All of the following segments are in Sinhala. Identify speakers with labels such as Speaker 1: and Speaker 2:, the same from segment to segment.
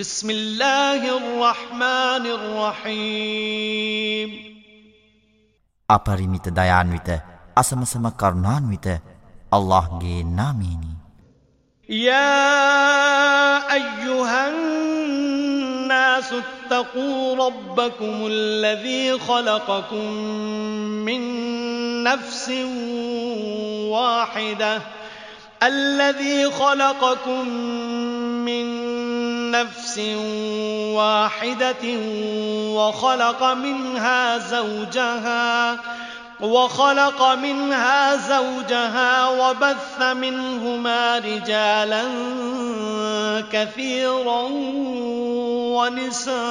Speaker 1: بسم الله الرحمن الرحيم
Speaker 2: අපරිමිත දයාන්විත අසමසම කරුණාන්විත අල්ලාහ්ගේ නාමයෙනි
Speaker 1: يا أيها الناس اتقوا ربكم الذي خلقكم من نفس واحده الذي خلقكم من نفس واحدة وخلق منها زوجها وخلق منها زوجها وبث منهما رجالا كثيرا ونساءً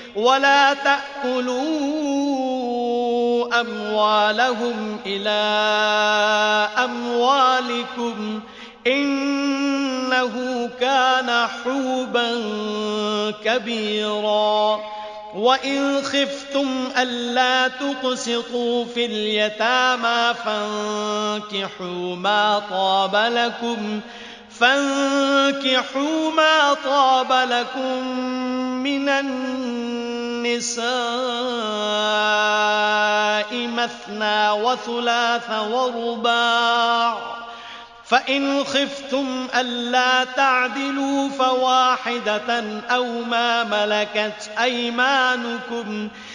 Speaker 1: ولا تأكلوا أموالهم إلى أموالكم إنه كان حوبا كبيرا وإن خفتم ألا تقسطوا في اليتامى فانكحوا ما طاب لكم فانكحوا ما طاب لكم من النساء مثنى وثلاث ورباع فإن خفتم ألا تعدلوا فواحدة أو ما ملكت أيمانكم ۖ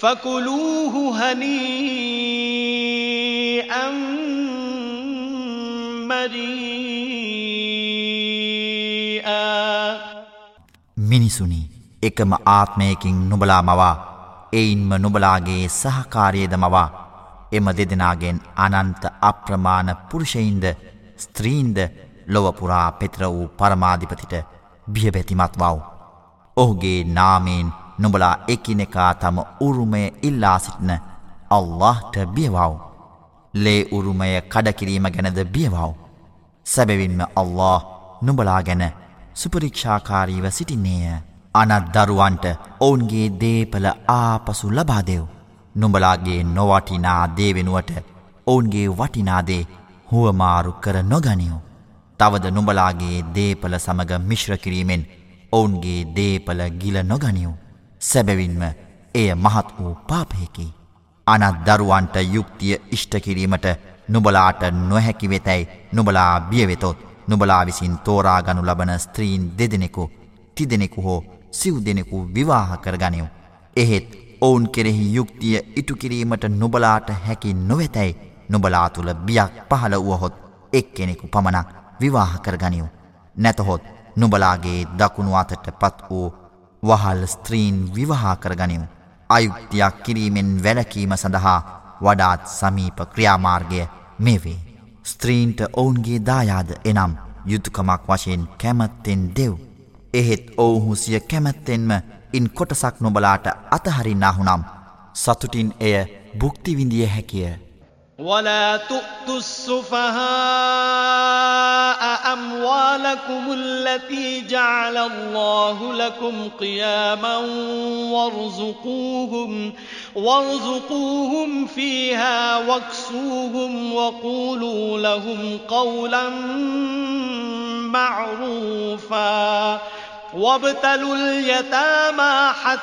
Speaker 1: فكلوه هنيئا مريئا
Speaker 2: මිනිසුනි එකම ආත්මයකින් නුඹලා මවා එයින්ම නුඹලාගේ සහකාරියද මවා එම දෙදෙනාගෙන් අනන්ත අප්‍රමාණ පුරුෂයින්ද ස්ත්‍රීන්ද ලොව පුරා පෙතර වූ පරමාධිපතිට බියබැතිමත් වව්. ඔහුගේ නාමයෙන් නොබලා එකිනෙකා තම උරුමය ඉල්ලා සිටින අල්لهට බියවව් ලේ උරුමය කඩකිරීම ගැනද බියවව් සැබවින්ම අල්له නුඹලා ගැන සුපරීක්ෂාකාරීව සිටින්නේය අනත් දරුවන්ට ඔවුන්ගේ දේපල ආපසු ලබාදෙව් නුඹලාගේ නොවටිනා දේවෙනුවට ඔවුන්ගේ වටිනාදේ හුවමාරු කර නොගනිියෝ තවද නුඹලාගේ දේපල සමඟ මිශ්‍රකිරීමෙන් ඔවුන්ගේ දේපල ගිල නොගනිියෝ සැබැවින්ම එය මහත් වූ පාපයකි. අනත් දරුවන්ට යුක්තිය ඉෂ්ටකිරීමට නුබලාට නොහැකි වෙතැයි නුබලා බියවෙතොත් නුබලා විසින් තෝරාගනු ලබන ස්ත්‍රීන් දෙදෙනෙකු තිදෙනෙකු හෝ සිව් දෙනෙකු විවාහ කරගනිව. එහෙත් ඔවුන් කෙරෙහි යුක්තිය ඉටුකිරීමට නුබලාට හැකි නොවෙතැයි නුබලා තුළ බියක් පහළ වුවහොත් එක් කෙනෙකු පමණක් විවාහ කරගනිව. නැතහොත් නුබලාගේ දකුණු අතට පත් වූ වහල් ස්ත්‍රීන් විවහා කරගනිව්. අයුක්තියක් කිරීමෙන් වැලකීම සඳහා වඩාත් සමීප ක්‍රියාමාර්ගය මෙවේ. ස්ත්‍රීන්ට ඔවුන්ගේ දායාද එනම් යුතුකමක් වශයෙන් කැමත්තෙන් දෙව්. එහෙත් ඔවුහු සිය කැමැත්තෙන්ම ඉන් කොටසක් නොබලාට අතහරි නාහුනම්. සතුටින් එය භුක්තිවිඳිය හැකිය. ولا تؤتوا السفهاء
Speaker 1: أموالكم التي جعل الله لكم قياما وارزقوهم وارزقوهم فيها واكسوهم وقولوا لهم قولا معروفا وابتلوا اليتامى حتى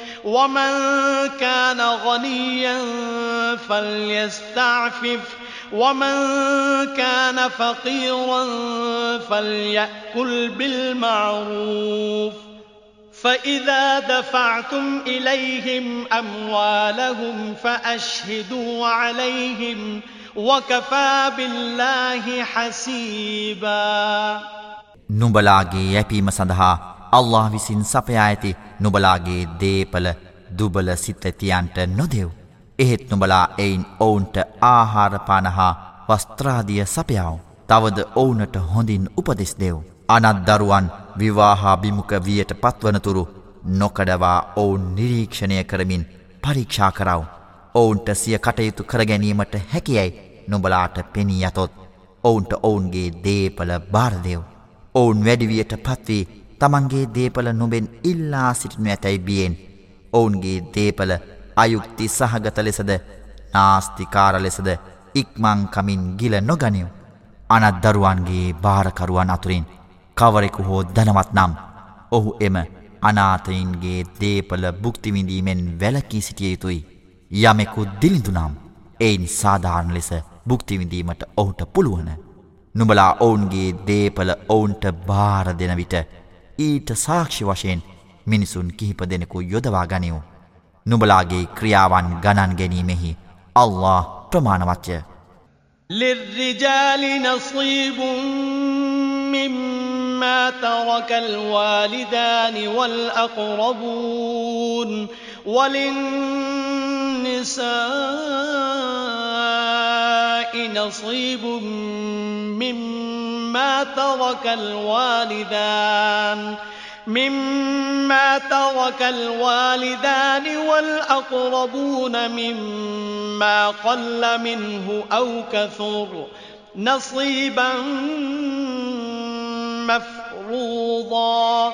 Speaker 1: ومن كان غنيا فليستعفف ومن كان فقيرا فليأكل بالمعروف فإذا دفعتم إليهم أموالهم فأشهدوا عليهم وكفى بالله حسيبا
Speaker 2: නුඹලාගේ يبي مسندها අල්له විසින් සපයා ඇති නුබලාගේ දේපල දුබල සිත්තතියන්ට නොදෙව්. එහෙත් නුබලා එයින් ඔවුන්ට ආහාරපානහා වස්ත්‍රාදිය සපයාව. තවද ඔවුනට හොඳින් උපදෙස් දෙව්. අනත්දරුවන් විවාහා බිමුක වියට පත්වනතුරු නොකඩවා ඔවුන් නිරීක්ෂණය කරමින් පරීක්ෂා කරව. ඔවුන්ට සිය කටයුතු කරගැනීමට හැකියයි නොබලාට පෙනී යතොත්. ඔවුන්ට ඔවුන්ගේ දේපල බාරදෙව්. ඔවුන් වැඩිවියට පත්වී තමන්ගේ දේපල නුබෙන් ඉල්ලා සිටිනු ඇතැයි බියෙන් ඔවුන්ගේ දේපල අයුක්ති සහගත ලෙසද නාස්තිකාර ලෙසද ඉක්මං කමින් ගිල නොගනිව් අනත් දරුවන්ගේ භාරකරුවන් අතුරින් කවරෙකු හෝ දනවත් නම් ඔහු එම අනාතයින්ගේ දේපල බුක්තිවිඳීමෙන් වැලකී සිටිය යුතුයි යමෙකු දිලිඳුනම් එයින් සාධාරණ ලෙස බුක්තිවිඳීමට ඔහුට පුළුවන නුබලා ඔවුන්ගේ දේපල ඔවුන්ට භාර දෙන විට ඊට සාක්ෂි වශයෙන් මිනිසුන් කිහිප දෙනෙකු යොදවා ගනිවු. නුබලාගේ ක්‍රියාවන් ගණන් ගැනීමෙහි අල්له ප්‍රමාණවච්චය.
Speaker 1: للرجال نصيب مما ترك الوالدان والأقربون وَلِلنِّسَاءِ نَصِيبٌ مِّمَّا تَرَكَ الْوَالِدَانِ مما ترك الوالدان والأقربون مما قل منه أو كثر نصيبا مفروضا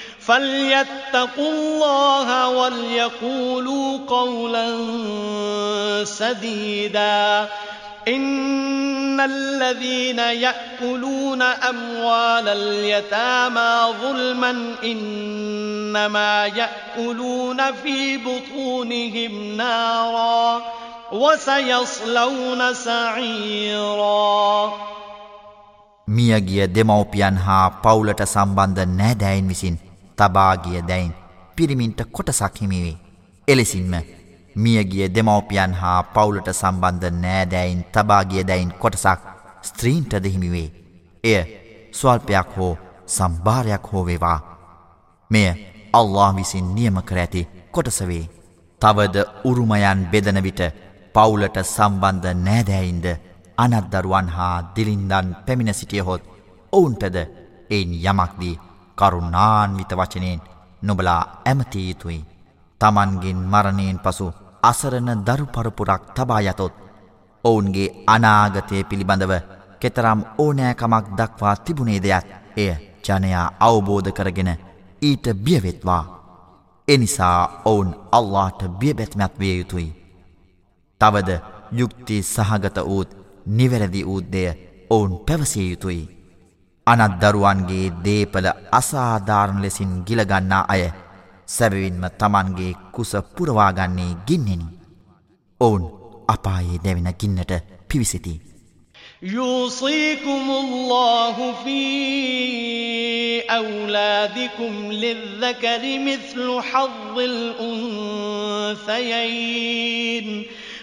Speaker 1: فَلْيَتَّقُوا اللَّهَ وَلْيَقُولُوا قَوْلًا سَدِيدًا إِنَّ الَّذِينَ يَأْكُلُونَ أَمْوَالَ الْيَتَامَى ظُلْمًا إِنَّمَا يَأْكُلُونَ فِي بُطُونِهِمْ نَارًا وَسَيَصْلَوْنَ سَعِيرًا
Speaker 2: මියගිය දෙමව්පියන් හා පවුලට සම්බන්ධ නෑදෑයින් විසින් තබාගිය දැයින් පිරිමින්ට කොටසක් හිමිවේ. එලෙසින්ම මියගිය දෙමවපියන් හා පවුලට සම්බන්ධ නෑදැයින් තබාගිය දැයින් කොටසක් ස්ත්‍රීන්ටද හිමිවේ. එය ස්වල්පයක් හෝ සම්භාරයක් හෝවේවා. මෙය අල්له විසින් නියම කර ඇති කොටසවේ. තවද උරුමයන් බෙදන විට පවුලට සම්බන්ධ නෑදැයින්ද අනත්දරුවන් හා දිලින්දන් පැමිණ සිටියහොත් ඔවුන්ටද එයින් යමක්දී කරුණාන්විත වචනයෙන් නොබලා ඇමතිය යුතුයි. තමන්ගෙන් මරණයෙන් පසු අසරණ දරු පරපුරක් තබා යතොත් ඔවුන්ගේ අනාගතය පිළිබඳව කෙතරම් ඕනෑකමක් දක්වා තිබුණේ දෙයක් එය ජනයා අවබෝධ කරගෙන ඊට බියවෙත්වා. එනිසා ඔවුන් අල්ලාට බියබැත්මැත් විය යුතුයි. තවද යුක්ති සහගත වූත් නිවැරදි වූද්දය ඔවුන් පැවසිය යුතුයි. අනත්දරුවන්ගේ දේපල අසාධාරණ ලෙසින් ගිලගන්නා අය සැබවින්ම තමන්ගේ කුස පුරවාගන්නේ ගින්නෙනි. ඔවුන් අපායේ දැවෙන ගින්නට පිවිසිති.
Speaker 1: يوصيكم الله في أولادكم للذكر مثل حظ الأنثيين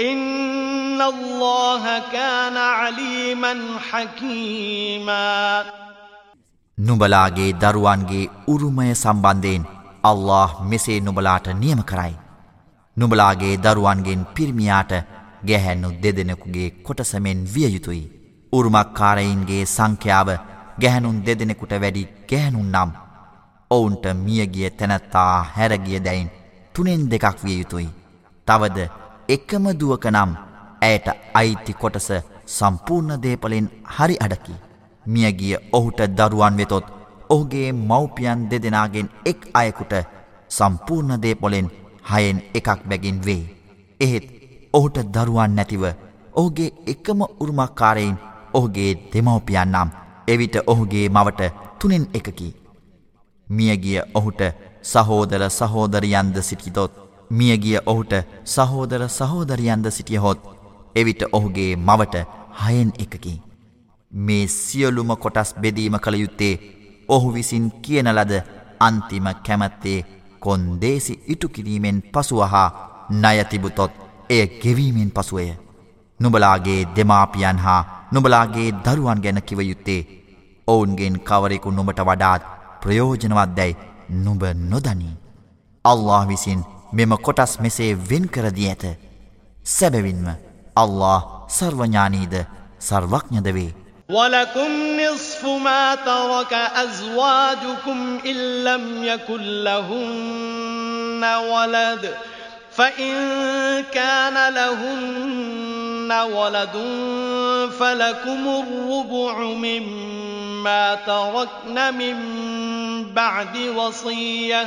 Speaker 1: إن الله كان عليما حكيما
Speaker 2: නුඹලාගේ දරුවන්ගේ උරුමය සම්බන්ධයෙන් අල්له මෙසේ නුඹලාට නියම කරයි. නුඹලාගේ දරුවන්ගෙන් පිරිමියාට ගැහැන්නු දෙදෙනෙකුගේ කොටසමෙන් විය යුතුයි. උරුමක්කාරයින්ගේ සංඛ්‍යාව ගැහැනුන් දෙදෙනෙකුට වැඩි ගැහැනුන් නම් ඔවුන්ට මියගිය තැනැත්තා හැරගිය දැයින් තුනෙන් දෙකක් විය යුතුයි. තවද එකම දුවක නම් ඇයට අයිති කොටස සම්පූර්ණ දේපලෙන් හරි අඩකි. මියගිය ඔහුට දරුවන් වෙතොත් ඔහුගේ මව්පියන් දෙදෙනගෙන් එක් අයකුට සම්පූර්ණ දේපොලෙන් හයෙන් එකක් බැගින් වේ. එහෙත් ඔහුට දරුවන් නැතිව ඔහුගේ එකම උරුමක්කාරයෙන් ඔහුගේ දෙමවපියන් නම් එවිට ඔහුගේ මවට තුනෙන් එකකි. මියගිය ඔහුට සහෝදර සහෝදරියන්ද සිටිතොත් මියගිය ඔහුට සහෝදර සහෝදරියන්ද සිටියහොත් එවිට ඔහුගේ මවට හයෙන් එකකි. මේ සියලුම කොටස් බෙදීම කළ යුත්තේ ඔහු විසින් කියන ලද අන්තිම කැමැත්තේ කොන්දේසි ඉටුකිරීමෙන් පසුවහා නයතිබුතොත් එය ගෙවීමෙන් පසුවය. නුබලාගේ දෙමාපියන් හා නුබලාගේ දරුවන් ගැන කිවයුත්තේ ඔවුන්ගෙන් කවරෙකු නොමට වඩාත් ප්‍රයෝජනවත් දැයි නුබ නොදනී. අල්له විසින් මෙම කොටස් මෙසේ වෙන් කරදී ඇත සැබවින්ම අල්له සර්වඥානීද සර්වඥද වේ
Speaker 1: ولكم نصف ما ترك أزواجكم إن لم يكن لهن ولد فإن كان لهن ولد فلكم الربع مما تركن من بعد وصيه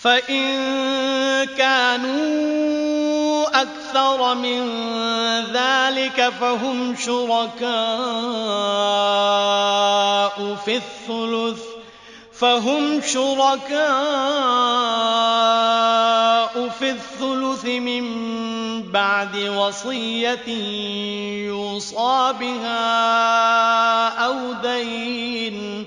Speaker 1: فإن كانوا أكثر من ذلك فهم شركاء في الثلث فهم شركاء في الثلث من بعد وصية يوصى بها أو دين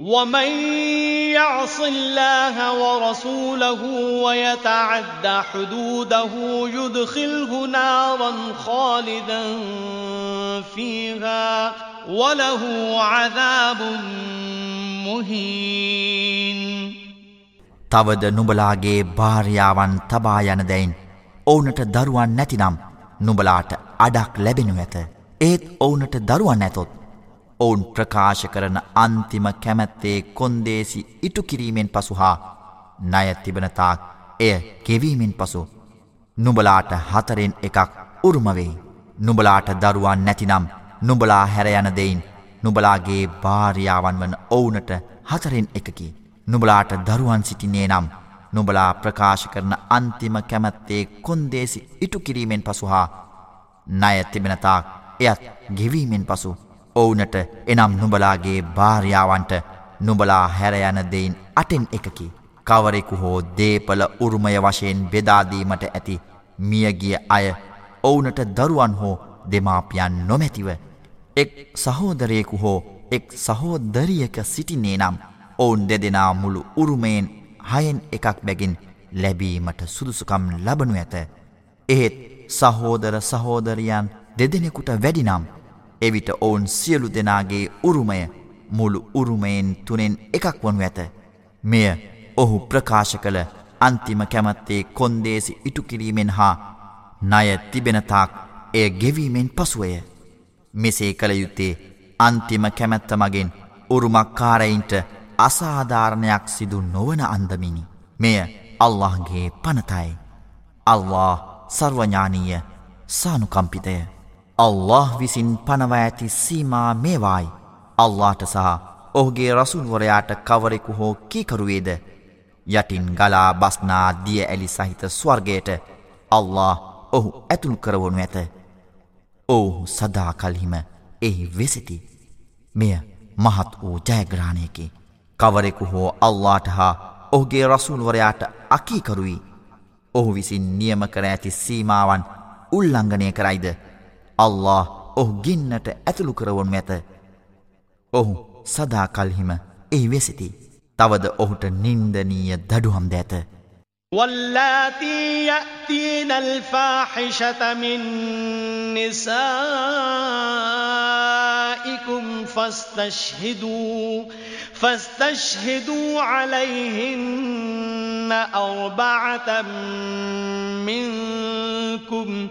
Speaker 1: ومن يعص الله ورسوله ويتعد حدوده يدخله نارا خالدا فيها وله عذاب مهين
Speaker 2: තවද නුඹලාගේ භාර්යාවන් තබා යන දෙයින් ඔවුන්ට දරුවන් නැතිනම් නුඹලාට අඩක් ලැබෙනු ඇත. ඒත් ඔවුන්ට දරුවන් නැතොත් ඔවුන් ප්‍රකාශ කරන අන්තිම කැමැත්තේ කොන්දේසි ඉටු කිරීමෙන් පසු හා ණය තිබනතාක් එය කෙවීමෙන් පසු නුඹලාට හතරෙන් එකක් උරුමවෙයි. නුඹලාට දරුවන් නැතිනම් නුඹලා හැරයන දෙයින් නුබලාගේ භාරියාවන් වන ඔවුනට හතරෙන් එකකි. නුබලාට දරුවන් සිටින්නේ නම් නුබලා ප්‍රකාශ කරන අන්තිම කැමැත්තේ කොන්දේසි ඉටු කිරීමෙන් පසු හා ණය තිබෙනතාක් එයත් ගෙවීමෙන් පසු ඔවුනට එනම් නුඹලාගේ භාර්යාවන්ට නුඹලා හැරයන දෙයින් අටෙන් එකකි. කවරෙකු හෝ දේපල උරුමය වශයෙන් බෙදාදීමට ඇති මියගිය අය ඔවුනට දරුවන් හෝ දෙමාපියන් නොමැතිව. එක් සහෝදරයෙකු හෝ එක් සහෝදරියක සිටින්නේ නම් ඔවුන් දෙදෙනා මුළු උරුමයෙන් හයෙන් එකක් බැගින් ලැබීමට සුදුසුකම් ලබනු ඇත. එහෙත් සහෝදර සහෝදරියන් දෙදෙනෙකුට වැඩිනම්. එවිට ඔවුන් සියලු දෙනාගේ උරුමය මුළු උරුමයෙන් තුනෙන් එකක් වනු ඇත. මෙය ඔහු ප්‍රකාශ කළ අන්තිම කැමත්තේ කොන්දේසි ඉටුකිරීමෙන් හා ණය තිබෙනතාක් එය ගෙවීමෙන් පසුවය. මෙසේ කළ යුත්තේ අන්තිම කැමැත්ත මගෙන් උරුමක්කාරයින්ට අසාධාරණයක් සිදු නොවන අන්දමිනි. මෙය අල්لهගේ පනතයි. අල්له සර්වඥානීය සානුකම්පිතය. අල්له විසින් පනවා ඇති සීමා මේවායි අල්ලාට සහ ඔහුගේ රසුල්වරයාට කවරෙකු හෝ කීකරුවේද යටින් ගලා බස්නා දිය ඇලි සහිත ස්වර්ගයට අල්له ඔහු ඇතුළු කරවනු ඇත ඔහු සදා කල්හිම එහි වෙසිති මෙය මහත් වූ ජයග්‍රාණයකි කවරෙකු හෝ අල්ලාට හා ඔහුගේ රසුල්වරයාට අකීකරුයි ඔහු විසින් නියම කර ඇති සීමාවන් උල්ලංඝනය කරයිද අල්له ඔහු ගින්නට ඇතුළු කරවනු ඇත ඔහු සදාකල්හිම එහි වෙසිති තවද ඔහුට නින්දනීය දඩුහම් ද ඇත
Speaker 1: واللاتي يأتين الفاحشة من نسائكم فاستشهدوا فاستشهدوا عليهن أربعة منكم ۖ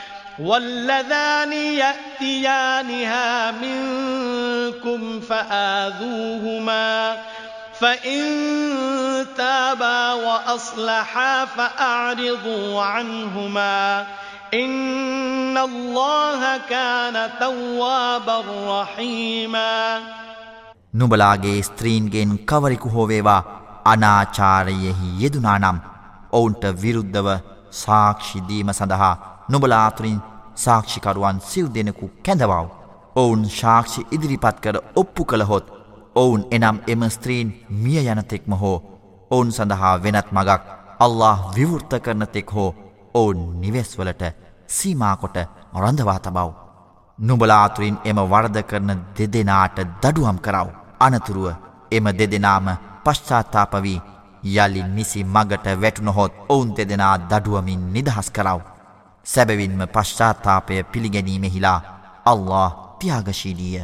Speaker 1: واللذان يأتيانها منكم فآذوهما فإن تابا وأصلحا فأعرضوا عنهما إن الله كان توابا رحيما
Speaker 2: නුබලාගේ ස්ත්‍රීන්ගෙන් කවරෙකු හෝවේවා අනාචාරයෙහි යෙදුනානම් ඔවුන්ට විරුද්ධව සාක්ෂිදීම සඳහා නොබලාතුරින් සාක්ෂිකරුවන් සිල් දෙනෙකු කැඳවව. ඔවුන් ශාක්ෂි ඉදිරිපත් කර ඔප්පු කළහොත් ඔවුන් එනම් එම ස්ත්‍රීන් මිය යනතෙක්ම හෝ ඔවුන් සඳහා වෙනත් මගක් අල්له විවෘත කරනතෙක් හෝ ඔවුන් නිවෙස්වලට සීමාකොට රඳවා තබව. නුබලාතුරින් එම වර්ධ කරන දෙදෙනාට දඩුවම් කරව. අනතුරුව එම දෙදෙනාම පශ්චාත්තාපවී යළි නිසි මගට වැටුනොහොත් ඔවුන් දෙදෙනා දඩුවමින් නිදහස් කරව. සැබවින්ම පශ්චාත්තාපය පිළිගැනීමෙහිලා අල්له ත්‍යයාගශීලිය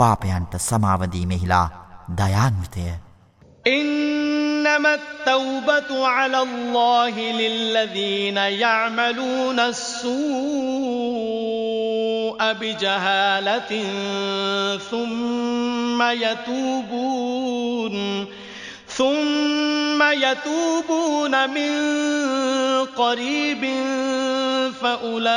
Speaker 2: පාපයන්ට සමාවදීමෙහිලා දයාන්විතය
Speaker 1: إنما التوبة على الله للذين يعملون السوء بجهالة ثم يتوبون ثم يتوبون من قريب فأولئك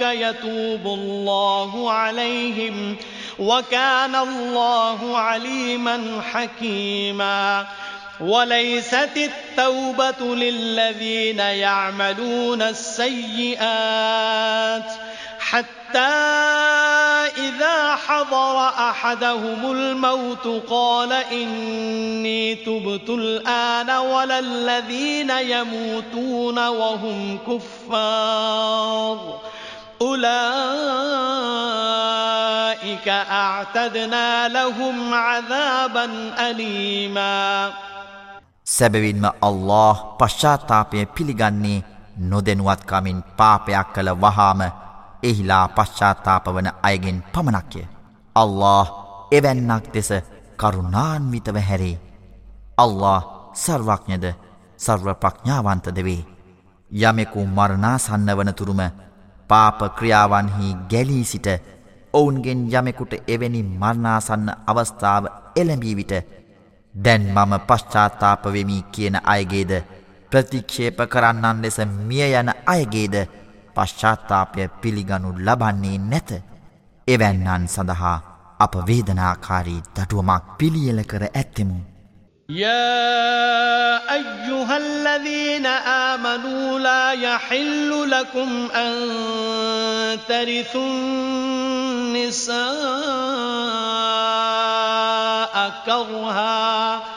Speaker 1: يتوب الله عليهم وكان الله عليما حكيما وليست التوبة للذين يعملون السيئات حتى إِذَا حَضَرَ أَحَدَهُمُ الْمَوْتُ قَالَ إِنِّي تُبْتُ الْآنَ وَلَا الَّذِينَ يَمُوتُونَ وَهُمْ كُفَّارٌ أُولَئِكَ أَعْتَدْنَا لَهُمْ عَذَابًا أَلِيمًا
Speaker 2: الله සැබවින්ම අල්له පශ්චාත්තාපය පිළිගන්නේ නොදෙනුවත්කමින් بابي أكل වහාම එහිලා පශ්චාත්තාපවන අයගෙන් පමණක්ය. අල්له එවැන්නක් දෙස කරුණාන්විතව හැරේ. අල්له සර්වඥද සර්ව ප්‍රඥාවන්තද වේ. යමෙකු මරණාසන්න වනතුරුම පාප ක්‍රියාවන්හි ගැලී සිට ඔවුන්ගෙන් යමෙකුට එවැනි මරණාසන්න අවස්ථාව එළඹීවිට දැන් මම පශ්චාත්තාපවෙමි කියන අයගේද ප්‍රතික්ෂේප කරන්නන් ලෙස මිය යන අයගේද පශ්චාත්තාපය පිළිගනු ලබන්නේ නැත. එවැන්නන් සඳහා අප වේදනාකාරී දඩුවමක් පිළියල කර ඇත්තෙමු.
Speaker 1: يا أيها الذين آمنوا لا يحل لكم أن ترثوا النساء كرها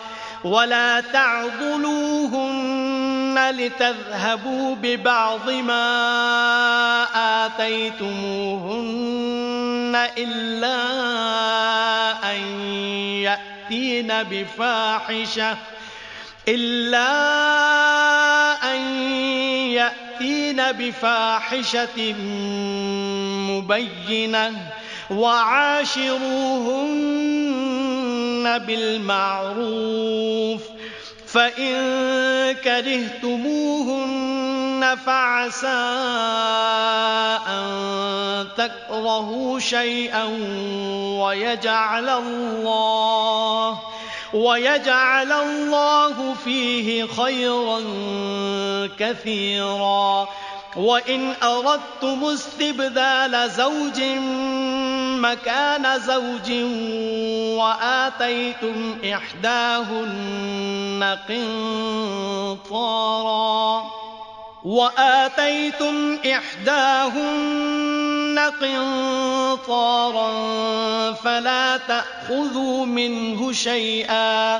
Speaker 1: ولا تعضلوهن لتذهبوا ببعض ما آتيتموهن إلا أن يأتين بفاحشة إلا أن يأتين بفاحشة مبينة وعاشروهن بالمعروف ۖ فإن كرهتموهن فعسى أن تكرهوا شيئا ويجعل الله ويجعل الله فيه خيرا كثيرا وإن أردتم استبدال زوج مكان زوج وآتيتم إحداهن قنطارا وآتيتم إحداهن قنطارا فلا تأخذوا منه شيئا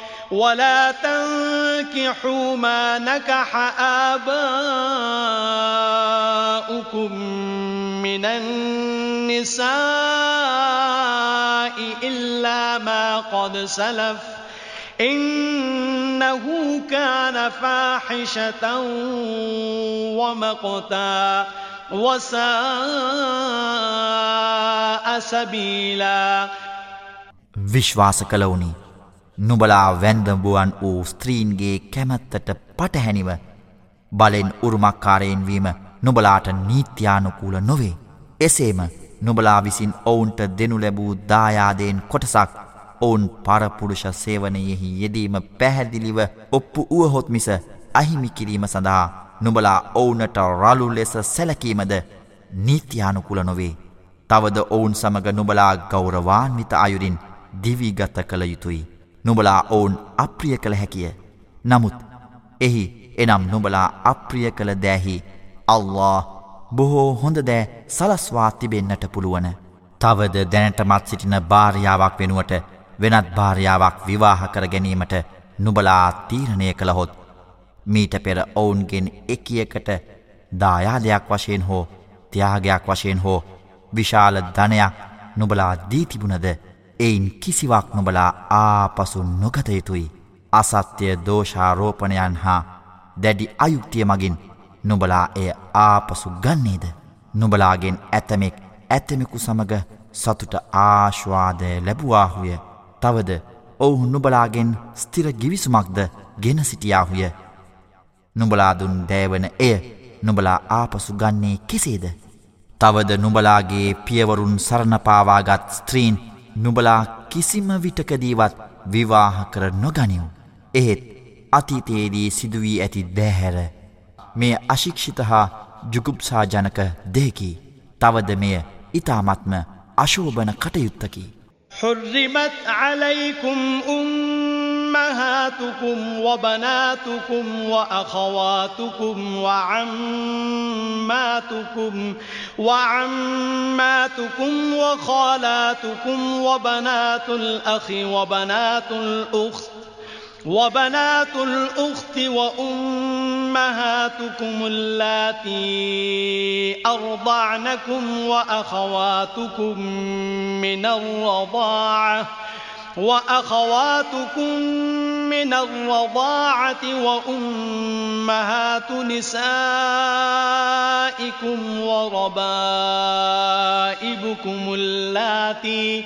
Speaker 1: ولا تنكحوا ما نكح آباؤكم من النساء إلا ما قد سلف إنه كان فاحشة ومقتا وساء سبيلا
Speaker 2: විශ්වාස කළවුනි නුබලා වැන්දඹුවන් වූ ස්ත්‍රීන්ගේ කැමැත්තට පටහැනිව බලෙන් උරුමක්කාරයෙන් වීම නුබලාට නීත්‍යානුකූල නොවේ. එසේම නුබලා විසින් ඔවුන්ට දෙනු ලැබූ දායාදයෙන් කොටසක් ඔවුන් පරපුරුෂ සේවනයෙහි යෙදීම පැහැදිලිව ඔප්පු වුවහොත් මිස අහිමි කිරීම සඳහා නුබලා ඔවුනට රලු ලෙස සැලකීමද නීත්‍යානුකුල නොවේ. තවද ඔවුන් සමග නුබලා ගෞරවාන්විත අයුරින් දිවිගත කළ යුතුයි. නුඹලා ඔවුන් අප්‍රිය කළ හැකිය. නමුත් එහි එනම් නුඹලා අප්‍රිය කළ දෑහි අල්له බොහෝ හොඳ දෑ සලස්වා තිබෙන්න්නට පුළුවන. තවද දැනටමත් සිටින භාරයාවක් වෙනුවට වෙනත් භාරයාවක් විවාහ කර ගැනීමට නුබලා තීරණය කළහොත් මීට පෙර ඔවුන්ගෙන් එකියකට දායාදයක් වශයෙන් හෝ තියාගයක් වශයෙන් හෝ විශාල ධනයක් නුබලා දීතිබුණද එයින් කිසිවක් නොබලා ආපසු නොගතයුතුයි අසත්‍යය දෝෂාරෝපණයන් හා දැඩි අයුක්තිය මගින් නොබලා එය ආපසු ගන්නේද නොබලාගෙන් ඇතමෙක් ඇතමෙකු සමග සතුට ආශ්වාදය ලැබුවාහුය තවද ඔවුහු නුබලාගෙන් ස්තිර ගිවිසුමක්ද ගෙන සිටියාහුය නුබලාදුන් දෑවන එය නුබලා ආපසු ගන්නේ කෙසේද තවද නුබලාගේ පියවරුන් සරණපාවාගත් ස්ත්‍රීන් නුබලා කිසිම විටකදීවත් විවාහ කර නොගනිව්. එහෙත් අතීතයේදී සිදුවී ඇති දැහැර මේ අශික්ෂිත හා ජුගුප්සාජනක දෙකි. තවද මෙය ඉතාමත්ම අශෝභන කටයුත්තකි.
Speaker 1: حرمت عليكم أمة أمهاتكم وبناتكم وأخواتكم وعماتكم وعماتكم وخالاتكم وبنات الأخ وبنات الأخت وبنات الأخت وأمهاتكم اللاتي أرضعنكم وأخواتكم من الرضاعة وأخواتكم من الرضاعة وأمهات نسائكم وربائبكم اللاتي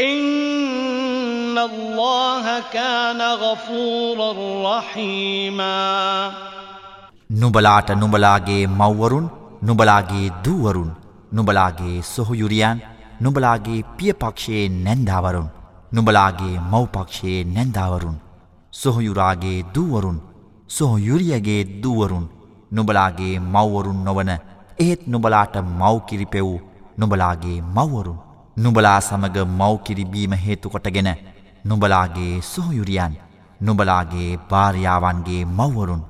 Speaker 1: إن الله كان غفورا رحيما
Speaker 2: නුඹලාට නුඹලාගේ මව්වරුන් නුඹලාගේ දූවරුන් නුඹලාගේ සොහුයුරියන් නුඹලාගේ පියපක්ෂයේ නැන්දාවරුන් නුඹලාගේ මව්පක්ෂයේ නැන්දාවරුන් සොහොයුරාගේ දූවරුන් සොහොයුරියගේ දූවරුන් නුඹලාගේ මව්වරුන් නොවන එහෙත් නුඹලාට මව්කිරිපෙව් නුඹලාගේ මව්වරුන් නුබලා සමග මෞකිරිබීම හේතුකොටගෙන නුබලාගේ සොහොයුරියන් නුබලාගේ භාරයාවන්ගේ මව්වරුන්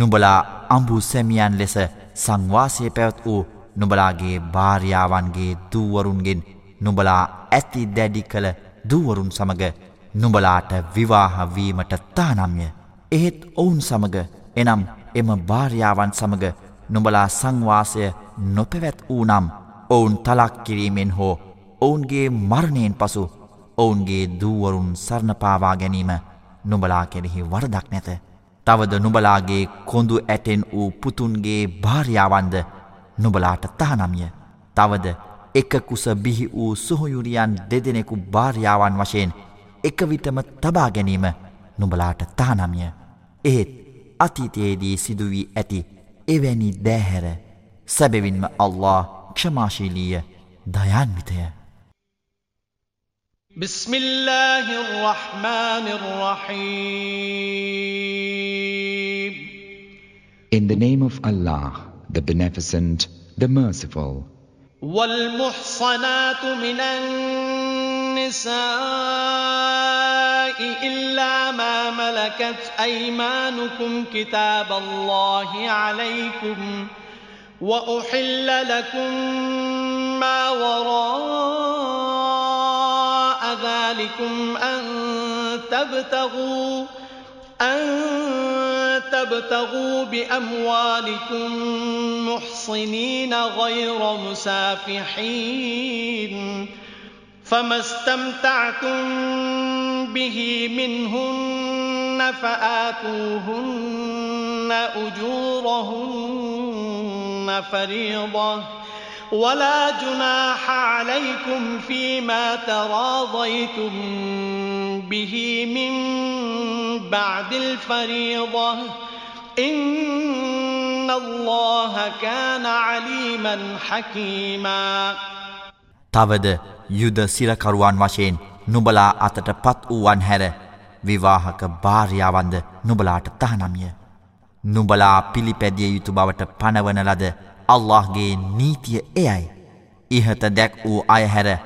Speaker 2: නුබලා අම්බු සැමියන් ලෙස සංවාසය පැවැත් වූ නුබලාගේ භාරයාවන්ගේ දූවරුන්ගෙන් නුබලා ඇති දැඩි කළ දූවරුන් සමග නුබලාට විවාහවීමට තානම්ය එහෙත් ඔවුන් සමග එනම් එම භාරයාවන් සමග නුබලා සංවාසය නොපැවැත් වූ නම් ඔවුන් තලක් කිරීමෙන් හෝ ඔවුන්ගේ මරණයෙන් පසු ඔවුන්ගේ දූවරුන් සරණපාවා ගැනීම නුඹලා කෙරෙහි වරදක් නැත. තවද නුබලාගේ කොඳු ඇටෙන් වූ පුතුන්ගේ භාරයාවන්ද නුබලාට තහනමිය. තවද එක කුස බිහි වූ සොහොයුරියන් දෙදෙනෙකු භාරයාවන් වශයෙන් එකවිටම තබා ගැනීම නුබලාට තහනමිය. ඒත් අතීතයේදී සිදුවී ඇති එවැනි දෑහැර සැබවින්ම අල්له ක්ෂමාශීලීය දයන්විතය.
Speaker 1: بسم الله الرحمن الرحيم
Speaker 2: In the name of Allah, the Beneficent, the Merciful.
Speaker 1: والمحصنات من النساء إلا ما ملكت أيمانكم كتاب الله عليكم وأحل لكم ما وراءكم عليكم أن تبتغوا أن تبتغوا بأموالكم محصنين غير مسافحين فما استمتعتم به منهن فآتوهن أجورهن فريضةً ولا جناح عليكم فيما تراضيتم به من بعد الفريضة إن الله كان عليما
Speaker 2: حكيما තවද යුද සිරකරුවන් වශයෙන් නුබලා අතට පත් වූවන් හැර විවාහක භාර්යාවන්ද නුබලාට තහනමිය නුබලා පිළිපැදිය යුතු බවට පනවන ලද අල්لهගේ නීතිය එයයි. ඉහත දැක් වූ අයහැර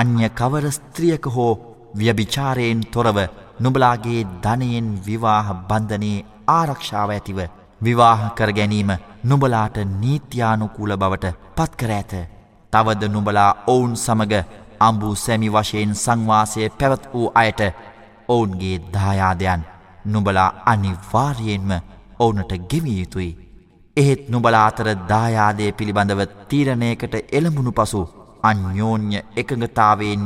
Speaker 2: අන්‍ය කවර ස්ත්‍රියක හෝ ව්‍යභිචාරයෙන් තොරව නුබලාගේ ධනයෙන් විවාහ බන්ධනයේ ආරක්ෂාව ඇතිව විවාහ කර ගැනීම නුබලාට නීති්‍යානුකූල බවට පත්කර ඇත. තවද නුබලා ඔවුන් සමග අම්බු සැමි වශයෙන් සංවාසය පැවත් වූ අයට ඔවුන්ගේ දායාදයන් නුබලා අනිවාර්යෙන්ම ඕනට ගෙවිය යුතුයි. එහෙත් නුබලා අතර දායාදය පිළිබඳව තීරණයකට එළඹුණු පසු අන්‍යෝන්‍ය එකඟතාවයෙන්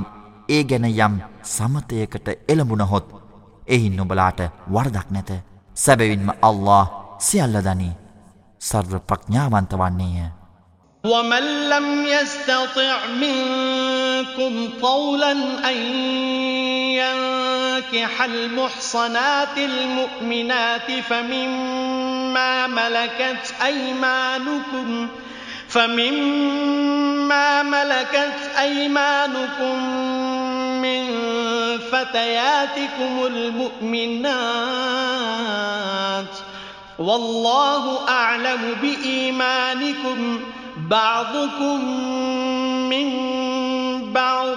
Speaker 2: ඒ ගැන යම් සමතයකට එළඹුණහොත් එහි නුබලාට වරදක් නැත සැබවින්ම අල්له සියල්ලදනී සර්ව ප්‍රඥාවන්ත වන්නේය
Speaker 1: ومن لم يستطع منكم طولا أن ينفع ينكح المحصنات المؤمنات فمما ملكت أيمانكم فمما ملكت أيمانكم من فتياتكم المؤمنات والله أعلم بإيمانكم بعضكم من بعض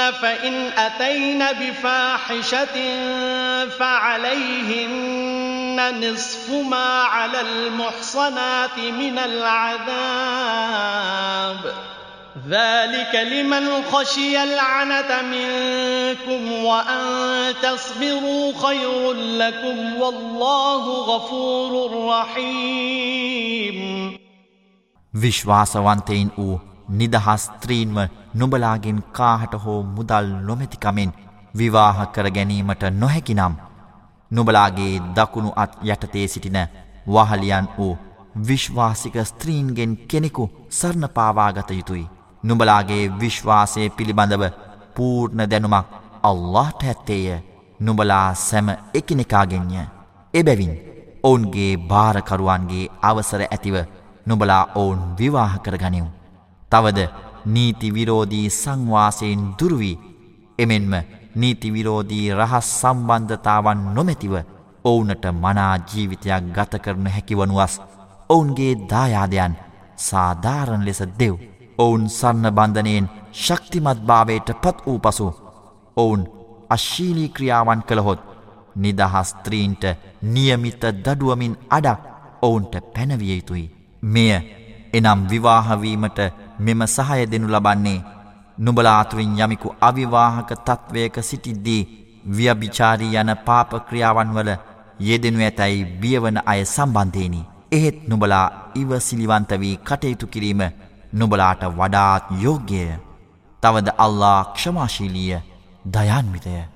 Speaker 1: فإن أتينا بفاحشة فعليهن نصف ما على المحصنات من العذاب ذلك لمن خشي العنة منكم وأن تصبروا خير لكم والله غفور رحيم
Speaker 2: නිදහස් ස්ත්‍රීන්ව නුඹලාගෙන් කාහට හෝ මුදල් නොමැතිකමෙන් විවාහ කර ගැනීමට නොහැකිනම් නුඹලාගේ දකුණු අත් යටතේ සිටින වහලියන් වූ විශ්වාසික ස්ත්‍රීන්ගෙන් කෙනෙකු සරණ පාවාගත යුතුයි. නුඹලාගේ විශ්වාසය පිළිබඳව පූර්ණ දැනුමක් අල්لهට ඇත්තේය නුඹලා සැම එකිනෙකාගෙන්ය. එබැවින් ඔවුන්ගේ භාරකරුවන්ගේ අවසර ඇතිව නුබලා ඔවුන් විවාහ කරගනිවු. තවද නීති විරෝධී සංවාසයෙන් දුරුවී එමෙන්ම නීති විරෝධී රහස් සම්බන්ධතාවන් නොමැතිව ඔවුනට මනා ජීවිතයක් ගත කරන හැකිවනුවස් ඔවුන්ගේ දායාදයන් සාධාරණ ලෙස දෙව් ඔවුන් සන්න බන්ධනයෙන් ශක්තිමත්භාවයට පත් වූ පසු ඔවුන් අශ්ශීලී ක්‍රියාවන් කළහොත් නිදහස්ත්‍රීන්ට නියමිත දඩුවමින් අඩක් ඔවුන්ට පැනවිය යුතුයි මෙය එනම් විවාහවීමට මෙම සහය දෙනු ලබන්නේ නුබලා අතුරින් යමිකු අවිවාහක තත්ත්වයක සිටිද්දී ව්‍යභිචාරී යන පාප ක්‍රියාවන් වල යෙදෙනු ඇතැයි බියවන අය සම්බන්ධේනි. එහෙත් නුබලා ඉවසිලිවන්ත වී කටයුතු කිරීම නුබලාට වඩාත් යෝග්‍යය. තවද අල්ලා ක්ෂමාශීලිය දයන්විතය.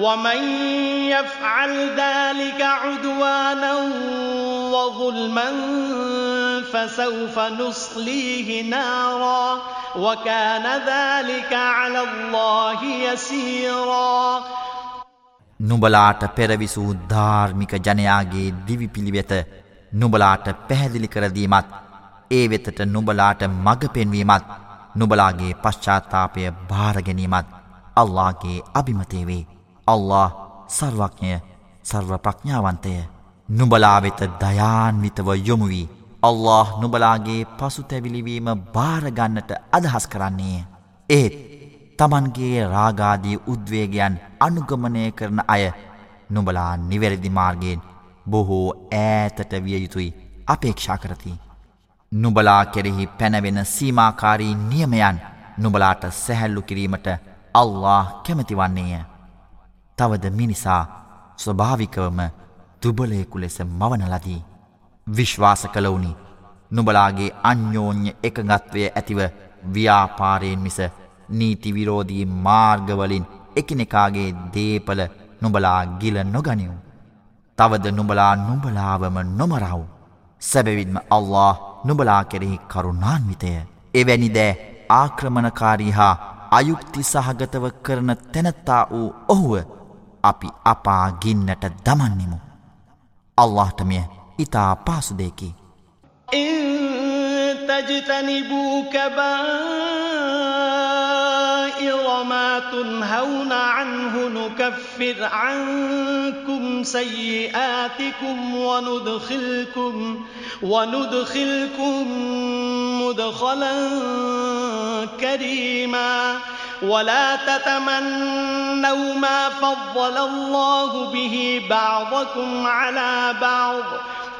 Speaker 1: ومن يفعل ذلك عدوانا وظلما فسوف نصليه نارا وكان ذلك على الله يسيرا
Speaker 2: නුඹලාට පෙරවිසූ ධාර්මික ජනයාගේ දිවි පිළිවෙත නුඹලාට පැහැදිලි කරදීමත් ඒ වෙතට නුඹලාට මඟ පෙන්වීමත් නුඹලාගේ පශ්චාත්තාපය භාරගැනීමත් අල්ලාගේ අභිමතයවේ අල්له සර්වඥය සර්වප්‍රඥාවන්තය නුබලා වෙත දයාන්විතව යොමුවී අල්له නුබලාගේ පසු තැවිලිවීම භාරගන්නට අදහස් කරන්නේ. ඒත් තමන්ගේ රාගාදී උද්වේගයන් අනුගමනය කරන අය නුබලා නිවැරදි මාර්ගයෙන් බොහෝ ඈතට විය යුතුයි අපේක්ෂා කරති. නුබලා කෙරෙහි පැනවෙන සීමාකාරී නියමයන් නුබලාට සැහැල්ලු කිරීමට අල්له කැමතිවන්නේය. තවද මිනිසා ස්වභාවිකවම දුබලයෙකු ලෙස මවන ලදී. විශ්වාස කළවුනි නුබලාගේ අන්‍යෝන්‍ය එකගත්වය ඇතිව ව්‍යාපාරයෙන් මිස නීතිවිරෝධී මාර්ගවලින් එකිනෙකාගේ දේපල නුබලා ගිල නොගනිවු. තවද නුබලා නුබලාවම නොමරහු. සැබවින්ම අල්له නුබලා කෙරෙහි කරුණාන්විතය. එවැනි දෑ ආක්‍රමණකාරී හා අයුක්ති සහගතව කරන තැනැත්තා වූ ඔහුව අපි අපා ගින්නට දමන්නෙමු. අල්لهට මෙය ඉතා පාසුදයකි.
Speaker 1: ඉතජතනිබූ කබා غير ما تنهون عنه نكفر عنكم سيئاتكم وندخلكم وندخلكم مدخلا كريما ولا تتمنوا ما فضل الله به بعضكم على بعض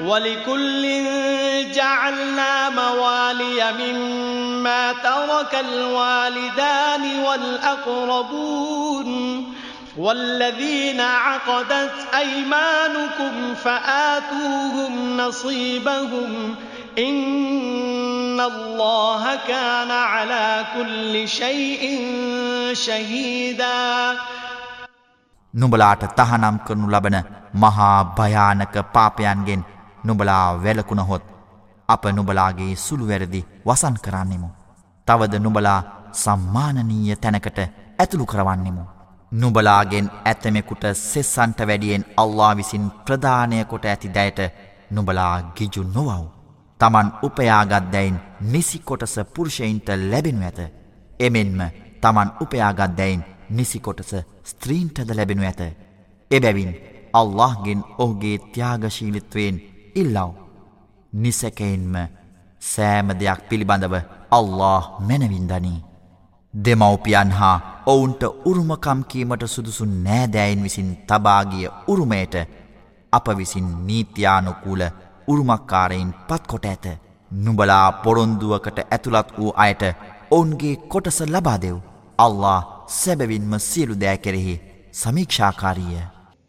Speaker 1: ولكل جعلنا موالي مما ترك الوالدان والأقربون والذين عقدت أيمانكم فآتوهم نصيبهم إن الله كان على كل شيء شهيدا
Speaker 2: نبلات තහනම් කරනු ලබන මහා භයානක පාපයන්ගෙන් නුබලා වැලකුණහොත් අප නුබලාගේ සුළුවැරදි වසන් කරන්නෙමු. තවද නුබලා සම්මානනීය තැනකට ඇතුළු කරවන්නෙමු. නුබලාගෙන් ඇතමෙකුට සෙස්සන්ට වැඩියෙන් අල්ලා විසින් ප්‍රධානය කොට ඇති දැයට නුබලා ගිජු නොවව්. තමන් උපයාගත් දැයින් නිසි කොටස පුරුෂයින්ට ලැබෙනු ඇත. එමෙන්ම තමන් උපයාගත් දැයින් නිසි කොටස ස්ත්‍රීන්ටද ලැබෙනු ඇත. එබැවින් අල්لهගෙන් ඔහුගේ ත්‍යාගශීලිත්වයෙන් ඉල්ලව්. නිසැකයින්ම සෑම දෙයක් පිළිබඳව අල්له මැනවින්දනී. දෙමව්පියන් හා ඔවුන්ට උරුමකම්කීමට සුදුසු නෑදෑයින් විසින් තබාගිය උරුමයට අප විසින් නීති්‍යානුකූල උරුමක්කාරයින් පත්කොට ඇත. නුබලා පොරොන්දුවකට ඇතුළත් වූ අයට ඔවුන්ගේ කොටස ලබාදෙව්. අල්له සැබවින්ම සියලු දෑ කෙරෙහි සමීක්ෂාකාරීය.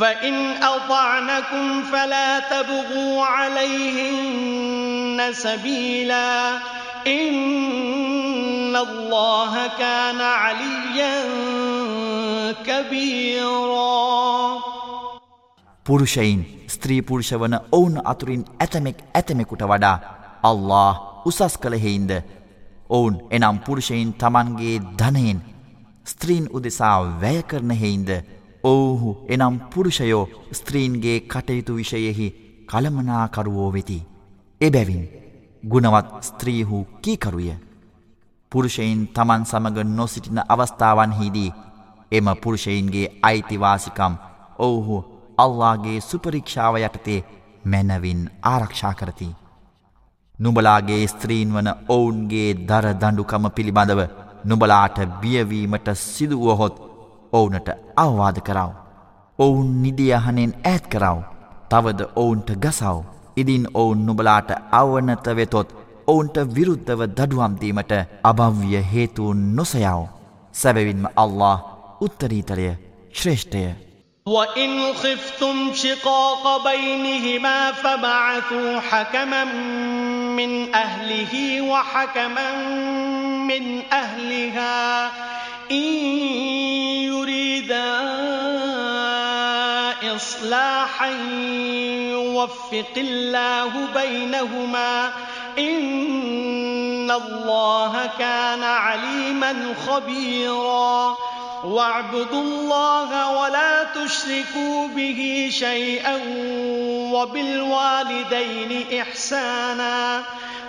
Speaker 1: فإن أطعنكم فلا تبغوا عليهن سبيلا إن الله كان عليا كبيرا
Speaker 2: පුරුෂයින් ස්ත්‍රී පුරුෂවන ඔවුන් අතුරින් ඇතමෙක් ඇතමෙකුට වඩා අල්له උසස් කළහෙයින්ද ඔවුන් එනම් පුරුෂයින් තමන්ගේ ධනයෙන් ස්ත්‍රීන් උදෙසා වැය කරනහෙයින්ද ඔවුහු එනම් පුරුෂයෝ ස්ත්‍රීන්ගේ කටයුතු විෂයෙහි කළමනාකරුවෝ වෙති. එබැවින් ගුණවත් ස්ත්‍රීහු කීකරුය. පුරුෂයින් තමන් සමඟ නොසිටින අවස්ථාවන් හිදී එම පුරුෂයින්ගේ අයිතිවාසිකම් ඔවුහු අල්ලාගේ සුපරීක්ෂාව යටතේ මැනවින් ආරක්ෂා කරති. නුබලාගේ ස්ත්‍රීන් වන ඔවුන්ගේ දර දඩුකම පිළිබඳව නුබලාට බියවීමට සිදුවුවහොත් ඔවුනට අවවාද කරාව. ඔවුන් නිදියහනෙන් ඇත් කරාව. තවද ඔවුන්ට ගසාව. ඉදින් ඔවුන් නුබලාට අවනත වෙතොත් ඔවුන්ට විරුද්ධව දඩුවම්දීමට අභව්‍ය හේතුවන් නොසයාව. සැබවින්ම අල්له උත්තරීතරය ශ්‍රේෂ්ඨය.
Speaker 1: وإن خفتم شقاق بينهما فبعثوا حكما من أهله وحكما من أهلها إن يُرِيدَا إِصْلَاحًا يُوَفِّقِ اللَّهُ بَيْنَهُمَا ۗ إِنَّ اللَّهَ كَانَ عَلِيمًا خَبِيرًا وَاعْبُدُوا اللَّهَ وَلَا تُشْرِكُوا بِهِ شَيْئًا وَبِالْوَالِدَيْنِ إِحْسَانًا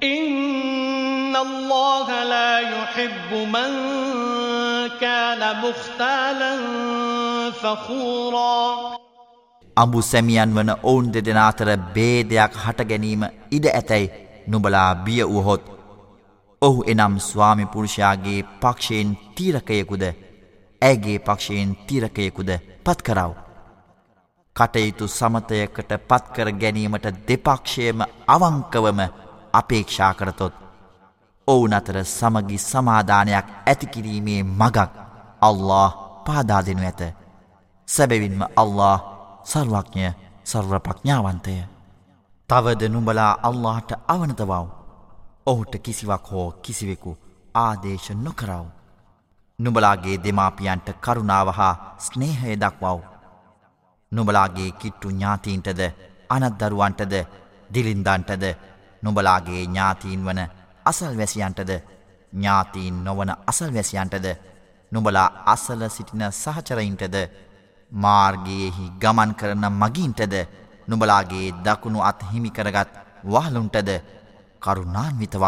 Speaker 1: إن الله لا يحب من كان
Speaker 2: مختالا فخورا අඹු සැමියන් වන ඔවුන් දෙදෙන අතර ભેදයක් හට ගැනීම ඉඩ ඇතැයි නුඹලා බිය වූහොත් ඔහු එනම් ස්වාමි පුරුෂයාගේ පක්ෂයෙන් තීරකයෙකුද ඇගේ පක්ෂයෙන් තීරකයෙකුද පත්කරව. කටයුතු සමතයකට පත්කර ගැනීමට දෙපක්ෂයම අවංකවම අපේක්ෂා කරතොත් ඔවුන් අතර සමගි සමාධානයක් ඇතිකිරීමේ මගක් අල්له පාදාදනු ඇත සැබැවින්ම අල්له සර්වඥය සර්වපඥාවන්තය තවද නුඹලා අල්لهට අවනතවව් ඔහුට කිසිවක් හෝ කිසිවෙකු ආදේශ නොකරව් නුබලාගේ දෙමාපියන්ට කරුණාව හා ස්නේහය දක්වව් නුබලාගේ කිට්ටු ඥාතීන්ටද අනත්දරුවන්ටද දිලින්දන්ටද නොබලාගේ ඥාතීන් වන අසල්වැසියන්ටද ඥාතීන් නොවන අසල්වැසියන්ටද නොබලා අසල සිටින සහචරයින්ටද මාර්ගයෙහි ගමන් කරන මගින්ටද නොබලාගේ දකුණු අත් හිමිකරගත් වහලුන්ටද කරුණාන්විතවව්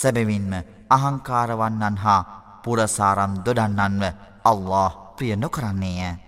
Speaker 2: සැබවින්ම අහංකාරවන්නන් හා පුරසාරම් දොඩන්නන්ව අල්له ප්‍රිය නොකරන්නේය.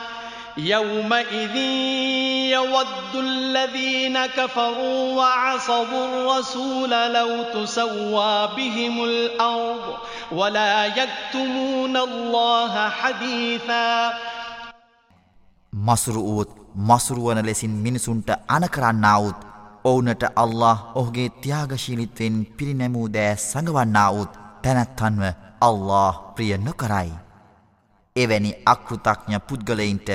Speaker 1: يومئذ يود الذين كفروا وعصبوا الرسول لو تسوى بهم الأرض ولا يكتمون الله حديثا
Speaker 2: මසුරු වූත් මසුරුවන ලෙසින් මිනිසුන්ට අනකරන්නා වූත් ඔවුනට අල්له ඔහුගේ ත්‍යාගශීලිත්වෙන් පිරිනැමූ දෑ සඟවන්නා වූත් තැනැත්තන්ව අල්له ප්‍රිය නොකරයි. එවැනි අකෘතඥ පුද්ගලයින්ට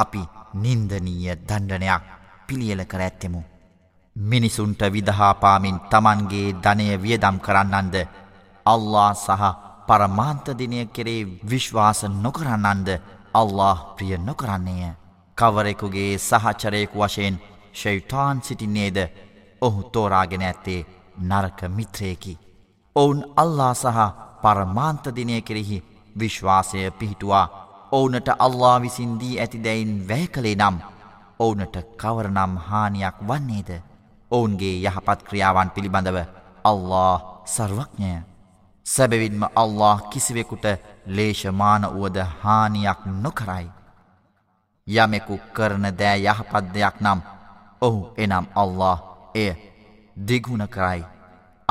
Speaker 2: අපි නින්දනීය දණ්ඩනයක් පිළියල කර ඇත්තෙමු. මිනිසුන්ට විදහාපාමින් තමන්ගේ ධනය වියදම් කරන්නන්ද. අල්له සහ පරමාන්තදිනය කෙරේ විශ්වාස නොකරන්නන්ද අල්له ප්‍රිය නොකරන්නේය. කවරෙකුගේ සහචරයෙකු වශයෙන් ශෛටාන් සිටින්නේද ඔහු තෝරාගෙන ඇත්තේ නරක මිත්‍රයකි. ඔවුන් අල්ලා සහ පරමාන්තදිනය කෙරෙහි විශ්වාසය පිහිටුවා ඕවුනට අල්ලා විසින් දී ඇතිදැයින් වැය කළේ නම් ඕවුනට කවරනම් හානියක් වන්නේද ඔවුන්ගේ යහපත් ක්‍රියාවන් පිළිබඳව අල්له සර්වඥය සැබවින්ම අල්له කිසිවෙකුට ලේෂමාන වුවද හානියක් නොකරයි යමෙකු කරන දෑ යහපත් දෙයක් නම් ඔහු එනම් අල්له එය දිගුණ කරයි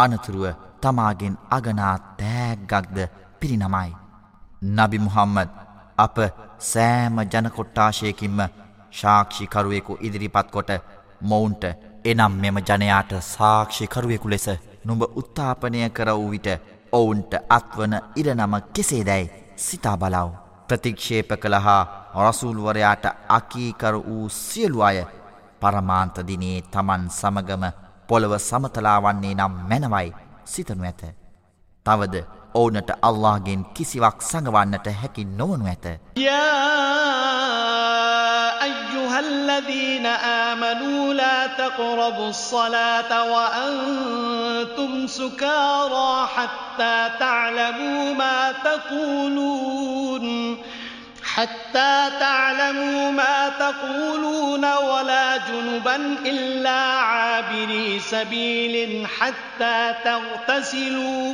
Speaker 2: අනතුරුව තමාගෙන් අගනා තෑග්ගක්ද පිරිනමයි නබි මුහම්මද අප සෑම ජනකොට්ටාශයකින්ම ශාක්ෂිකරුවෙකු ඉදිරිපත් කොට මොවුන්ට එනම් මෙම ජනයාට සාක්ෂිකරුවෙකු ලෙස නුඹ උත්තාපනය කර වූ විට ඔවුන්ට අත්වන ඉරනම කෙසේදැයි සිතා බලාව. ප්‍රතික්ෂේප කළ හා රසුල්වරයාට අකීකර වූ සියලු අය පරමාන්තදිනේ තමන් සමගම පොළොව සමතලාවන්නේ නම් මැනවයි සිතනු ඇත. තවද ඕනට අල්ලාගෙන් කිසිවක් සඟවන්නට හැකි නොවනු ඇත
Speaker 1: يا أيها الذين آمنوا لا تقربوا الصلاة وأنتم سكارى حتى تعلموا ما تقولون حتى تعلموا ما تقولون ولا جنبا إلا عابري سبيل حتى تغتسلوا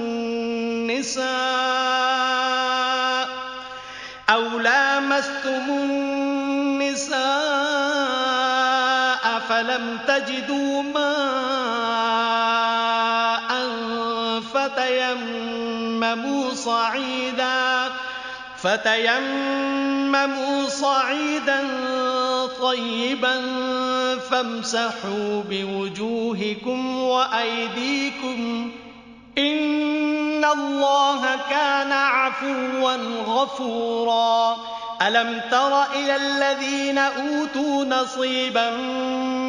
Speaker 1: النِّسَاءَ أَوْ لَامَسْتُمُ النِّسَاءَ فَلَمْ تَجِدُوا مَاءً فَتَيَمَّمُوا صَعِيدًا فتيمموا صعيدا طيبا فامسحوا بوجوهكم وأيديكم إِنَّ اللَّهَ كَانَ عَفُوًّا غَفُورًا أَلَمْ تَرَ إِلَى الَّذِينَ أُوتُوا نَصِيبًا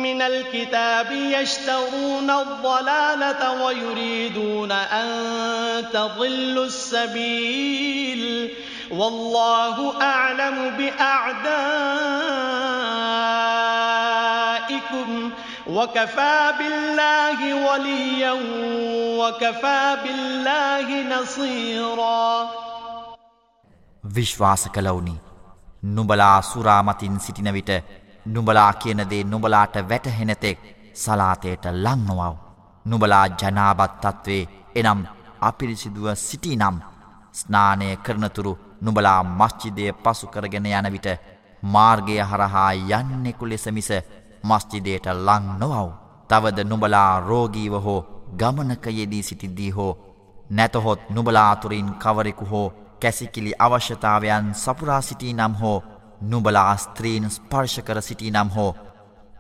Speaker 1: مِنَ الْكِتَابِ يَشْتَرُونَ الضَّلَالَةَ وَيُرِيدُونَ أَن تَضِلُّوا السَّبِيلَ وَاللَّهُ أَعْلَمُ بِأَعْدَائِكُمْ وكفى بالله وليا وكفى بالله نصيرا
Speaker 2: විශ්වාස කළවුනි නුඹලා සුරාමතින් සිටින විට නුඹලා කියන දේ නුඹලාට වැටහෙනතෙක් සලාතයට ලංනවව් නුඹලා ජනාබත් තත්වේ එනම් අපිරිසිදුව සිටිනම් ස්නානය කරනතුරු නුඹලා මස්්චිදය පසු කරගෙන යන විට මාර්ගය හරහා යන්නෙකු ලෙස මිස මස්ජිදයට ලං නොවව්. තවද නුඹලා රෝගීව හෝ ගමනක යෙදී සිටිද්දී හෝ නැතහොත් නුබලාතුරින් කවරෙකු හෝ කැසිකිලි අවශ්‍යතාවයන් සපුරා සිටී නම් හෝ නුබලා ස්ත්‍රීන් ස්පර්ශ කර සිටී නම් හෝ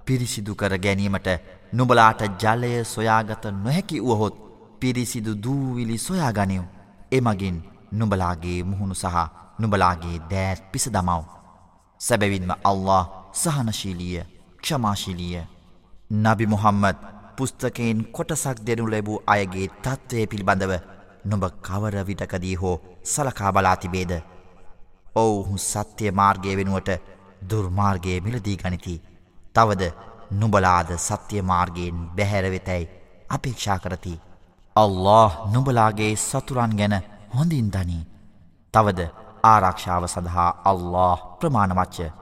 Speaker 2: පිරිසිදු කර ගැනීමට නුබලාට ජලය සොයාගත නොහැකි වුවහොත් පිරිසිදු දූවිලි සොයාගනිව් එමගින් නුබලාගේ මුහුණු සහ නුබලාගේ දෑත් පිස දමව් සැබැවින්ම අල්له සහනශීලිය ක්ෂමාශීලිය නබි මොහම්මත් පුස්තකයෙන් කොටසක් දෙනු ලැබූ අයගේ තත්ත්වය පිළිබඳව නොඹ කවර විටකදී හෝ සලකා බලාතිබේද ඔවුහු සත්‍යය මාර්ගය වෙනුවට දුර්මාර්ගයේ මිලදී ගනිති තවද නුබලාද සත්‍ය මාර්ගයෙන් බැහැරවෙතැයි අපේක්ෂා කරති. අල්له නුබලාගේ සතුරන් ගැන හොඳින් දනී. තවද ආරක්ෂාව සඳහා අල්له ප්‍රමාණවච්ච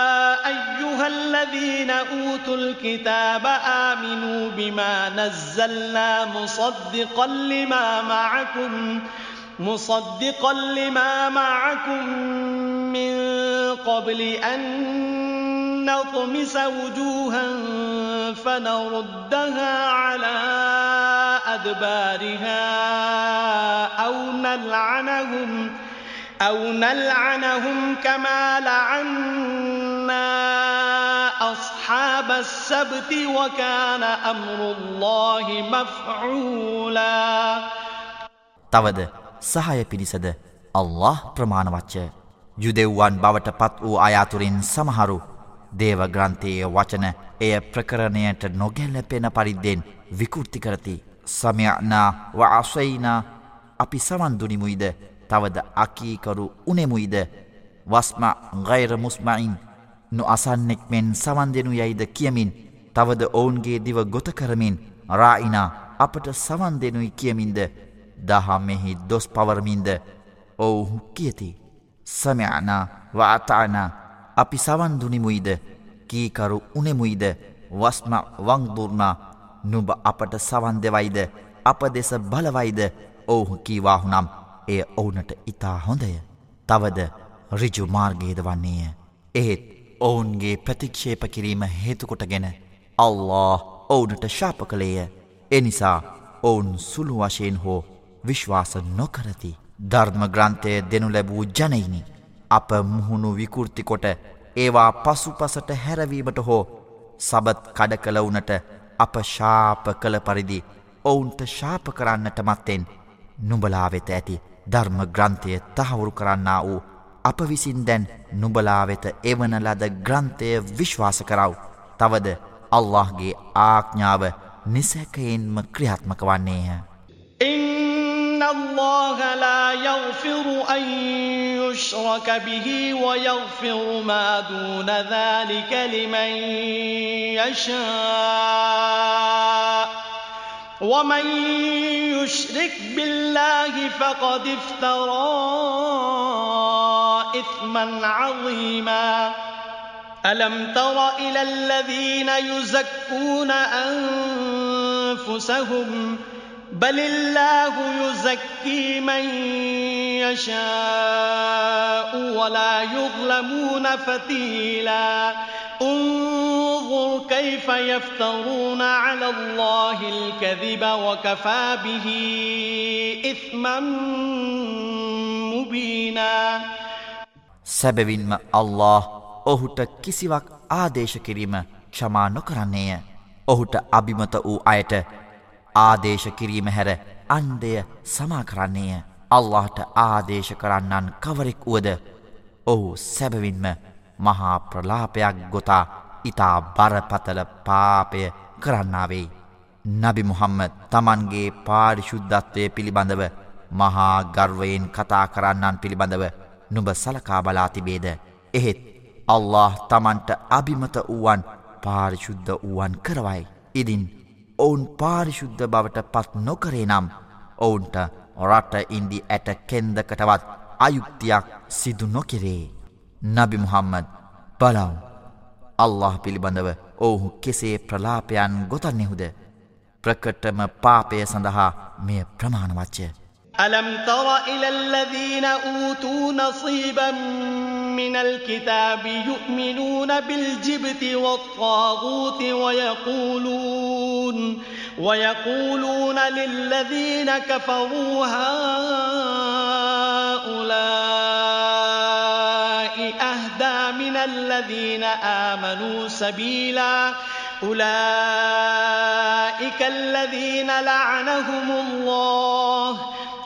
Speaker 1: أيها الذين أوتوا الكتاب آمنوا بما نزلنا مصدقا لما معكم مصدقا لما معكم من قبل أن نطمس وجوها فنردها على أدبارها أو نلعنهم أو نلعنهم كما لعنا أصحاب السبت وكان أمر الله مفعولا
Speaker 2: තවද සහාය පිරිසද අල්له ප්‍රමාණවච්ච යුදෙව්වන් බවට පත් වූ අයාතුරින් සමහරු දේව ග්‍රන්ථයේ වචන එය ප්‍රකරණයට නොගැල්ලපෙන පරිද්දෙන් විකෘති කරති සමයනා වආසයිනා අපි සවන්දුනිමුයිද තවද අකීකරු උනෙමුයිද වස්ම ගෛර මුස්මයින් නොඅසන්නෙක් මෙන් සවන්දෙනු යයිද කියමින් තවද ඔවුන්ගේ දිව ගොත කරමින් රායිනා අපට සවන් දෙනුයි කියමින්ද දහම්මෙහි දොස් පවරමින්ද ඔවුහු කියති සමයානා වාතානා අපි සවන්දුනිමුයිද කීකරු උනෙමුයිද වස්ම වංදුරනා නුබ අපට සවන් දෙවයිද අප දෙස බලවයිද ඔවුහු කීවාහුනම් එය ඔවුනට ඉතා හොඳය තවද රිජු මාර්ගයේද වන්නේය එහෙත් ඔවුන්ගේ ප්‍රතික්ෂේප කිරීම හේතුකොටගෙන අල්له ඔවුනට ශාප කළේය එනිසා ඔවුන් සුළු වශයෙන් හෝ විශ්වාස නොකරති ධර්මග්‍රන්ථය දෙනු ලැබූ ජනයිනි අප මුහුණු විකෘතිකොට ඒවා පසුපසට හැරවීමට හෝ සබත් කඩ කලවුනට අප ශාප කළ පරිදි ඔවුන්ට ශාප කරන්නට මත්තෙන් නුඹලාවෙත ඇති ධර්ම ග්‍රන්ථය තහවුරු කරන්නා වූ අප විසින් දැන් නුබලා වෙත එවන ලද ග්‍රන්ථය විශ්වාස කරව. තවද අල්لهගේ ආඥාව නිසැකයෙන්ම ක්‍රියාත්මක වන්නේය.
Speaker 1: إن الله لا يغفر أن يشرك به ويغفر ما دون ذلك لمن يشاء ومن يشرك بالله فقد افترى إثما عظيما ألم تر إلى الذين يزكون أنفسهم ؟ بل الله يزكي من يشاء ولا يظلمون فتيلا انظر كيف يفترون على الله الكذب وكفى به إثما مبينا
Speaker 2: සැබවින්ම අල්له ඔහුට කිසිවක් ආදේශ කිරීම ක්ෂමා නොකරන්නේය. ඔහුට අභිමත වූ අයට ආදේශ කිරීම හැර අන්දය සමාකරන්නේය අල්لهට ආදේශ කරන්නන් කවරෙක් වුවද ඔහු සැබවින්ම මහා ප්‍රලාපයක් ගොතා ඉතා බරපතල පාපය කරන්නාවෙයි. නබි මුහම්මද තමන්ගේ පාරිශුද්ධත්වය පිළිබඳව මහා ගර්වයෙන් කතා කරන්නන් පිළිබඳව නුබ සලකා බලාතිබේද. එහෙත් අල්له තමන්ට අභිමත වුවන් පාරිශුද්ධ වුවන් කරවයි. ඉදින් ඔවුන් පාරිශුද්ධ බවට පත් නොකරේ නම් ඔවුන්ට රට ඉන්දි ඇට කෙන්දකටවත් අයුක්තියක් සිදු නොකිරේ. නබි මුහම්මද බලව් අල්له පිළිබඳව ඔහු කෙසේ ප්‍රලාපයන් ගොතන්නෙහුද ප්‍රකටම පාපය සඳහා මෙය ප්‍රමාණවච්චය.
Speaker 1: ألم تر إلى الذين أوتوا نصيبا من الكتاب يؤمنون بالجبت والطاغوت ويقولون ويقولون للذين كفروا هؤلاء أهدى من الذين آمنوا سبيلا أولئك الذين لعنهم الله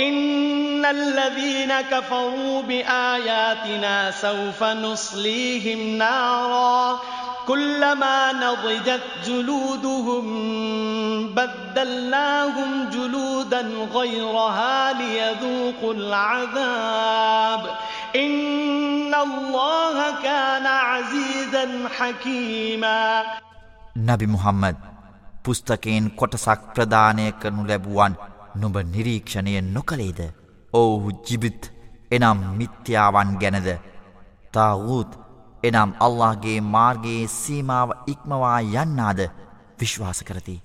Speaker 1: إن الذين كفروا بآياتنا سوف نصليهم نارا كلما نضجت جلودهم بدلناهم جلودا غيرها ليذوقوا العذاب إن الله كان عزيزا حكيما
Speaker 2: نبي محمد පුස්තකයෙන් කොටසක් ප්‍රදානය කරනු ලැබුවන් නුඹ නිරීක්ෂණය නොකළේද ඔවුහු ජිබිත් එනම් මිත්‍යාවන් ගැනද තාවූත් එනම් අල්لهගේ මාර්ගයේ සීමාව ඉක්මවා යන්නාද විශ්වාස කරති.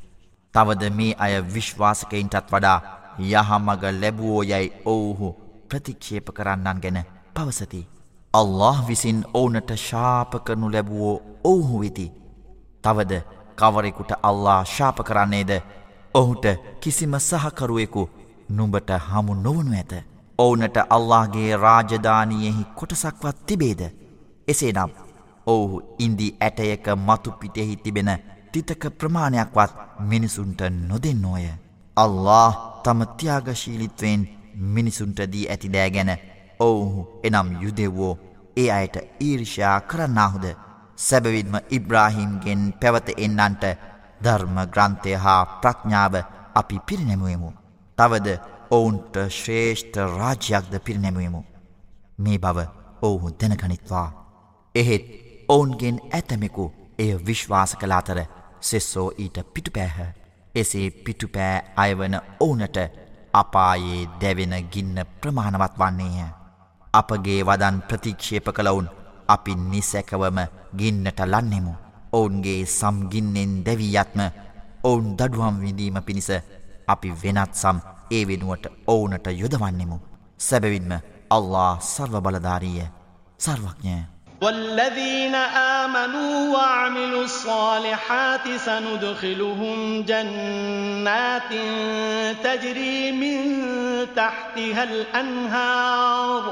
Speaker 2: තවද මේ අය විශ්වාසකයින්ටත් වඩා යහමග ලැබුවෝ යැයි ඔවුහු ප්‍රතික්ෂේප කරන්නන් ගැන පවසති. අල්له විසින් ඕනට ශාප කරනු ලැබුවෝ ඔවුහු වෙති. තවද කවරෙකුට අල්ලා ශාප කරන්නේද ඔහුට කිසිම සහකරුවෙකු නුඹට හමු නොවනු ඇත. ඔවුනට අල්لهගේ රාජධානයෙහි කොටසක්වත් තිබේද. එසේනම් ඔවුහු ඉන්දී ඇටයක මතුපිටෙහි තිබෙන තිතක ප්‍රමාණයක්වත් මිනිසුන්ට නොදෙන්නෝය. අල්له තම තියාගශීලිත්වෙන් මිනිසුන්ටදී ඇතිදෑ ගැන ඔවුහු එනම් යුදෙව්වෝ ඒ අයට ඊර්ෂා කරන්නාහුද. සැබවින්ම ඉබ්‍රාහිම්ගෙන් පැවත එන්නන්ට ධර්ම ග්‍රන්ථය හා ප්‍රඥාව අපි පිරිනැමුවමු. තවද ඔවුන්ට ශ්‍රේෂ්ඨ රාජ්‍යයක්ද පිරිනැමුවමු. මේ බව ඔවුහු දෙනගනිත්වා. එහෙත් ඔවුන්ගෙන් ඇතමෙකු එය විශ්වාස කලාතර සෙස්සෝ ඊට පිටුපෑහ. එසේ පිටුපෑ අයවන ඕනට අපායේ දැවෙන ගින්න ප්‍රමාණවත් වන්නේය. අපගේ වදන් ප්‍රතික්ෂේප කළවුන් අපි නිසැකවම ගින්නට ලන්නෙමු. ඔවුන්ගේ සම්ගින්නෙන් දැවීයත්ම ඔවුන් දඩුවම් විඳීම පිණිස අපි වෙනත් සම් ඒ වෙනුවට ඔවුනට යොදවන්නෙමු. සැබවින්ම අල්له සර්ව බලධාරීය සර්වඥය.
Speaker 1: والذين آمنوا وعملوا الصالحات سندخلهم جنات تجري من تحتها الأنهار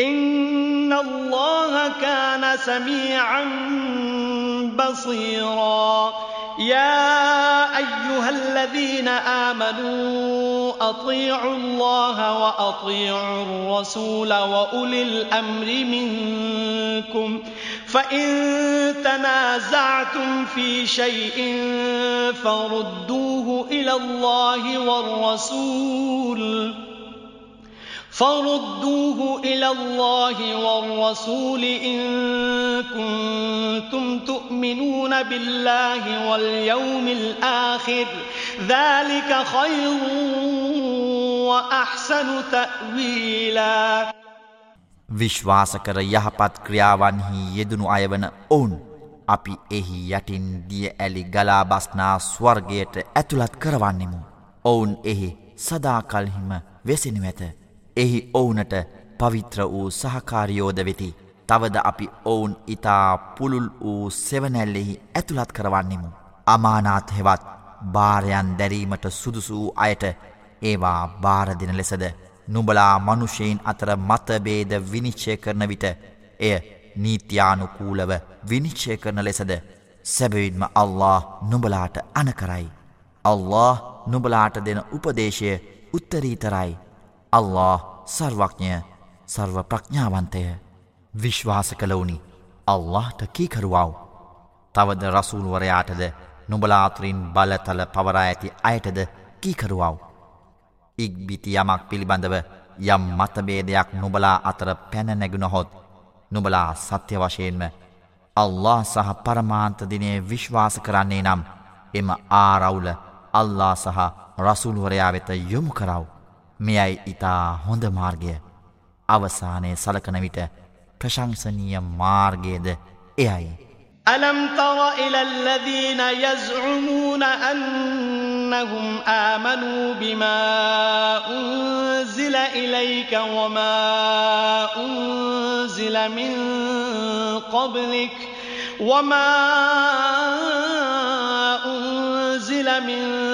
Speaker 1: إِنَّ اللَّهَ كَانَ سَمِيعًا بَصِيرًا يَا أَيُّهَا الَّذِينَ آمَنُوا أَطِيعُوا اللَّهَ وَأَطِيعُوا الرَّسُولَ وَأُولِي الْأَمْرِ مِنكُمْ فَإِن تَنَازَعْتُمْ فِي شَيْءٍ فَرُدُّوهُ إِلَى اللَّهِ وَالرَّسُولِ فردوه إلى الله والرسول إن كنتم تؤمنون بالله واليوم الآخر ذلك خير وأحسن تأويلا
Speaker 2: විශ්වාස කර යහපත් ක්‍රියාවන්හි යෙදුණු අයවන ඔවුන් අපි එහි යටින් දිය ඇලි ගලා බස්නා ස්වර්ගයට ඇතුළත් කරවන්නෙමු. ඔවුන් එහි සදාකල්හිම වෙසෙනු ඇත. එහි ඔවුනට පවිත්‍ර වූ සහකාරියෝද වෙති. තවද අපි ඔවුන් ඉතා පුළුල් වූ සෙවනැල්ලෙහි ඇතුළත් කරවන්නෙමු. අමානාත් හෙවත් භාරයන් දැරීමට සුදුසු වූ අයට ඒවා භාරදින ලෙසද නුබලා මනුෂයෙන් අතර මතබේද විනිශ්චය කරන විට එය නීති්‍යානුකූලව විනිශ්චය කරන ලෙසද සැබවින්ම අල්له නුබලාට අනකරයි. අල්له නුබලාට දෙන උපදේශය උත්තරීතරයි. අල්له සර්වඥය සර්ව ප්‍රඥාවන්තය විශ්වාස කළවුනි අල්لهට කීකරුවාව. තවද රසූල්වරයාටද නොබලාතුරින් බලතල පවරා ඇති අයටද කීකරුවාව. ඉක්බිති යමක් පිළිබඳව යම් මතබේදයක් නොබලා අතර පැනනැගුණහොත් නොබලා සත්‍ය වශයෙන්ම අල්له සහ පරමාන්තදිනය විශ්වාස කරන්නේ නම් එම ආරවුල අල්ලා සහ රසුල්වරයා වෙත යොමු කරව්. මෙයයි ඉතා හොඳ මාර්ගය අවසානයේ සලකන විට ප්‍රශංසනීය මාර්ගයේද එයයි
Speaker 1: ألم تر إلى الذين يزعمون أنهم آمنوا بما أنزل إليك وما أنزل من قبلك وما أنزل من قبلك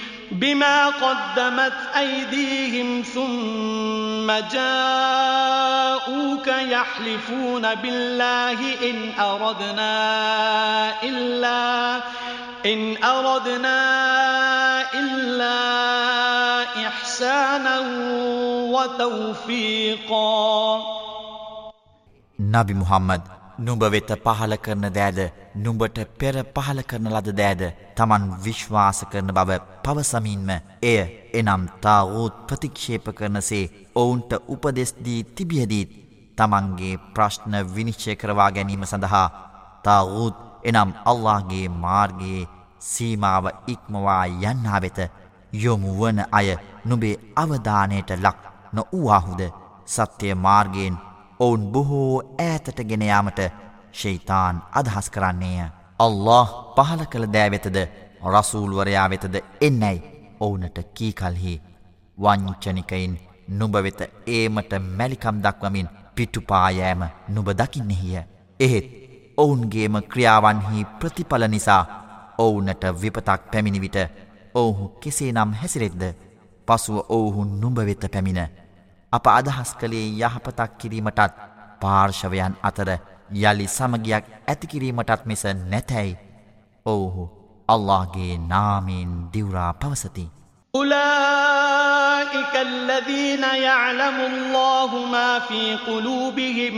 Speaker 1: بما قدمت أيديهم ثم جاءوك يحلفون بالله إن أردنا إلا إن أردنا إلا إحسانا وتوفيقا
Speaker 2: نبي محمد නුඹ වෙත පහල කරන දෑද නුඹට පෙර පහල කරන ලද දෑද තමන් විශ්වාස කරන බව පවසමින්ම එය එනම් තාවූත් ප්‍රතික්ෂේප කරනසේ ඔවුන්ට උපදෙස්දී තිබියදීත් තමන්ගේ ප්‍රශ්න විනිශ්චය කරවා ගැනීම සඳහා තාවූත් එනම් අල්لهගේ මාර්ගයේ සීමාව ඉක්මවා යන්නා වෙත යොමු වන අය නුබේ අවධානයට ලක් නොවවාහුද සත්‍යය මාර්ගයෙන් ඔවුන් බොහෝ ඈතට ගෙන යාමට ෂයිතාන් අදහස් කරන්නේය. අල්له පහල කළ දෑවෙතද රසූල්වරයා වෙතද එන්නැයි ඔවුනට කීකල්හි වංචනිකයින් නුබවෙත ඒමට මැලිකම් දක්වමින් පිටුපායෑම නුබ දකින්නෙහිය. එහෙත් ඔවුන්ගේම ක්‍රියාවන්හි ප්‍රතිඵල නිසා ඔවුනට විපතක් පැමිණිවිට ඔවුහු කෙසේනම් හැසිරෙද්ද පසුව ඔවුහු නුඹවෙත පැමිණ අප අදහස් කළේ යහපතක් කිරීමටත් පාර්ශවයන් අතර යළි සමගියක් ඇතිකිරීමටත් මිස නැතැයි ඔවුහු අල්لهගේ නාමීන් දිවරා පවසති.
Speaker 1: أولئك الذين يعلم الله ما في قلوبهم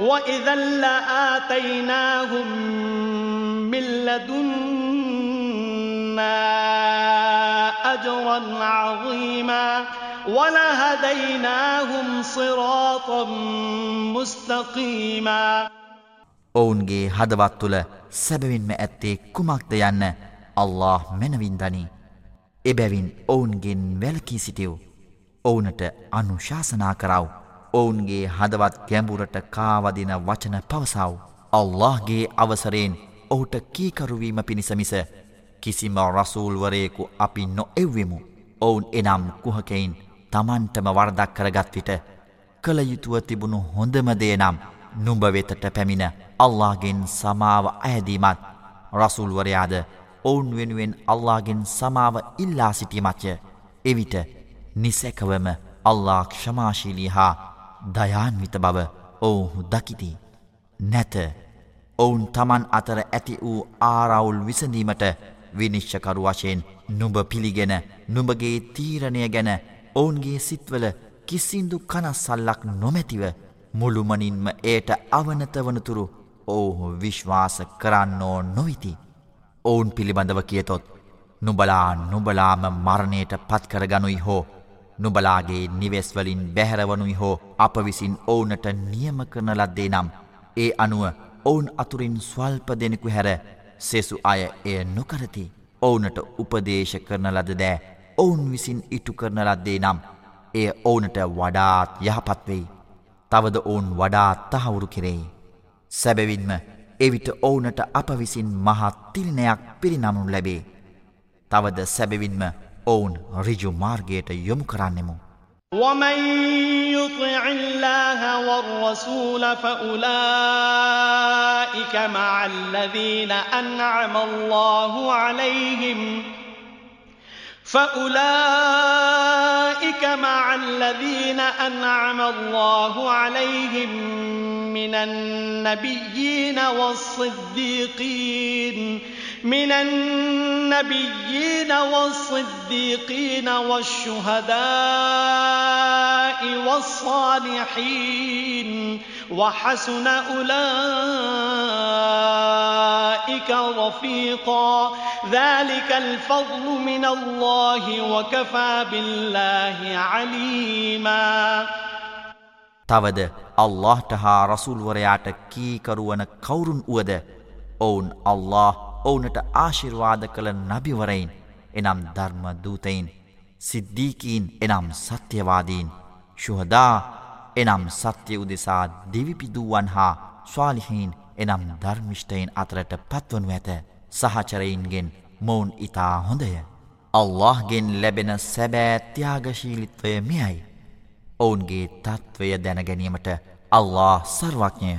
Speaker 1: وَإِذًا لَآتَيْنَاهُمْ مِنْ لَدُنَّا أَجْرًا عَظِيمًا وَلَهَدَيْنَاهُمْ صِرَاطًا مُسْتَقِيمًا
Speaker 2: ඔවුන්ගේ හදවත් තුළ සැබවින්ම ඇත්තේ කුමක්ද යන්න අල්له මැනවින් දනී. එබැවින් ඔවුන්ගෙන් වැලකී සිටියව්. ඔවුනට අනුශාසනා කරව්. ඔවුන්ගේ හදවත් ගැඹුරට කාවදින වචන පවසව්. අල්لهගේ අවසරයෙන් ඔහුට කීකරුවීම පිණිසමිස කිසිම රසූල්වරයෙකු අපි නො එව්වෙමු. ඔවුන් එනම් කුහකයින් තමන්ටම වර්දක් කරගත්විට කළයුතුව තිබුණු හොඳමදේ නම් නුඹවෙතට පැමිණ අල්لهගෙන් සමාව අයදීමත් රසුල්වරයාද ඔවුන් වෙනුවෙන් අල්ලාගෙන් සමාව ඉල්ලා සිටිමච්ය එවිට නිසැකවම අල්ලා ක්ෂමාශීලී හා දයාන්විත බව ඔවුහු දකිති නැත ඔවුන් තමන් අතර ඇති වූ ආරවුල් විසඳීමට විනිශ්චකරු වශයෙන් නුඹ පිළිගෙන නුඹගේ තීරණය ගැන ඔවුන්ගේ සිත්වල කිසිදු කනස්සල්ලක් නොමැතිව මුළුමනින්ම ඒට අවනතවනතුරු ඔවුහු විශ්වාස කරන්නෝ නොවිති ඔවුන් පිළිබඳව කියතොත් නුබලා නුබලාම මරණයට පත්කරගනුයි හෝ නුබලාගේ නිවෙස්වලින් බැහැරවනුයි හෝ අප විසින් ඔවුනට නියම කරන ලද්දේ නම් ඒ අනුව ඔවුන් අතුරින් ස්වල්ප දෙනෙකු හැර සෙසු අය එය නොකරති ඔවුනට උපදේශ කරන ලද දෑ ඔවුන් විසින් ඉටු කරන ලද්දේ නම් එය ඕනට වඩාත් යහපත්වෙයි තවද ඔවුන් වඩාත් තහවුරු කෙරෙයි සැබවින්ම එවිට ඔවුනට අප විසින් මහත් තිලිනයක් පිරිනමුණු ලැබේ තවද සැබවින්ම ඔවුන් රිජු මාර්ගයට යොමු කරන්නෙමු.
Speaker 1: ومن يطع الله والرسول فأولئك مع الذين أنعم الله عليهم فأولئك مع الذين أنعم الله عليهم من النبيين والصديقين من النبيين والصديقين والشهداء والصالحين وحسن أولئك رفيقا ذلك الفضل من الله وكفى بالله عليما
Speaker 2: تها رسول හා كي කීකරුවන كورن වුවද اون الله ඔවුනට ආශිර්වාද කළ නබිවරයින් එනම් ධර්ම දූතයින් සිද්ධීකීන් එනම් සත්‍යවාදීන් ශුහදා එනම් සත්‍ය උදෙසා දිවිපිදුවන් හා ස්වාලිහින් එනම් ධර්මිෂ්ටයින් අතරට පත්වනු ඇත සහචරයින්ගෙන් මොවුන් ඉතා හොඳය. අල්لهගෙන් ලැබෙන සැබෑත්‍යයාගශීලිත්වය මෙයයි. ඔවුන්ගේ තත්ත්වය දැනගැනීමට අල්له සර්වඥය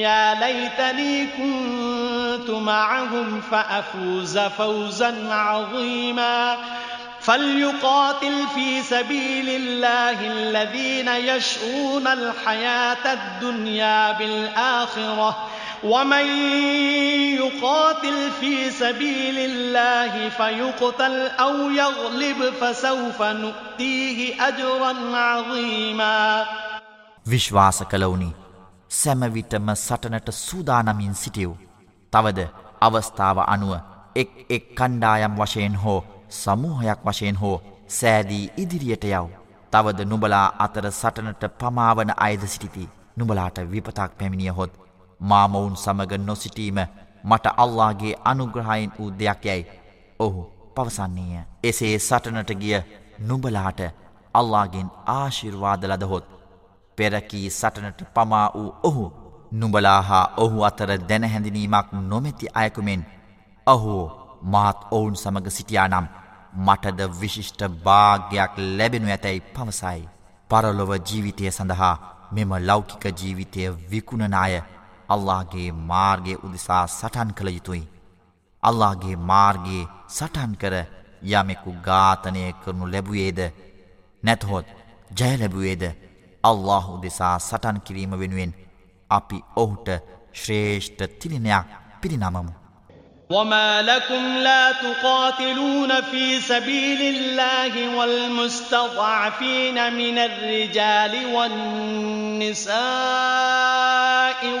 Speaker 1: يا ليتني كنت معهم فأفوز فوزا عظيما فليقاتل في سبيل الله الذين يشؤون الحياة الدنيا بالآخرة ومن يقاتل في سبيل الله فيقتل أو يغلب فسوف نؤتيه أجرا عظيما
Speaker 2: විශ්වාස لوني සැමවිටම සටනට සූදානමින් සිටියව්. තවද අවස්ථාව අනුව එක් එක් කණ්ඩායම් වශයෙන් හෝ සමූහයක් වශයෙන් හෝ සෑදී ඉදිරියට යව්. තවද නුබලා අතර සටනට පමාවන අයද සිටිති. නුබලාට විපතක් පැමිණියහොත් මාමවුන් සමග නොසිටීම මට අල්ලාගේ අනුග්‍රහයින් වූ දෙයක් යැයි. ඔහු පවසන්නේය. එසේ සටනට ගිය නුබලාට අල්ලාගෙන් ආශිර්වාද ලදහොත්. පෙරකී සටනට පමා වූ ඔහු නුඹලා හා ඔහු අතර දැනහැඳිනීමක් නොමැති අයකුමෙන් ඔහු මාත් ඔවුන් සමඟ සිටියානම් මටද විශිෂ්ට භාග්‍යයක් ලැබෙනු ඇතැයි පවසයි. පරලොව ජීවිතය සඳහා මෙම ලෞකික ජීවිතය විකුණනාය අල්لهගේ මාර්ගය උදෙසා සටන් කළ යුතුයි. අල්لهගේ මාර්ගයේ සටන් කර යමෙකු ඝාතනය කරනු ලැබුයේද නැත්හොත් ජයලැබුවේද අල්له දෙසා සටන් කිරීම වෙනුවෙන් අපි ඔහුට ශ්‍රේෂ්ඨ තිලිනයක් පිරිනමමු.
Speaker 1: وما لكم لا تقاتلون في سبيل الله والمستضعفين من الرجال والنساء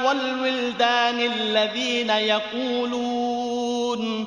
Speaker 1: والولدان الذين يقولون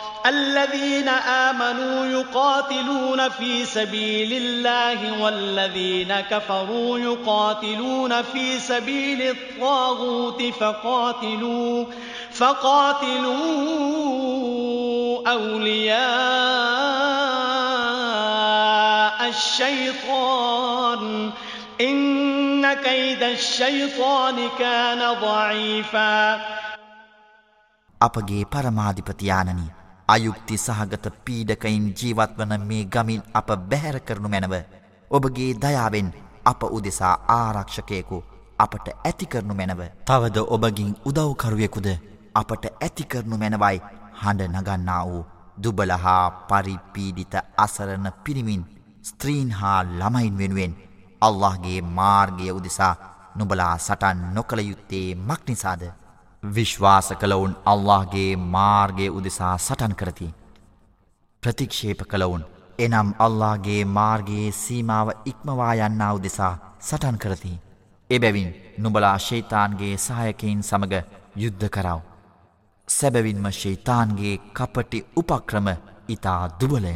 Speaker 1: الذين آمنوا يقاتلون في سبيل الله والذين كفروا يقاتلون في سبيل الطاغوت فقاتلوا فقاتلوا أولياء الشيطان إن كيد الشيطان كان ضعيفا
Speaker 2: අපගේ අයුක්ති සහගත පීඩකයින් ජීවත්වන මේ ගමින් අප බැහැර කරනු මැනව. ඔබගේ දයාවෙන් අප උදෙසා ආරක්ෂකයෙකු අපට ඇතිකරනු මැනව. තවද ඔබගින් උදව්කරුවෙකුද අපට ඇතිකරනු මැනවයි හඬ නගන්නා වූ දුබලහා පරිපීඩිත අසරණ පිරිමින් ස්ත්‍රීන් හා ළමයින් වෙනුවෙන් අල්لهගේ මාර්ගය උදෙසා නුබලා සටන් නොකළ යුත්තේ මක්නිසාද. විශ්වාස කළවුන් අල්لهගේ මාර්ගය උදෙසා සටන් කරති. ප්‍රතික්ෂේප කළවුන් එනම් අල්لهගේ මාර්ගයේ සීමාව ඉක්මවා යන්නා උදෙසා සටන් කරති. එබැවින් නුබලා ශේතාන්ගේ සහයකයින් සමඟ යුද්ධ කරව. සැබැවින්ම ශේතාන්ගේ කපටි උපක්‍රම ඉතා දුබලය.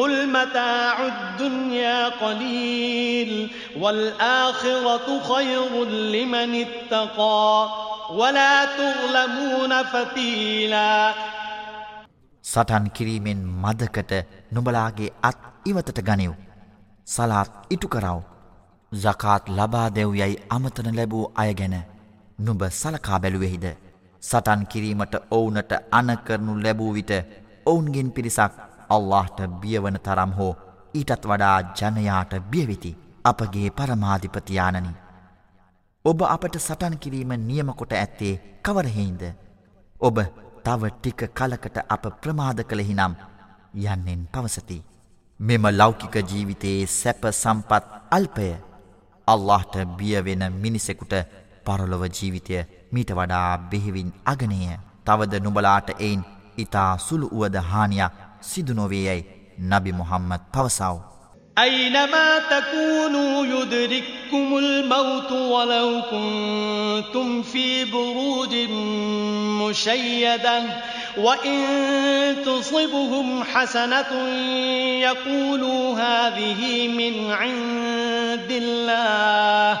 Speaker 1: قل متاع الدنيا قليل والآخرة خير لمن اتقى ولا تظلمون فتيلا
Speaker 2: සටන් කිරීමෙන් මදකට නුඹලාගේ අත් ඉවතට ගනිව්. සලාත් ඉටු කරව. ජකාත් ලබා දෙව් යයි අමතන ලැබූ අය ගැන නුඹ සලකා බැලුවෙහිද. සටන් කිරීමට ඔවුනට අනකරනු ලැබූ විට ඔවුන්ගෙන් පිරිසක් අල්لهට බියවන තරම් හෝ ඊටත් වඩා ජනයාට බියවෙති අපගේ පරමාධිපතියානනි. ඔබ අපට සටන් කිරීම නියමකොට ඇත්තේ කවරහෙයින්ද. ඔබ තව ටික කලකට අප ප්‍රමාද කළෙහිනම් යන්නෙන් පවසති. මෙම ලෞකික ජීවිතයේ සැප සම්පත් අල්පය අල්لهට බියවෙන මිනිසෙකුට පරලොව ජීවිතය මීට වඩා බෙහිවින් අගනය තවද නුබලාට එයින් ඉතා සුළු වුවද හානියක් සිදු නොවේයයි නබි محمد පවසව.
Speaker 1: أينما تكونوا يدرككم الموت ولو كنتم في بروج مشيدة وإن تصبهم حسنة يقولوا هذه من عند الله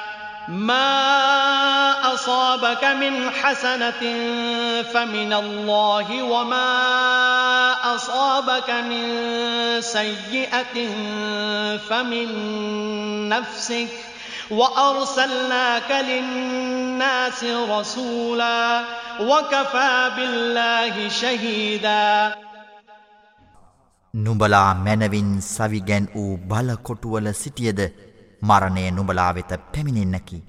Speaker 1: ما أصابك من حسنة فمن الله وما أصابك من سيئة فمن نفسك وأرسلناك للناس رسولا وكفى بالله شهيدا
Speaker 2: නුඹලා මැනවින් සවිගැන් වූ බලකොටුවල සිටියද මරණය නුඹලා වෙත පැමිණෙන්නකි.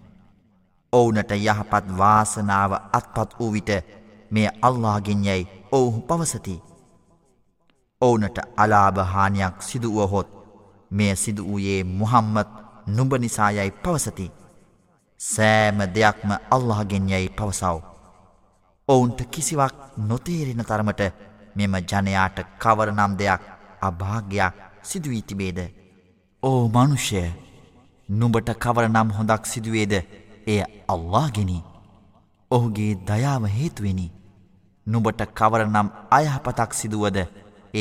Speaker 2: ඔවුනට යහපත් වාසනාව අත්පත් වූ විට මේ අල්ලාගෙන් යැයි ඔවුහු පවසති. ඔවුනට අලාභහානයක් සිදුවුවහොත් මෙය සිදු වූයේ මුහම්මත් නුඹ නිසායයි පවසති. සෑම දෙයක්ම අල්ලාහගෙන් යැයි පවසව. ඔවුන්ට කිසිවක් නොතේරෙන තරමට මෙම ජනයාට කවරනම් දෙයක් අභාග්‍යයක් සිදුවී තිබේද. ඕ මනුෂ්‍යය නුඹට කවර නම් හොඳක් සිදුවේද එය අල්ලාගෙනි ඔහුගේ දයාව හේතුවෙනි නුඹට කවර නම් අයහපතක් සිදුවද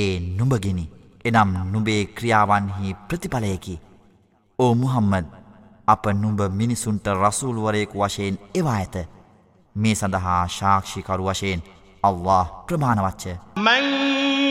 Speaker 2: ඒ නුඹගෙනි එනම් නුබේ ක්‍රියාවන්හි ප්‍රතිඵලයකි ඕ මුහම්මද අප නුඹ මිනිසුන්ට රසූල්ුවරයෙකු වශයෙන් එවා ඇත මේ සඳහා ශාක්ෂිකරු වශයෙන් අල්له ප්‍රමාණවච්ච
Speaker 1: මං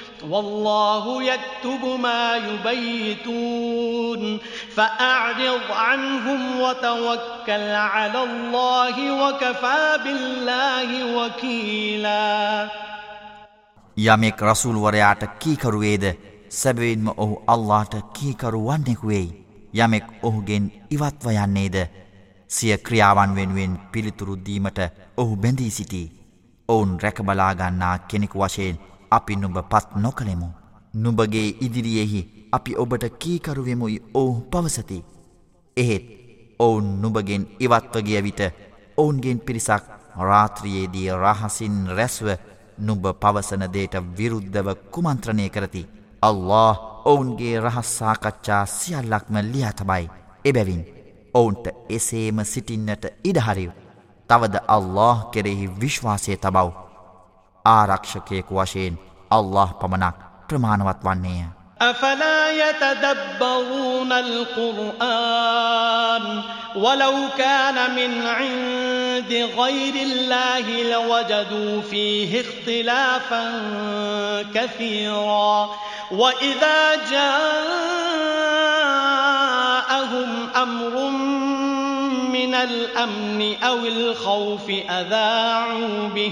Speaker 1: والله يكتب ما يبيتون فأعرض عنهم وتوكل على الله وكفى بالله وكيلا
Speaker 2: යමෙක් රසූල්වරයාට කීකරුවේද සැබවින්ම ඔහු අල්ලාට කීකරු වන්නෙකු වෙයි යමෙක් ඔහුගෙන් ඉවත්ව යන්නේද සිය ක්‍රියාවන් වෙනුවෙන් පිළිතුරු දීමට ඔහු බැඳී සිටී ඔවුන් රැකබලාගන්නා කෙනෙකු වශයෙන් අපි නුඹ පත් නොකළෙමු. නුඹගේ ඉදිරියෙහි අපි ඔබට කීකරුවෙමුයි ඔවුන් පවසති. එහෙත් ඔවුන් නුඹගෙන් ඉවත්වගිය විට ඔවුන්ගෙන් පිරිසක් රාත්‍රියේදී රහසින් රැස්ව නුඹ පවසන දේට විරුද්ධව කුමන්ත්‍රණය කරති. අල්له ඔවුන්ගේ රහස්සාකච්ඡා සියල්ලක්ම ලියාතබයි. එබැවින් ඔවුන්ට එසේම සිටින්නට ඉඩහරිව. තවද අල්له කෙරෙහි විශ්වාසය තබව්. ආරක්ෂකයෙකු වශයෙන් අල්له පමණක් ප්‍රමාණවත් වන්නේය.
Speaker 1: أفلا يتدبرون القرآن ولو كان من عند غير الله لوجدوا فيه اختلافا كثيرا وإذا جاءهم أمر من الأمن أو الخوف أذاعوا به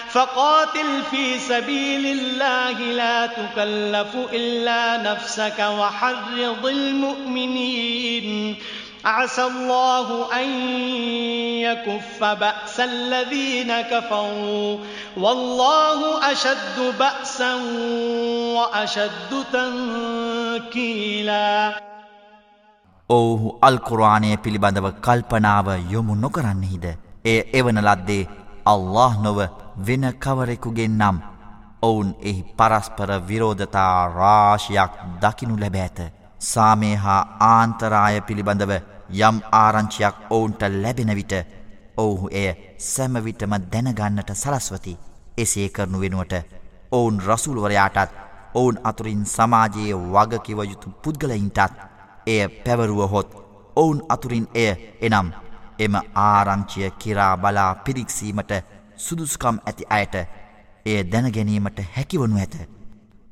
Speaker 1: فقاتل في سبيل الله لا تكلف إلا نفسك وحرض المؤمنين عسى الله أن يكف بأس الذين كفروا والله أشد بأسا وأشد تنكيلا
Speaker 2: ඔවුහු අල්කුරවානය පිළිබඳව ويوم යොමු නොකරන්නෙහිද إيه එවන ලද්දේ අල්له නොව වෙන කවරෙකුගෙන් නම් ඔවුන් එහි පරස්පර විරෝධතා රාශියක් දකිනු ලැබ ඇත සාමය හා ආන්තරාය පිළිබඳව යම් ආරංචියක් ඔවුන්ට ලැබෙන විට ඔවුහු එය සැමවිටම දැනගන්නට සලස්වති එසේ කරනු වෙනුවට ඔවුන් රසුල්වරයාටත් ඔවුන් අතුරින් සමාජයේ වගකිවයුතු පුද්ගලයින්ටත් එය පැවරුව හොත් ඔවුන් අතුරින් එය එනම් එම ආරංචිය කිරා බලා පිරික්සීමට සුදුස්කම් ඇති අයට එය දැනගැනීමට හැකිවනු ඇත.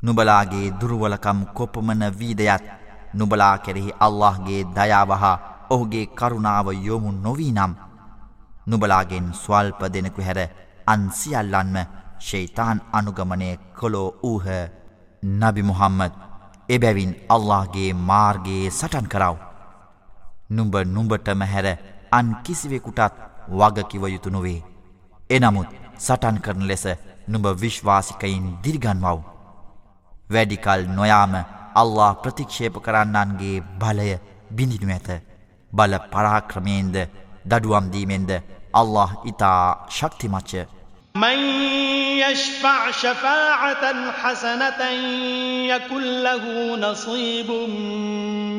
Speaker 2: නුබලාගේ දුරුවලකම් කොපමන වීදයත් නුබලා කෙරෙහි අල්لهගේ දයාවහා ඔහුගේ කරුණාව යොමු නොවී නම්. නුබලාගෙන් ස්වල්ප දෙනකු හැර අන්සිියල්ලන්ම ශෙයිතාන් අනුගමනය කොලෝ වූහ නබි මුහම්මද එබැවින් අල්لهගේ මාර්ගයේ සටන් කරව. නුඹ නුඹටම හැර අන් කිසිවෙකුටත් වගකිව යුතු නොවේ. එනමුත් සටන් කරන ලෙස නුඹ විශ්වාසිකයින් දිර්ගන්වව්. වැඩිකල් නොයාම අල්له ප්‍රතික්ෂේප කරන්නන්ගේ බලය බිඳිනු ඇත. බල පරාක්‍රමයෙන්ද දඩුවම්දීමෙන්ද අල්له ඉතා ශක්තිමච්ච.
Speaker 1: يشفع شفاعة حسنة يكن له نصيب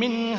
Speaker 1: منها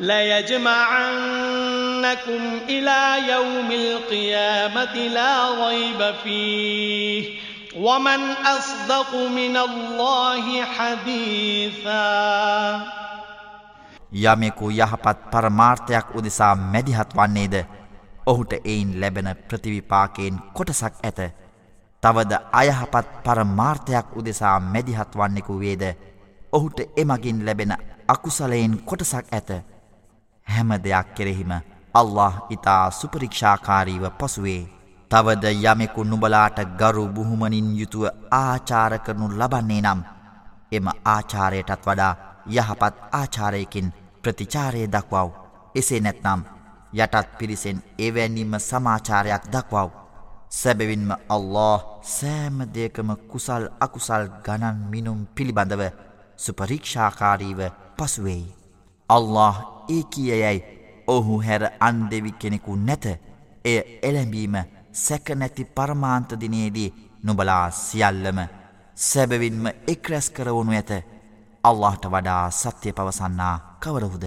Speaker 1: ليجمعنكم إلى يوم القيامة لا ريب فيه ومن أصدق من الله حديثا
Speaker 2: යමෙකු යහපත් පරමාර්ථයක් උදෙසා මැදිහත් වන්නේද ඔහුට එයින් ලැබෙන ප්‍රතිවිපාකයෙන් කොටසක් ඇත තවද අයහපත් පරමාර්ථයක් උදෙසා මැදිහත් වන්නෙකු වේද ඔහුට එමගින් ලැබෙන අකුසලයෙන් කොටසක් ඇත හැම දෙයක් කෙරෙහිම අල්له ඉතා සුපරීක්ෂාකාරීව පසුවේ තවද යමෙකු නුබලාට ගරු බුහුමනින් යුතුව ආචාර කරනු ලබන්නේ නම් එම ආචාරයටත් වඩා යහපත් ආචාරයකින් ප්‍රතිචාරය දක්වව් එසේ නැත්නම් යටත් පිරිසෙන් එවැනිම සමාචාරයක් දක්වව් සැබවින්ම අල්له සෑමදයකම කුසල් අකුසල් ගණන් මිනුම් පිළිබඳව සුපරීක්ෂාකාරීව පසුවෙයි. අල්له ඒ කියයයි ඔහු හැර අන් දෙවි කෙනෙකු නැත එය එළැඹීම සැක නැති පරමාන්තදිනයේදී නොබලා සියල්ලම සැබවින්ම එක්රැස් කරවනු ඇත අල්لهට වඩා සත්‍යය පවසන්නා කවරහුද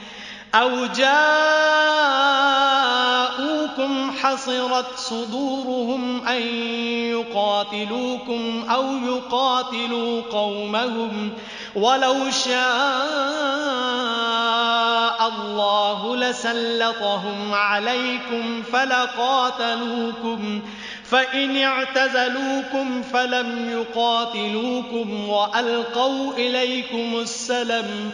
Speaker 1: أو جاءوكم حصرت صدورهم أن يقاتلوكم أو يقاتلوا قومهم ولو شاء الله لسلطهم عليكم فلقاتلوكم فإن اعتزلوكم فلم يقاتلوكم وألقوا إليكم السلم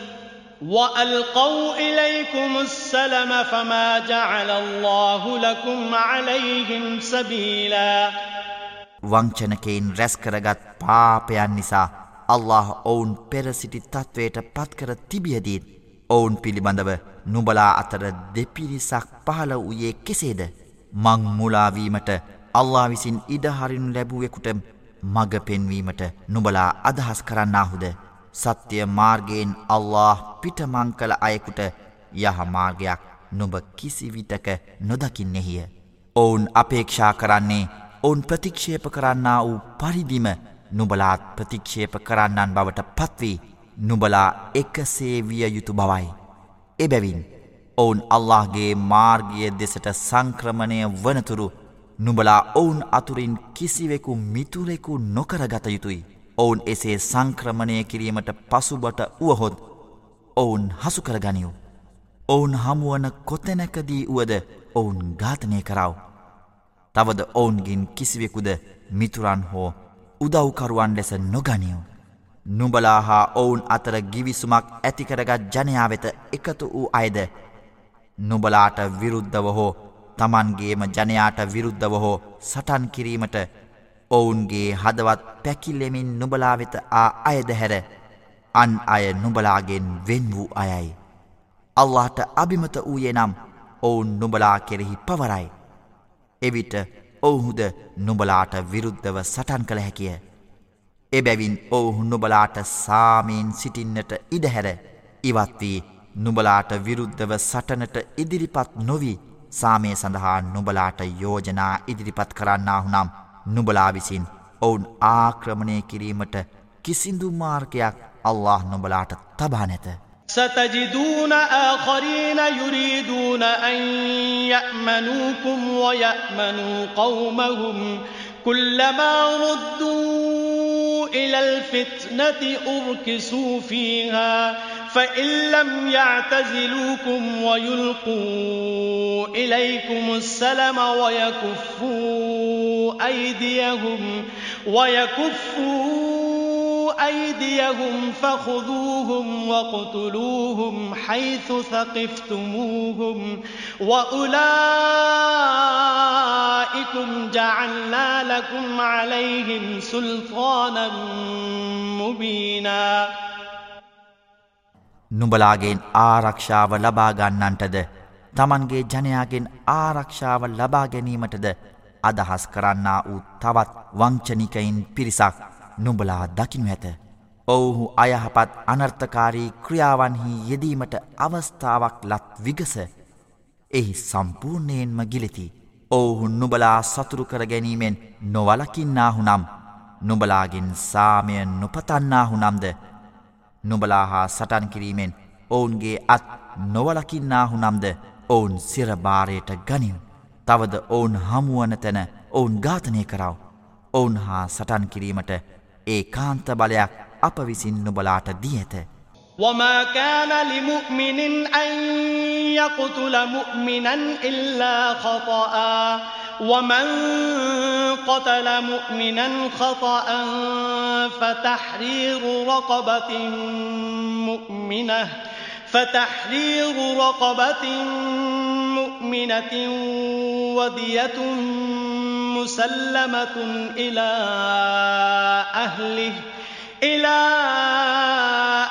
Speaker 1: وألقوا إليكم السلم فما جعل الله لكم عليهم سبيلا
Speaker 2: වංචනකයින් රැස් කරගත් පාපයන් නිසා අල්له ඔවුන් පෙරසිටි තත්ත්වයට පත්කර තිබියදීත් ඔවුන් පිළිබඳව නුබලා අතර දෙපිරිසක් පහල වූයේ කෙසේද මං මුලාවීමට අල්ලා විසින් ඉඩහරින් ලැබුවෙකුට මග පෙන්වීමට නුබලා අදහස් කරන්නාහුද සත්‍ය මාර්ගයෙන් අල්له පිටමං කළ අයෙකුට යහමාර්ගයක් නොබ කිසිවිටක නොදකින්නෙහිය. ඔවුන් අපේක්ෂා කරන්නේ ඔවුන් ප්‍රතික්ෂේප කරන්න වූ පරිදිම නුබලාත් ප්‍රතික්ෂේප කරන්නන් බවට පත්වී නුබලා එකසේ විය යුතු බවයි. එබැවින් ඔවුන් අල්لهගේ මාර්ගිය දෙසට සංක්‍රමණය වනතුරු නුබලා ඔවුන් අතුරින් කිසිවෙකු මිතුරෙකු නොකරගත යුතුයි. ඔවුන් එසේ සංක්‍රමණය කිරීමට පසුබට වුවහොත් ඔවුන් හසු කරගනිියු. ඔවුන් හමුවන කොතැනැකදී වුවද ඔවුන් ඝාතනය කරව. තවද ඔවුන්ගින් කිසිවෙකුද මිතුරන් හෝ උදව්කරුවන් ලෙස නොගනිියු. නුඹලා හා ඔවුන් අතර ගිවිසුමක් ඇතිකරගත් ජනයා වෙත එකතු වූ අයද නුබලාට විරුද්ධව හෝ තමන්ගේම ජනයාට විරුද්ධව හෝ සටන් කිරීමට ඔවුන්ගේ හදවත් පැකිල්ලෙමින් නුබලා වෙත ආ අයද හැර අන් අය නුබලාගෙන් වෙන් වූ අයයි. අල්لهට අභිමත වූයේ නම් ඔවුන් නුබලා කෙරෙහි පවරයි. එවිට ඔවුහුද නුබලාට විරුද්ධව සටන් කළ හැකිය. එබැවින් ඔවුහු නුබලාට සාමීන් සිටින්නට ඉඩහැර ඉවත්වී නුබලාට විරුද්ධව සටනට ඉදිරිපත් නොවී සාමය සඳහා නුබලාට යෝජනා ඉදිරිපත් කරන්නාහු නම්. නුබලා විසින් ඔවුන් ආක්‍රමණය කිරීමට කිසිදු මාර්ගයක් අල්له නොබලාට තබා නැත.
Speaker 1: ستجدون آخرين يريدون أن يأمنوكم ويأمنوا قومهم كلما ردوا إلى الفتنة أركسوا فيها فإن لم يعتزلوكم ويلقوا إليكم السلم ويكفوا أيديهم ويكفوا أيديهم فخذوهم وقتلوهم حيث ثقفتموهم وأولئكم جعلنا لكم عليهم سلطانا مبينا
Speaker 2: නුඹලාගෙන් ආරක්ෂාව ලබා ගන්නන්ටද තමන්ගේ ජනයාගෙන් ආරක්ෂාව ලබා ගැනීමටද අදහස් කරන්නා වූ තවත් වංචනිකයින් පිරිසක් නුඹලා දකිනු ඇත ඔවුහු අයහපත් අනර්ථකාරී ක්‍රියාවන්හි යෙදීමට අවස්ථාවක් ලත් විගස එහි සම්පූර්ණයෙන්ම ගිලිති ඔවුහු නුබලා සතුරු කර ගැනීමෙන් නොවලකින්නාහු නම් නුබලාගෙන් සාමය නොපතන්නාහු නම්ද නුබලා හා සටන් කිරීමෙන් ඔවුන්ගේ අත් නොවලකින්නාහු නම්ද ඔවුන් සිරභාරයට ගනිව තවද ඔවුන් හමුවන තැන ඔවුන් ඝාතනය කරව ඔවුන් හා සටන් කිරීමට ඒ කාන්ත බලයක් අප විසින් නොබලාට දී ඇත.
Speaker 1: وما كان لمؤمن أن يقتل مؤمنا إلا خطأ ومن قتل مؤمنا خطأ فتحرير رقبة مؤمنة فتحرير رقبة مؤمنة ودية مسلمة إلى أهله إلى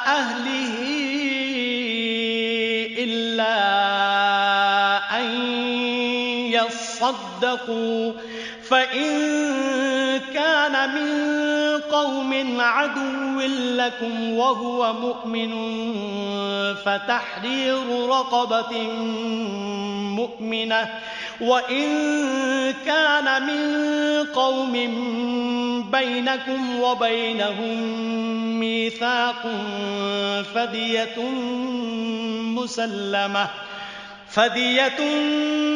Speaker 1: أهله إلا أن يصدقوا فإن كان من قوم عدو لكم وهو مؤمن فتحرير رقبة مؤمنة وإن كان من قوم بينكم وبينهم ميثاق فدية مسلمة فدية مسلمة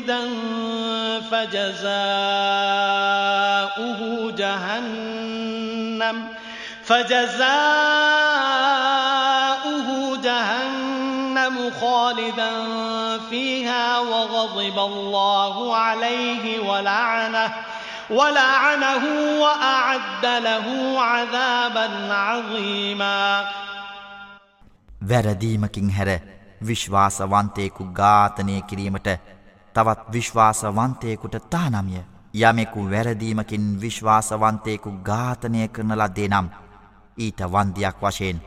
Speaker 1: مفردا فجزاؤه جهنم فجزاؤه جهنم خالدا فيها وغضب الله عليه ولعنه ولعنه وأعد له عذابا عظيما
Speaker 2: වැරදීමකින් හැර විශ්වාසවන්තයෙකු ඝාතනය කිරීමට තවත් විශ්වාසවන්තයකුට තානමිය යමෙකු වැරදීමකින් විශ්වාසවන්තයකු ඝාතනය කරනලා දෙනම් ඊට වන්දියක් වශයෙන්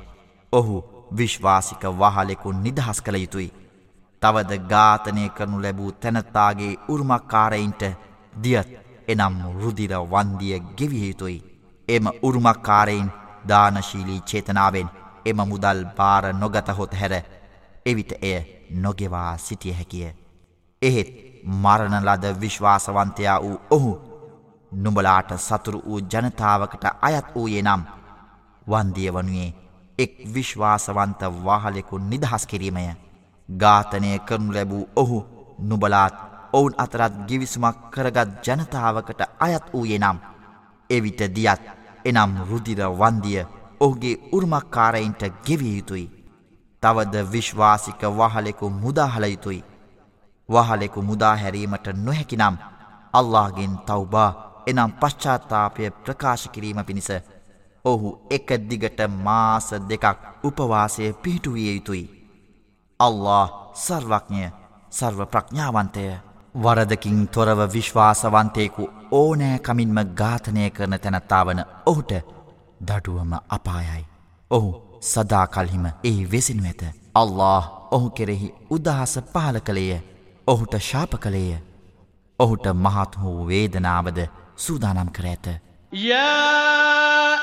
Speaker 2: ඔහු විශ්වාසික වහලෙකු නිදහස් කළ යුතුයි. තවද ඝාතනය කරනු ලැබූ තැනත්තාගේ උරුමක්කාරයින්ට දියත් එනම් රුදිර වන්දිය ගෙවිය යුතුයි. එම උරුමක්කාරයින් දානශීලී චේතනාවෙන් එම මුදල් බාර නොගතහොත් හැර එවිට එය නොගෙවා සිටිය හැකිය. එහෙත් මරණලද විශ්වාසවන්තයා වූ ඔහු නුඹලාට සතුරු වූ ජනතාවකට අයත් වූයේ නම් වන්දිය වනුයේ එක් විශ්වාසවන්ත වාහලෙකු නිදහස් කිරීමය ඝාතනය කරනු ලැබූ ඔහු නුබලාත් ඔවුන් අතරත් ගිවිසුමක් කරගත් ජනතාවකට අයත් වූයේ නම් එවිට දියත් එනම් රුදිර වන්දිය ඔහුගේ උර්මක්කාරයින්ට ගෙවිය යුතුයි තවද විශ්වාසික වහලෙකු මුදාහල යුතුයි වහලෙකු මුදාහැරීමට නොහැකිනම් අල්لهගෙන් තවබා එනම් පශ්චාත්තාපය ප්‍රකාශ කිරීම පිණිස ඔහු එක දිගට මාස දෙකක් උපවාසය පිහිටුවිය යුතුයි. අල්له සර්වඥය සර්ව ප්‍රඥාවන්තය වරදකින් තොරව විශ්වාසවන්තයෙකු ඕනෑ කමින්ම ඝාතනය කරන තැනත්තාවන ඔහුට දඩුවම අපායයි. ඔහු සදාකල්හිම ඒ වෙසිනු ඇත. අල්له ඔහු කෙරෙහි උදහස පහල කළේය. ඔහුට ශාප කළේය ඔහුට මහත් වූ වේදනාවද සූදානම් කර ඇත
Speaker 1: يا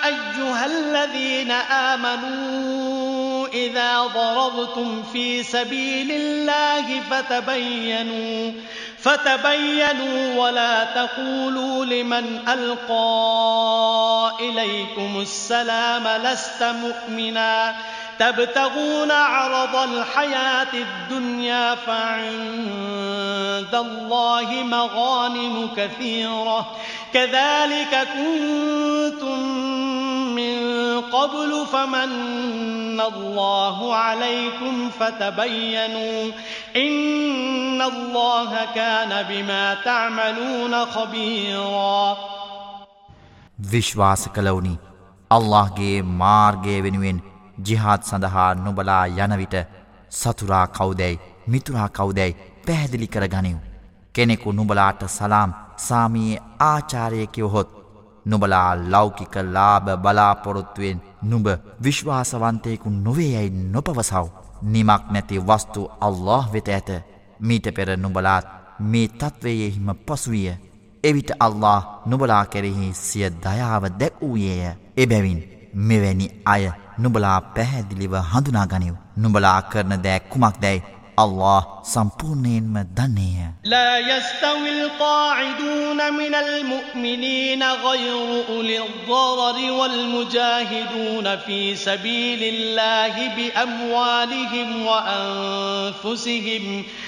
Speaker 1: أيها الذين آمنوا إذا ضربتم في سبيل الله فتبينوا فتبينوا ولا تقولوا لمن ألقى إليكم السلام لست مؤمناً تبتغون عرض الحياة الدنيا فعند الله مغانم كثيرة كذلك كنتم من قبل فمن الله عليكم فتبينوا إن الله كان بما تعملون خبيرا
Speaker 2: විශ්වාස කළවුනි අල්لهගේ මාර්ගය වෙනුවෙන් ජිහාත් සඳහා නොබලා යනවිට සතුරා කවුදැයි මිතුරා කවුදැයි පැහැදිලි කර ගනිව්. කෙනෙකු නුබලාට සලාම් සාමයේ ආචාරයකයොහොත් නුබලා ලෞකික ලාබ බලාපොරොත්තුවෙන් නුඹ විශ්වාසවන්තයකු නොවේ යැයි නොපවසව්. නිමක් නැති වස්තු අල්له වෙත ඇත මීට පෙර නුබලාත් මේ තත්ත්වයෙහිම පසුවිය එවිට අල්له නුබලා කෙරෙහි සිය දයාව දැක් වූයේය එබැවින්. මෙවැනි අය නුඹලා පැහැදිලිව හඳුනා ගනිව්. නුඹලා කරන දෑ කුමක්දයි الله සම්පූර්ණයෙන්ම දන්නේය.
Speaker 1: لا يستوي القاعدون من المؤمنين غير أولي الضرر والمجاهدون في سبيل الله بأموالهم وأنفسهم ۖ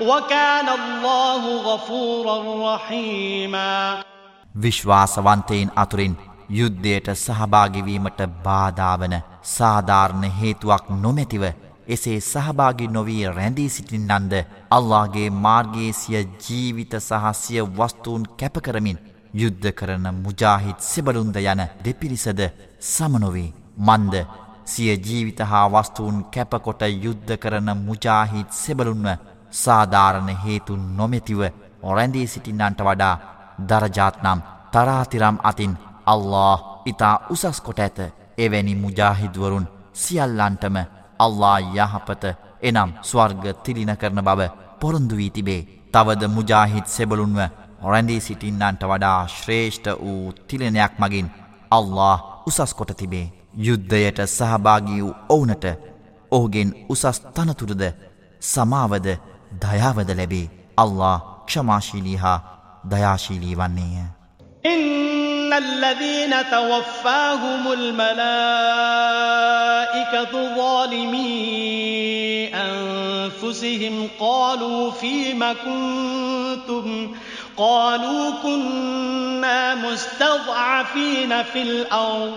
Speaker 1: وكان الله غفورا رحيما
Speaker 2: විශ්වාසවන්තයින් අතුරින් යුද්ධයට සහභාගී වීමට බාධා වන සාධාරණ හේතුවක් නොමැතිව එසේ සහභාගී නොවී රැඳී සිටින්නන්ද අල්ලාහගේ මාර්ගයේ සිය ජීවිත සහ සිය වස්තුන් කැප කරමින් යුද්ධ කරන මුජාහිද් සෙබළුන්ද යන දෙපිරිසද සමනොවේ මන්ද සිය ජීවිත හා වස්තුන් කැපකොට යුද්ධ කරන මුජාහිද් සෙබළුන්ව සාධාරණ හේතු නොමැතිව ඔරැන්දී සිටින්නන්ට වඩා දරජාත්නම් තරාතිරම් අතින් අල්له ඉතා උසස්කොට ඇත එවැනි මුජාහිදුවරුන් සියල්ලන්ටම අල්ලා යහපත එනම් ස්වර්ග තිරින කරන බව පොරුන්දුවී තිබේ තවද මුජාහිත් සෙබලුන්ව ඔරැන්දී සිටින්නන්ට වඩා ශ්‍රේෂ්ඨ වූ තිලෙනයක් මගින් අල්له උසස්කොට තිබේ යුද්ධයට සහභාගී වූ ඔවුනට ඔහුගෙන් උසස් තනතුරද සමාවද දයාවද ලැබේ අල්ලා ක්ෂමාශීලීහා දයාශීලී වන්නේය
Speaker 1: إن الذين توفاهم الملائكة ظالمي أنفسهم قالوا فيما كنتم قالوا كنا مستضعفين في الأرض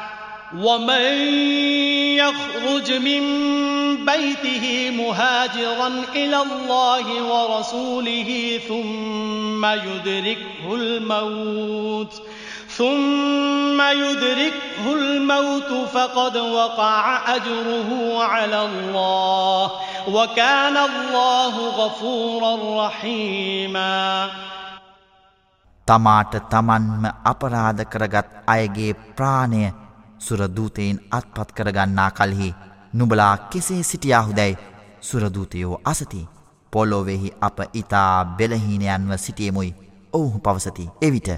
Speaker 1: ومن يخرج من بيته مهاجرا إلى الله ورسوله ثم يدركه الموت ثم يدركه الموت فقد وقع أجره على الله وكان الله غفورا رحيما
Speaker 2: තමාට තමන්ම අපරාධ කරගත් අයගේ ප්‍රාණය සුරදූතයෙන් අත්පත් කරගන්නා කල්හි නුබලා කෙසේ සිටියාහුදැයි සුරදූතයෝ අසති පොලොවෙහි අප ඉතා බෙලහීනයන්ව සිටියමුයි ඔවුහු පවසති එවිට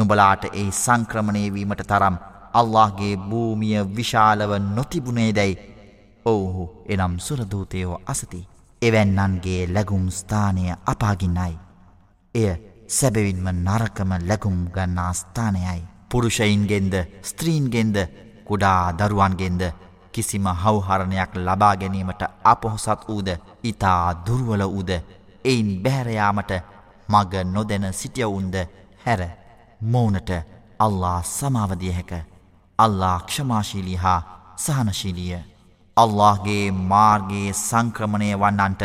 Speaker 2: නුබලාට ඒ සංක්‍රමණයවීමට තරම් අල්لهගේ භූමිය විශාලව නොතිබුණේ දැයි ඔවුහු එනම් සුරදූතයෝ අසති එවැන්නන්ගේ ලැගුම් ස්ථානය අපාගින්නයි එය සැබවින්ම නරකම ලැගුම් ගන්නා ස්ථානයයි පුරුෂයින්ගෙන්ද ස්ත්‍රීන්ගෙන්ද කුඩා දරුවන්ගෙන්ද කිසිම හවුහරණයක් ලබා ගැනීමට අපොහොසත් වූද ඉතා දුර්වල වූද එයින් බැහැරයාමට මග නොදැන සිටියවුන්ද හැර මෝනට අල්ලා සමාවදිය හැක අල්ලා ක්ෂමාශීලී හා සහනශීලිය අල්لهගේ මාර්ගයේ සංක්‍රමණය වන්නන්ට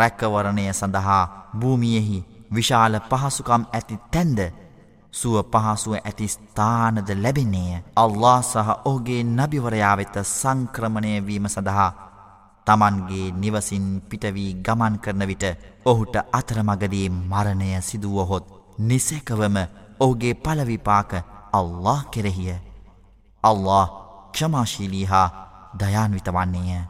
Speaker 2: රැක්කවරණය සඳහා භූමියෙහි විශාල පහසුකම් ඇති තැන්ද සුව පහසුව ඇති ස්ථානද ලැබෙන්නේය අල්له සහ ඔහුගේ නබිවරයා වෙත සංක්‍රමණය වීම සඳහා තමන්ගේ නිවසින් පිටවී ගමන් කරන විට ඔහුට අතරමගදී මරණය සිදුවහොත් නිසැකවම ඔහුගේ පලවිපාක අල්له කෙරෙහිය අල්له ක්ෂමාශීලී හා දයාන්විත වන්නේය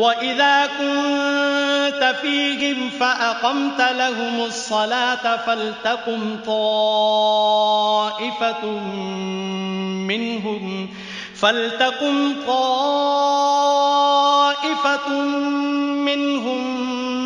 Speaker 1: وإذا كنت فيهم فأقمت لهم الصلاة فلتقم طائفة منهم فلتقم طائفة منهم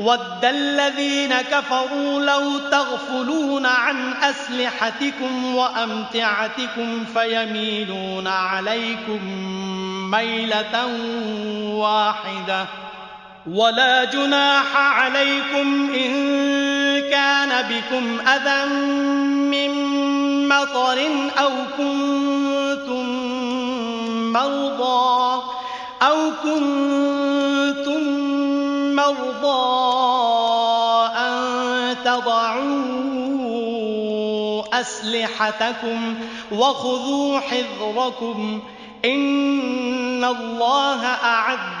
Speaker 1: وَدَّ الَّذِينَ كَفَرُوا لَوْ تَغْفُلُونَ عَنْ أَسْلِحَتِكُمْ وَأَمْتِعَتِكُمْ فَيَمِيلُونَ عَلَيْكُمْ مَيْلَةً وَاحِدَةً ولا جناح عليكم إن كان بكم أذى من مطر أو كنتم مرضى أو كنتم ترضى أن تضعوا أسلحتكم وخذوا حذركم إن الله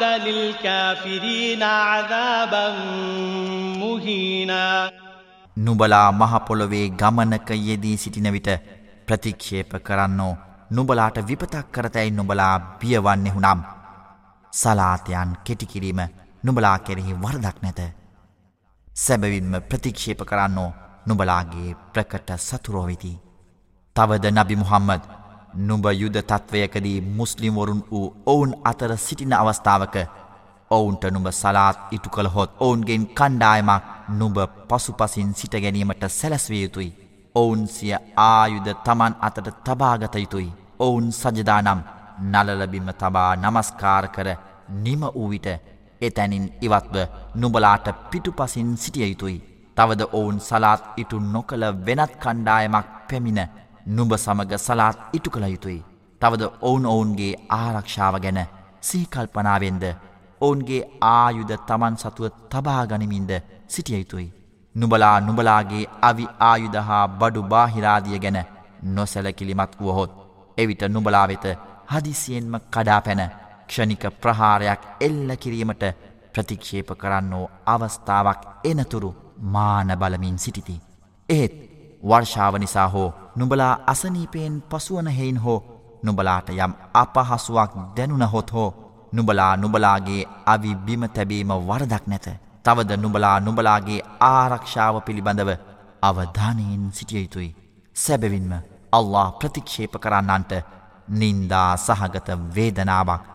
Speaker 1: أعد للكافرين عذابا مهينا
Speaker 2: නුබලා මහ පොළොවේ ගමනක යෙදී සිටින විට ප්‍රතික්ෂේප කරන්නෝ නුබලාට විපතක් කරතැයි නුබලා බියවන්නෙහුනම් සලාතයන් කෙටිකිරීම නුඹලා කෙරෙහි වරදක් නැත. සැබවින්ම ප්‍රතික්ෂේප කරන්නෝ නුඹලාගේ ප්‍රකට සතුරෝ වෙති. තවද නබි මුහම්මද් නුඹ යුද තත්වයකදී මුස්ලිම්වරුන් වූ ඔවුන් අතර සිටින අවස්ථාවක ඔවුන්ට නුඹ සලාත් ඉටු කළහොත් ඔවුන්ගෙන් කණ්ඩායමක් නුඹ පසුපසින් සිට ගැනීමට සැලැස්විය යුතුයි. ඔවුන් සිය ආයුධ තමන් අතට තබාගත යුතුයි. ඔවුන් සජදානම් නලලබිම තබා නමස්කාර කර නිම වූ විට එතැනින් ඉවත්ව නුබලාට පිටුපසින් සිටිය යුතුයි. තවද ඔවුන් සලාත් ඉටු නොකළ වෙනත් කණ්ඩායමක් පැමිණ නුඹ සමග සලාත් ඉටු කළ යුතුයි. තවද ඔවුන් ඔවුන්ගේ ආරක්ෂාව ගැන සීකල්පනාවෙන්ද ඔවුන්ගේ ආයුධ තමන් සතුව තබාගනිමින්ද සිටියයුතුයි. නුබලා නුබලාගේ අවි ආයුධ හා බඩු බාහිරාදිය ගැන නොසැලකිලිමත් වුවහොත් එවිට නුබලාවෙත හදිසියෙන්ම කඩා පැන ක්ෂණික ප්‍රහාරයක් එල්ල කිරීමට ප්‍රතික්ෂේප කරන්නෝ අවස්ථාවක් එනතුරු මාන බලමින් සිටිති. එහෙත් වර්ෂාව නිසා හෝ නුඹලා අසනීපයෙන් පසුවනහෙයින් හෝ නුබලාට යම් අපහසුවක් දැනුනහොත් හෝ නුබලා නුබලාගේ අවි බිමතැබීම වරදක් නැත. තවද නුබලා නුබලාගේ ආරක්ෂාව පිළිබඳව අවධානයෙන් සිටියයුතුයි. සැබවින්ම අල්له ප්‍රතික්ෂේප කරන්නන්ට නින්දා සහගත වේදනාවක්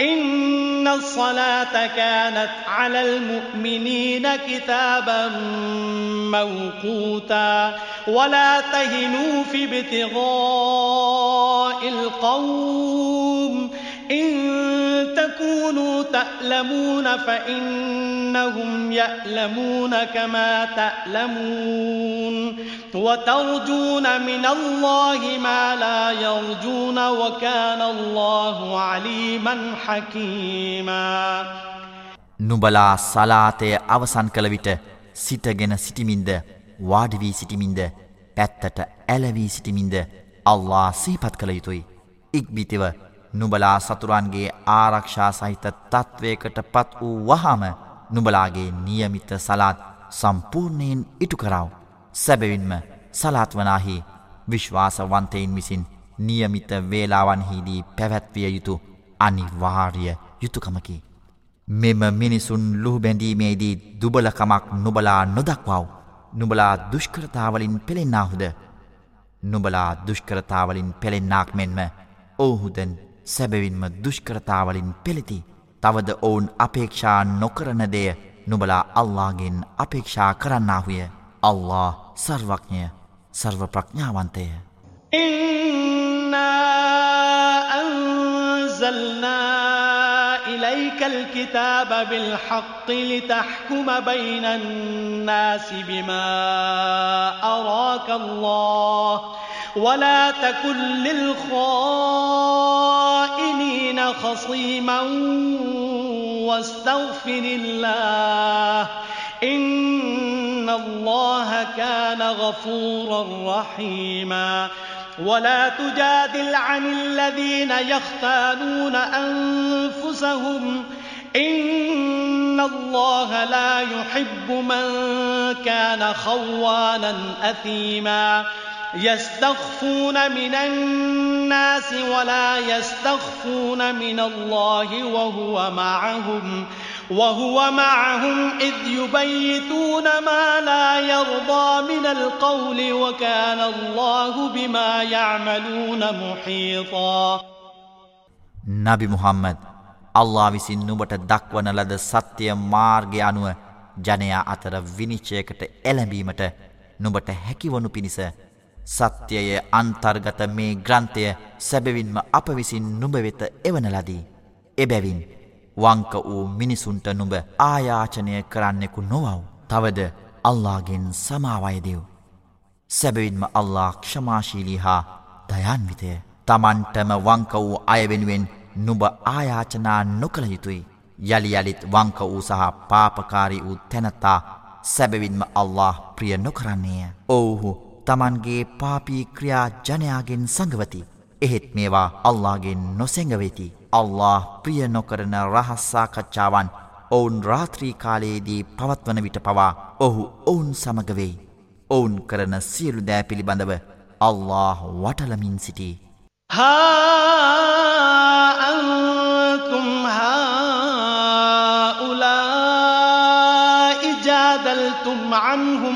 Speaker 1: إن الصلاة كانت على المؤمنين كتابا موقوتا ولا تهنوا في ابتغاء القوم إن تكونوا تألمون فإنهم يألمون كما تألمون وترجون من الله ما لا يرجون وكان الله عليما حكيما
Speaker 2: නුබලා සලාතය අවසන් කළ විට සිටගෙන සිටිමින්ද වාඩිවී සිටිමින්ද පැත්තට ඇලවී සිටිමින්ද අල්ලා සීපත් කළ යුතුයි ඉක්බිතිව නුබලා සතුරන්ගේ ආරක්ෂා සහිත තත්ත්වයකට පත් වූ වහම නුබලාගේ නියමිත සලාත් සම්පූර්ණයෙන් ඉටු කරව. සැබවින්ම සලාත්වනාහි විශ්වාසවන්තයින් විසින් නියමිත වේලාවන්හිදී පැවැත්විය යුතු අනිවාර්ය යුතුකමකි. මෙම මිනිසුන් ලුහුබැඳීමේදී දුබලකමක් නුබලා නොදක්වාව. නුබලා දුෂ්කරතාවලින් පෙළෙන්නාහුද. නුබලා දුෂ්කරතාවලින් පෙළෙන්නාක් මෙන්ම ඔහුදැන් සැබවින්ම දුෂ්කරතාවලින් පෙළෙති. තවද ඔවුන් අපේක්ෂා නොකරන දෙය නුබලා අල්ලාගෙන් අපේක්ෂා කරන්නාහුය. අල්ලා සර්වඥය සර්ව ප්‍රඥාවන්තය.
Speaker 1: إِنَّا أَنزَلْنَا إِلَيْكَ الْكِتَابَ بِالْحَقِّ لِتَحْكُمَ بَيْنَ النَّاسِ بِمَا أَرَاكَ اللَّهُ ولا تكن للخائنين خصيما واستغفر الله إن الله كان غفورا رحيما ولا تجادل عن الذين يختالون أنفسهم إن الله لا يحب من كان خوانا أثيما يستخفون من الناس ولا يستخفون من الله وهو معهم وهو معهم إذ يبيتون ما لا يرضى من القول وكان الله بما يعملون محيطا
Speaker 2: نبي محمد الله විසින් නුඹට දක්වන ලද සත්‍ය මාර්ගය අනුව ජනයා අතර විනිශ්චයකට එළඹීමට නුඹට හැකිවනු පිණිස සත්‍යය අන්තර්ගත මේ ග්‍රන්ථය සැබවින්ම අප විසින් නුඹ වෙත එවන ලදී. එබැවින් වංක වූ මිනිසුන්ට නුඹ ආයාචනය කරන්නෙකු නොවව්. තවද අල්ලාගෙන් සමාවයදෙව්. සැබවින්ම අල්ලා ක්ෂමාශීලී හා දයන්විතය. තමන්ටම වංක වූ අයවෙනුවෙන් නුඹ ආයාචනා නොකළ යුතුයි. යළි යළිත් වංක වූ සහ පාපකාරී වූ තැනතා සැබවින්ම අල්له ප්‍රිය නොකරන්නේය. ඔවුහු තමන්ගේ පාපී ක්‍රියා ජනයාගෙන් සඟවති. එහෙත් මේවා අල්ලාගෙන් නොසැඟවෙති. අල්له ප්‍රිය නොකරන රහස්සාකච්ඡාවන් ඔවුන් රාත්‍රී කාලයේදී පවත්වන විට පවා ඔහු ඔවුන් සමගවෙයි. ඔවුන් කරන සියලු දෑ පිළිබඳව අල්له වටලමින් සිටි.
Speaker 1: هاأنتم هؤلاء جادلتم عنهم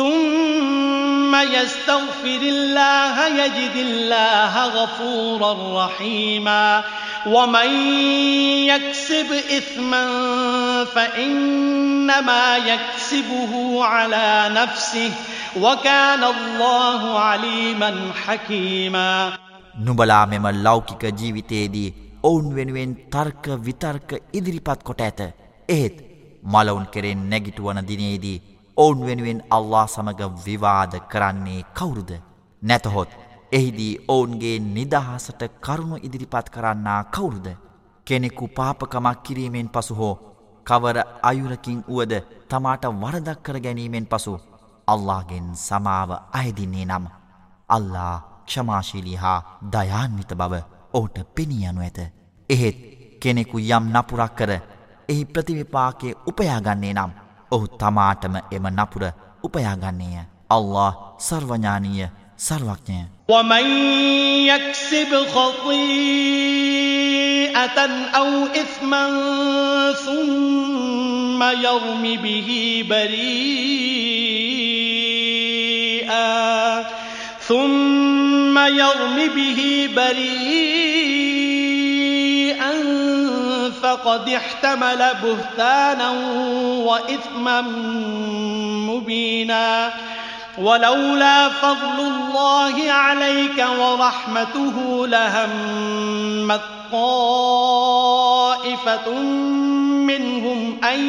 Speaker 1: ثم يستغفر الله يجد الله غفورا رحيما ومن يكسب إثما فإنما يكسبه على نفسه
Speaker 2: وكان الله عليما حكيما නුබලා මෙම ලෞකික ජීවිතයේදී ඔවුන් වෙනුවෙන් තර්ක විතර්ක ඉදිරිපත් කොට ඇත. එහෙත් මලවුන් කෙරෙන් නැගිටුවන දිනේදී ඔවුන් වෙනුවෙන් අල්ලා සමඟ විවාද කරන්නේ කවුරුද නැතහොත් එහිදී ඔවුන්ගේ නිදහසට කරුණු ඉදිරිපත් කරන්නා කවුරුද කෙනෙකු පාපකමක් කිරීමෙන් පසු හෝ කවර අයුරකින් වුවද තමාට වරදක් කර ගැනීමෙන් පසු අල්ලාගෙන් සමාව අයදින්නේ නම් අල්ලා ක්ෂමාශීලි හා දයාන්විත බව ඕට පෙනියනු ඇත එහෙත් කෙනෙකු යම් නපුරක් කර එහි ප්‍රතිවිපාකේ උපයාගන්නේ නම් ඔහු තමාටම එම නපුර උපයාගන්නේය. අල්له සර්වඥානීය සර්වඥය.
Speaker 1: يكسب خطيئة أو إثما ثم يرم به بريئا ثم يرم به بريئا فقد احتمل بهتانا وإثما مبينا ولولا فضل الله عليك ورحمته لهمت طائفة منهم أن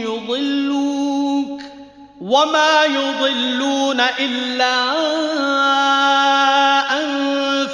Speaker 1: يضلوك وما يضلون إلا أن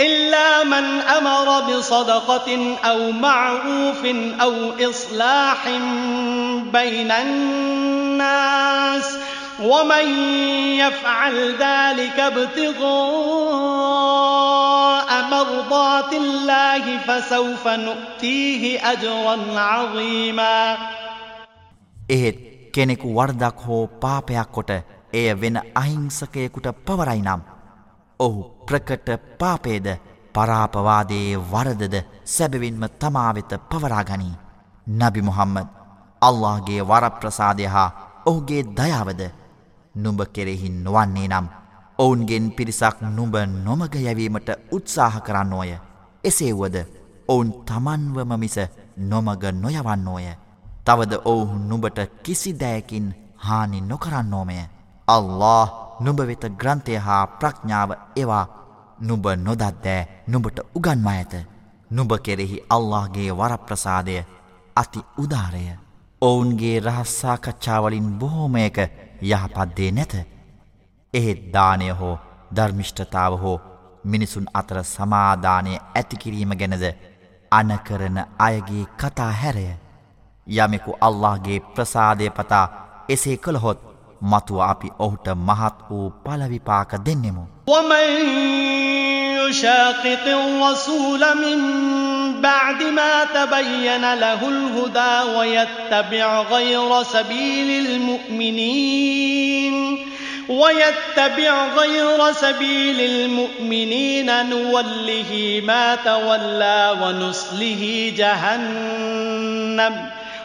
Speaker 1: إلا من أمر بصدقة أو معروف أو إصلاح بين الناس ومن يفعل ذلك ابتغاء مرضات الله فسوف نؤتيه أجرا عظيما
Speaker 2: එහෙත් කෙනෙකු වර්ධක් හෝ පාපයක් කොට එය වෙන අහිංසකයෙකුට පවරයි නම් ඔහු ප්‍රකට පාපේද පරාපවාදයේ වරදද සැබවින්ම තමාවෙත පවරාගනී. නබි මුහම්මද අල්لهගේ වරප්‍රසාදය හා ඔහුගේ දයාවද නුඹ කෙරෙහි නොවන්නේ නම් ඔවුන්ගෙන් පිරිසක් නුඹ නොමග යැවීමට උත්සාහ කරන්න ඕය. එසේවුවද ඔවුන් තමන්වම මිස නොමග නොයවන්න ඕය. තවද ඔවුහු නුඹට කිසි දෑකින් හානි නොකරන්නෝමය. අල්له නුඹ වෙත ග්‍රන්ථය හා ප්‍රඥාව එවා නුඹ නොදත්දෑ නුඹට උගන්වා ඇත නුඹ කෙරෙහි අල්لهගේ වරප්‍රසාදය අති උදාරය ඔවුන්ගේ රහස්සාකච්ඡාවලින් බොහෝමයක යහපත්දේ නැත එහෙත් දානය හෝ ධර්මිෂ්ඨතාව හෝ මිනිසුන් අතර සමාධානය ඇතිකිරීම ගැනද අනකරන අයගේ කතා හැරය යමෙකු අල්لهගේ ප්‍රසාදය පතා එසේ කළහොත් මතුව අපි ඔහුට මහත් වූ පලවිපාක දෙන්නෙමු.
Speaker 1: ومن الرسول من بعد ما تبين له الهدى ويتبع غير سبيل المؤمنين ويتبع غير سبيل المؤمنين نوله ما تولى ونصله جهنم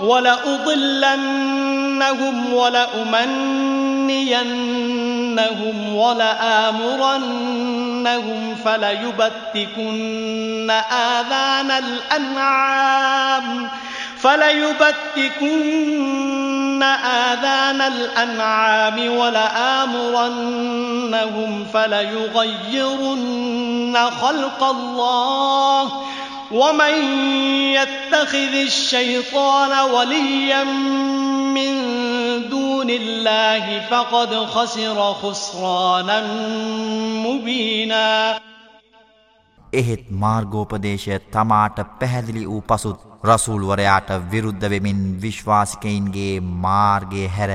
Speaker 1: ولأضلنهم ولأمنينهم ولآمرنهم فليبتكن آذان الأنعام فليبتكن آذان الأنعام ولآمرنهم فليغيرن خلق الله ۖ ومن يتخذ الشيطان وليا من دون الله فقد خسر خسرانا مبينا
Speaker 2: එහෙත් මාර්ගෝපදේශය තමාට පැහැදිලි වූ පසුත් රසූල්වරයාට විරුද්ධ වෙමින් විශ්වාසිකයින්ගේ මාර්ගය හැර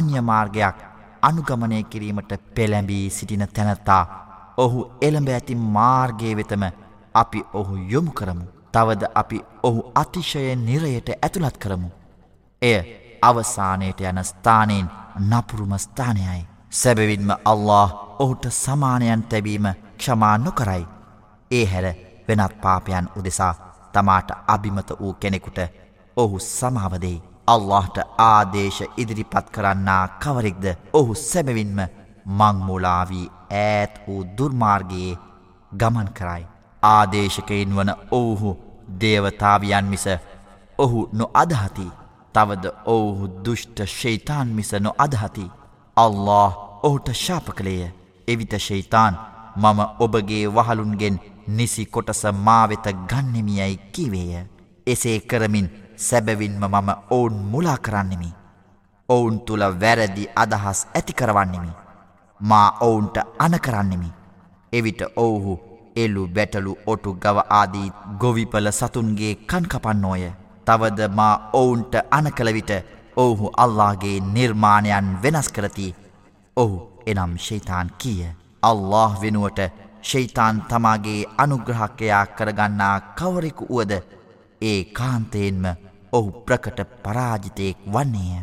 Speaker 2: අන්‍ය මාර්ගයක් අනුගමනය කිරීමට පෙළඹී සිටින තැනැත්තා ඔහු එළඹ ඇති මාර්ගය වෙතම අපි ඔහු යොමු කරමු. තවද අපි ඔහු අතිශය නිරයට ඇතුළත් කරමු. එය අවසානයට යන ස්ථානයෙන් නපුරුම ස්ථානයයි. සැබවින්ම අල්له ඔහුට සමානයන් තැබීම ක්ෂමා නොකරයි. ඒ හැර වෙනත් පාපයන් උදෙසා තමාට අභිමත වූ කෙනෙකුට ඔහු සමාවදෙයි. අල්لهට ආදේශ ඉදිරිපත් කරන්නා කවරෙක්ද ඔහු සැබවින්ම මංමූලාවී ඈත් වූ දුර්මාර්ගයේ ගමන් කරයි. ආදේශකයින් වන ඔවුහු දේවතාවියන් මිස ඔහු නො අදහති තවද ඔවුහු දුෘෂ්ට ශෛතාන් මිස නො අදහති අල්له ඔහුට ශාප කළේය එවිත ශෛතාන් මම ඔබගේ වහලුන්ගෙන් නිසි කොටස මාවෙත ගන්නෙමියයි කිවේය එසේ කරමින් සැබවින්ම මම ඔවුන් මුලා කරන්නෙමි ඔවුන් තුළ වැරදි අදහස් ඇතිකරවන්නෙමි මා ඔවුන්ට අනකරන්නෙමි එවිට ඔවුහු එලු බැටලු ඔටු ගව ආදී ගොවිපල සතුන්ගේ කන්කපන්නෝය තවද මා ඔවුන්ට අනකළවිට ඔවුහු අල්ලාගේ නිර්මාණයන් වෙනස් කරති ඔහු එනම් ශෙයිතාන් කීය අල්له වෙනුවට ශෙයිතාන් තමාගේ අනුග්‍රහකයා කරගන්නා කවරෙකු වුවද ඒ කාන්තයෙන්ම ඔහු ප්‍රකට පරාජිතයෙක් වන්නේය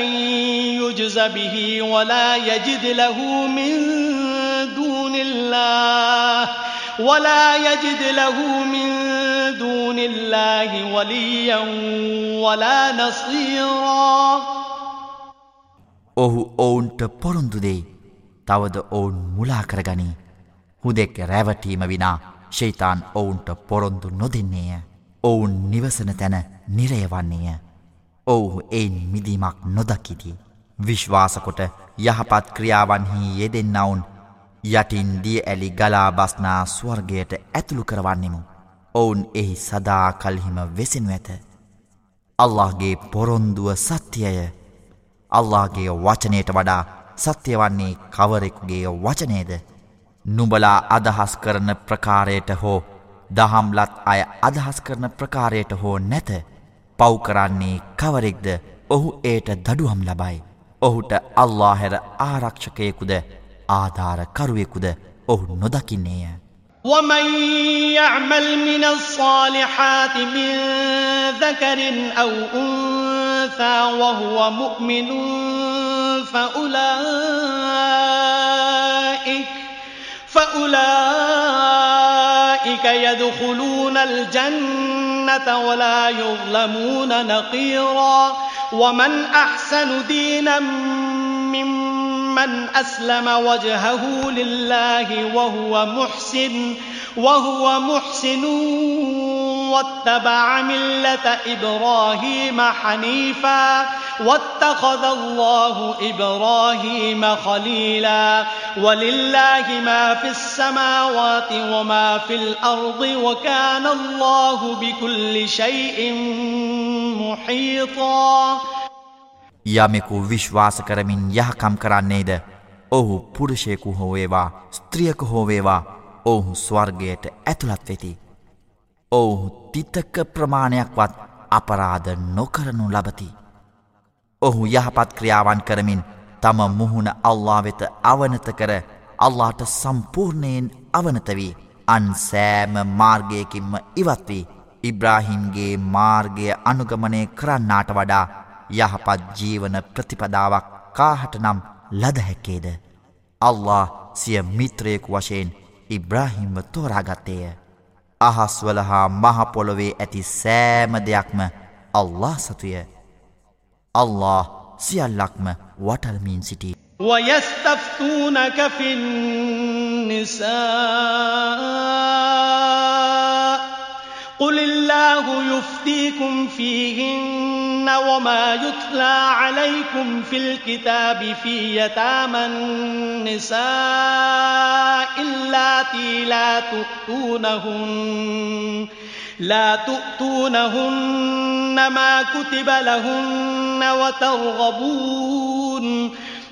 Speaker 1: أن يجز به ولا يجد له من دون الله ولا يجد له من دون الله وليا ولا نصيرا
Speaker 2: ඔහු ඔවුන්ට පොරුන්දු දෙයි. තවද ඔවුන් මුලා කරගනී. හුදෙක් රැවටීම විනා ශෛතාන් ඔවුන්ට පොරොන්දු නොදෙන්නේය. ඔවුන් නිවසන තැන නිරයවන්නේය. ඔවුහු එයින් මිදීමක් නොදකිති. විශ්වාසකොට යහපත් ක්‍රියාවන්හි යෙදෙන්නවුන් යටින් දිය ඇලි ගලා බස්නා ස්වර්ගයට ඇතුළු කරවන්නෙමු. ඔවුන් එහි සදා කල්හිම වෙසෙනු ඇත. අල්لهගේ පොරොන්දුව සත්‍යය අල්لهගේ වචනයට වඩා සත්‍යවන්නේ කවරෙකුගේ වචනේද. නුඹලා අදහස් කරන ප්‍රකාරයට හෝ දහම්ලත් අය අදහස් කරන ප්‍රකාරයට හෝ නැත. පව්කරන්නේ කවරෙක්ද ඔහු ඒට දඩුවම් ලබයි. ඔහුට අල්ලා හැර ආරක්ෂකයෙකුද ආධාරකරුවෙකුද ඔහු නොදකින්නේය.
Speaker 1: ومن يعمل من الصالحات من ذكر أو أنثى وهو مؤمن فأولئك فأولئك يدخلون الجنة ولا يظلمون نقيرا ومن أحسن دينا ممن أسلم وجهه لله وهو محسن وهو محسن واتبع ملة إبراهيم حنيفا واتخذ الله إبراهيم خليلا ولله ما في السماوات وما في الأرض وكان الله بكل شيء محيطا
Speaker 2: යමෙකු විශ්වාස කරමින් යහකම් කරන්නේද ඔහු පුරුෂයෙකු හෝ වේවා ස්ත්‍රියක හෝ වේවා ඔවුහු ස්වර්ගයට ඇතුළත් වෙති. ඔවුහු තිතක ප්‍රමාණයක්වත් අපරාධ නොකරනු ලබති. ඔහු යහපත් ක්‍රියාවන් කරමින් තම මුහුණ අල්ලා වෙත අවනත කර අල්ලාට සම්පූර්ණයෙන් අවනතවී අන් සෑම මාර්ගයකින්ම ඉවත්වී ඉබ්‍රාහින්ගේ මාර්ගය අනුගමනය කරන්නාට වඩා යහපත් ජීවන ප්‍රතිපදාවක් කාහට නම් ලදහැකේද. අල්له සිය මිත්‍රයෙකු වශයෙන් ඉබ්‍රාහිම්ව තෝරාගත්තේය. අහස්වල හා මහපොළොවේ ඇති සෑම දෙයක්ම අල්له සතුය. අල්له සියල්ලක්ම වටල්මින් සිටි.
Speaker 1: وَيَسْتَفْتُونَكَ فِي النِّسَاءِ قُلِ اللَّهُ يُفْتِيكُمْ فِيهِنَّ وما يتلى عليكم في الكتاب في يتامى النساء اللاتي لا تؤتونهن لا تؤتونهن ما كتب لهن وترغبون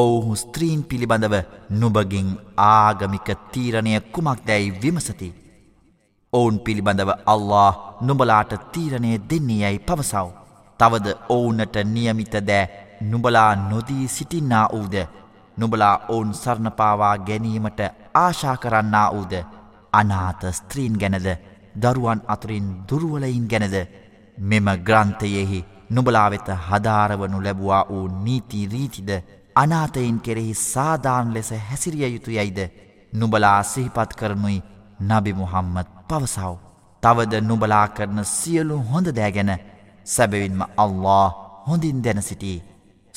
Speaker 2: ඔවුහු ස්ත්‍රීන් පිළිබඳව නුබගින් ආගමික තීරණය කුමක් දැයි විමසති. ඔවුන් පිළිබඳව අල්له නුබලාට තීරණය දෙන්නේ යැයි පවසව. තවද ඔවුනට නියමිත දෑ නුබලා නොදී සිටින්නා වූද. නුබලා ඔවුන් සරණපාවා ගැනීමට ආශා කරන්නා වූද. අනාත ස්ත්‍රීන් ගැනද දරුවන් අතුරින් දුරුවලයින් ගැනද. මෙම ග්‍රන්ථයෙහි නුබලාවෙත හදාරවනු ලැබවා වූ නීති රීතිද අනාතයින් කෙරෙහි සාධාන් ලෙස හැසිරිය යුතු යැයිද නුබලා සිහිපත් කරනුයි නබි මුහම්මත් පවසව. තවද නුබලා කරන සියලු හොඳ දෑගැන සැබවින්ම අල්له හොඳින් දැන සිටි.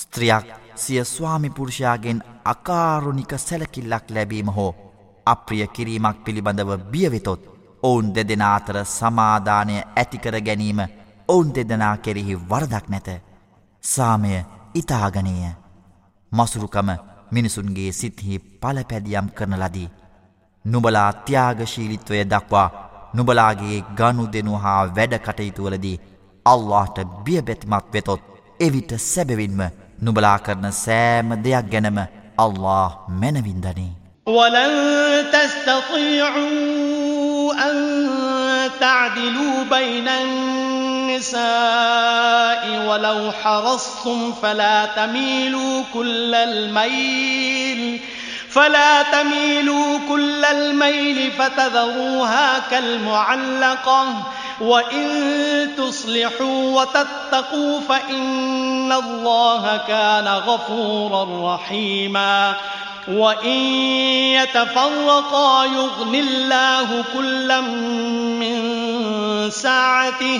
Speaker 2: ස්ත්‍රියක් සිය ස්වාමිපුරුෂයාගෙන් අකාරුණික සැලකිල්ලක් ලැබීම හෝ අප්‍රිය කිරීමක් පිළිබඳව බියවෙතොත් ඔවුන් දෙදෙන අතර සමාධානය ඇතිකර ගැනීම ඔවුන් දෙදනා කෙරෙහි වරදක් නැත. සාමය ඉතාගනීය. මසුරුකම මිනිසුන්ගේ සිත්හි පලපැදියම් කරන ලදී. නුබලා ත්‍යාගශීලිත්වය දක්වා නුබලාගේ ගණු දෙනු හා වැඩකටයුතුවලදී අල්لهට බියබැතිමත් වෙතොත් එවිට සැබවින්ම නුබලා කරන සෑම දෙයක් ගැනම අල්له මැනවින්දනේ.
Speaker 1: ولن تستطيعوا أن تعدلوا بين الناس النِّسَاءِ وَلَوْ حَرَصْتُمْ فَلَا تَمِيلُوا كُلَّ الْمَيْلِ فلا تميلوا كل الميل فتذروها كالمعلقة وإن تصلحوا وتتقوا فإن الله كان غفورا رحيما وإن يتفرقا يغن الله كلا من سعته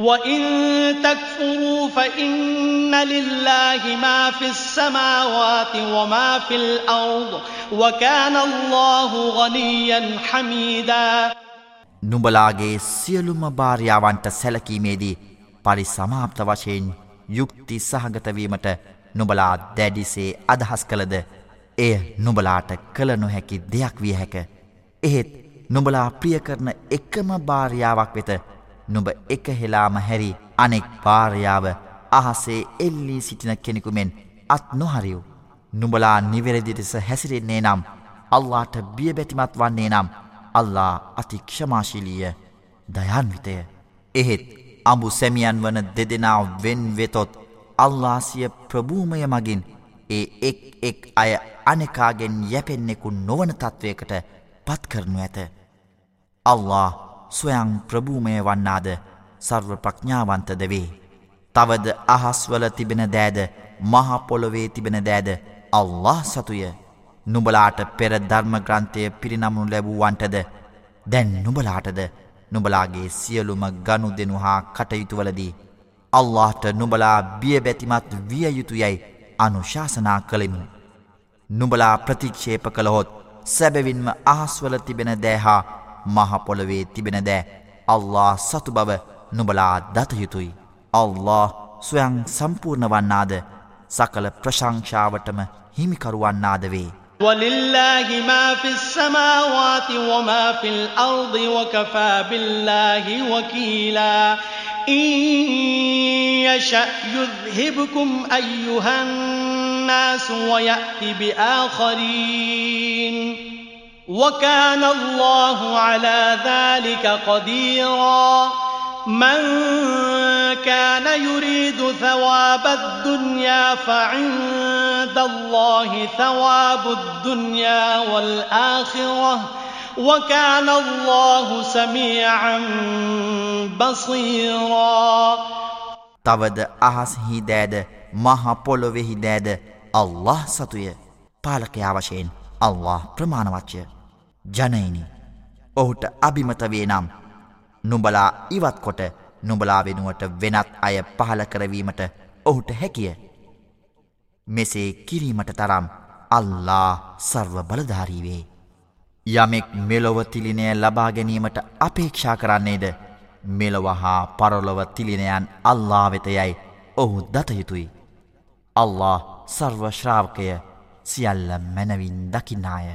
Speaker 1: وَإِن تَكْفُرُوا فَإِنَّ لِلَّهِ مَا فِي السَّمَاوَاتِ وَمَا فِي الْأَرْضِ وَكَانَ اللَّهُ غَنِيًّا حَمِيدًا
Speaker 2: නුඹලාගේ සියලුම භාර්යාවන්ට සැලකීමේදී පරිසමාප්ත වශයෙන් යුක්ති සහගත වීමට නුඹලා දැඩිසේ අදහස් කළද එය නුඹලාට කළ නොහැකි දෙයක් විය හැක. එහෙත් නුඹලා ප්‍රිය කරන එකම භාර්යාවක් වෙත නුඹ එක හෙලාම හැරි අනෙක් පාරයාව අහසේ එල්ලී සිටින කෙනෙකු මෙන් අත් නොහරිව්. නුඹලා නිවැරදිටෙස හැසිරෙන්නේ නම් අල්ලාට බියබැතිමත් වන්නේ නම් අල්ලා අතික්ෂමාශීලීය දයන්විතය. එහෙත් අඹු සැමියන් වන දෙදෙනාව වෙන් වෙතොත් අල්ලාසිය ප්‍රභූමය මගින් ඒ එක් එක් අය අනෙකාගෙන් යැපෙන්නෙකු නොවන තත්ත්වයකට පත්කරනු ඇත. අල්له ස්වයං ප්‍රභූමය වන්නාද සර්ව ප්‍රඥාවන්තද වේ. තවද අහස්වල තිබෙන දෑද මහපොළොවේ තිබෙන දෑද අල්له සතුය නුබලාට පෙර ධර්මග්‍රන්ථය පිරිනමුණු ලැබූවන්ටද දැන් නුබලාටද නුබලාගේ සියලුම ගණු දෙනු හා කටයුතුවලදී. අල්لهට නුබලා බියබැතිමත් විය යුතුයැයි අනුශාසනා කළෙමු. නුබලා ප්‍රතික්ෂේප කළහොත් සැබවින්ම අහස්වල තිබෙන දෑහා මහපොළොවේ තිබෙන දෑ අල්له සතු බව නුබලා දතයුතුයි. අල්له සොයං සම්පූර්ණ වන්නාද සකළ ප්‍රශංෂාවටම හිමිකරුවන්නාද වේ.
Speaker 1: ولله ما في السماوات وما في الأرض وكفى بالله وكيلا إن يشأ يذهبكم أيها الناس ويأت بآخرين وكان الله على ذلك قديرا من كان يريد ثواب الدنيا فعند الله ثواب الدنيا والآخرة وكان الله
Speaker 2: سميعا بصيرا තවද أحس දෑද මහ පොළොවෙහි දෑද الله ستوية پالقيا وشين الله ප්‍රමාණවච්චය ජනයිනි ඔහුට අභිමතවේ නම් නුඹලා ඉවත්කොට නුඹලා වෙනුවට වෙනත් අය පහල කරවීමට ඔහුට හැකිය මෙසේ කිරීමට තරම් අල්ලා සර්ව බලධාරීවේ යමෙක් මෙලොව තිලිනය ලබා ගැනීමට අපේක්ෂා කරන්නේද මෙලොව හා පරලොව තිලිනයන් අල්ලා වෙතයයි ඔහු දතයුතුයි අල්له සර්ව ශ්‍රාවකය සියල්ල මැනවින් දකින්නාය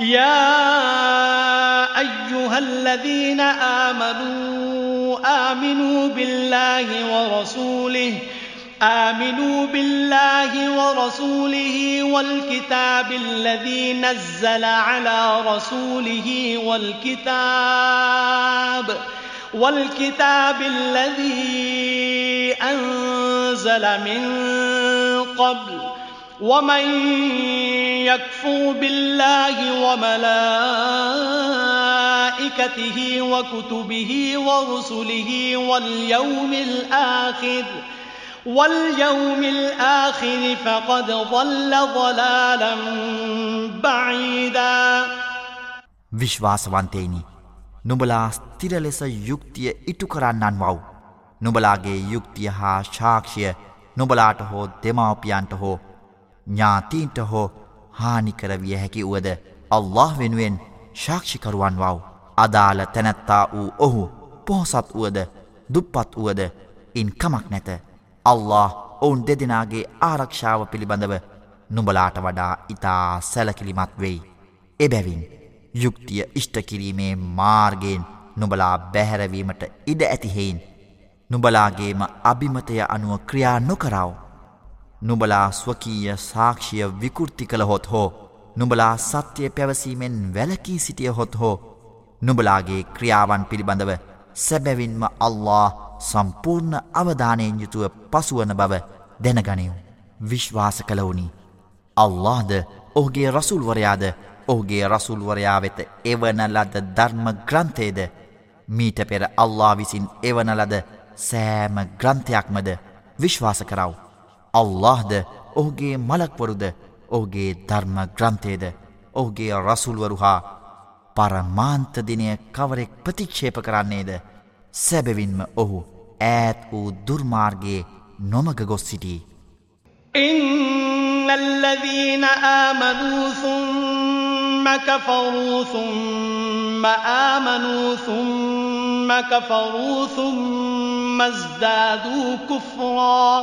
Speaker 1: يا أيها الذين آمنوا آمنوا بالله ورسوله آمنوا بالله ورسوله والكتاب الذي نزل على رسوله والكتاب والكتاب الذي أنزل من قبل ومن يكفر بالله وملائكته وكتبه ورسله واليوم الآخر واليوم الآخر فقد ضل ضلالا
Speaker 2: بعيدا විශ්වාසවන්තේනි නුඹලා ස්ථිර ලෙස යුක්තිය ඉටු කරන්නන් වව් නුඹලාගේ යුක්තිය හා ශාක්ෂය නුඹලාට හෝ දෙමාපියන්ට හෝ ඥාතීන්ට හෝ හානිකරවිය හැකි වුවද අල්له වෙනුවෙන් ශාක්ෂිකරුවන් වව් අදාළ තැනැත්තා වූ ඔහු පොහොසත් වුවද දුප්පත් වුවද ඉන් කමක් නැත අල්له ඔවුන් දෙදෙනගේ ආරක්ෂාව පිළිබඳව නුඹලාට වඩා ඉතා සැලකිලිමත් වෙයි එබැවින් යුක්තිය ඉෂ්ටකිරීමේ මාර්ගයෙන් නුබලා බැහැරවීමට ඉඩ ඇතිහෙයින් නුබලාගේම අභිමතය අනුව ක්‍රියා නොකරාව නුබලා ස්වකීය සාක්ෂිය විකෘති කළ හොත් හෝ නුබලා සත්‍යය පැවසීමෙන් වැලකී සිටිය හොත් හෝ නුබලාගේ ක්‍රියාවන් පිළිබඳව සැබැවින්ම අල්له සම්පූර්ණ අවධානයෙන් යුතුව පසුවන බව දැනගනයු විශ්වාස කළවුනි අල්لهද ඔහුගේ රසුල්වරයාද ඔහුගේ රසුල්වරයා වෙත එවනලද ධර්ම ග්‍රන්ථේද මීට පෙර අල්له විසින් එවනලද සෑම ග්‍රන්ථයක්මද විශ්වාස කරව්. අල්لهද ඔහුගේ මලක්වරුද ඔහුගේ ධර්ම ග්‍රන්ථයද ඔහුගේ රසුල්වරු හා පරමාන්තදිනය කවරෙක් ප්‍රතික්ෂේප කරන්නේද සැබවින්ම ඔහු ඈත් වූ දුර්මාර්ගේ නොමග ගොස් සිටී
Speaker 1: إن الذين آمنوا ثم كفروا ثم آمنوا ثم كفروا ثم ازدادوا كفراً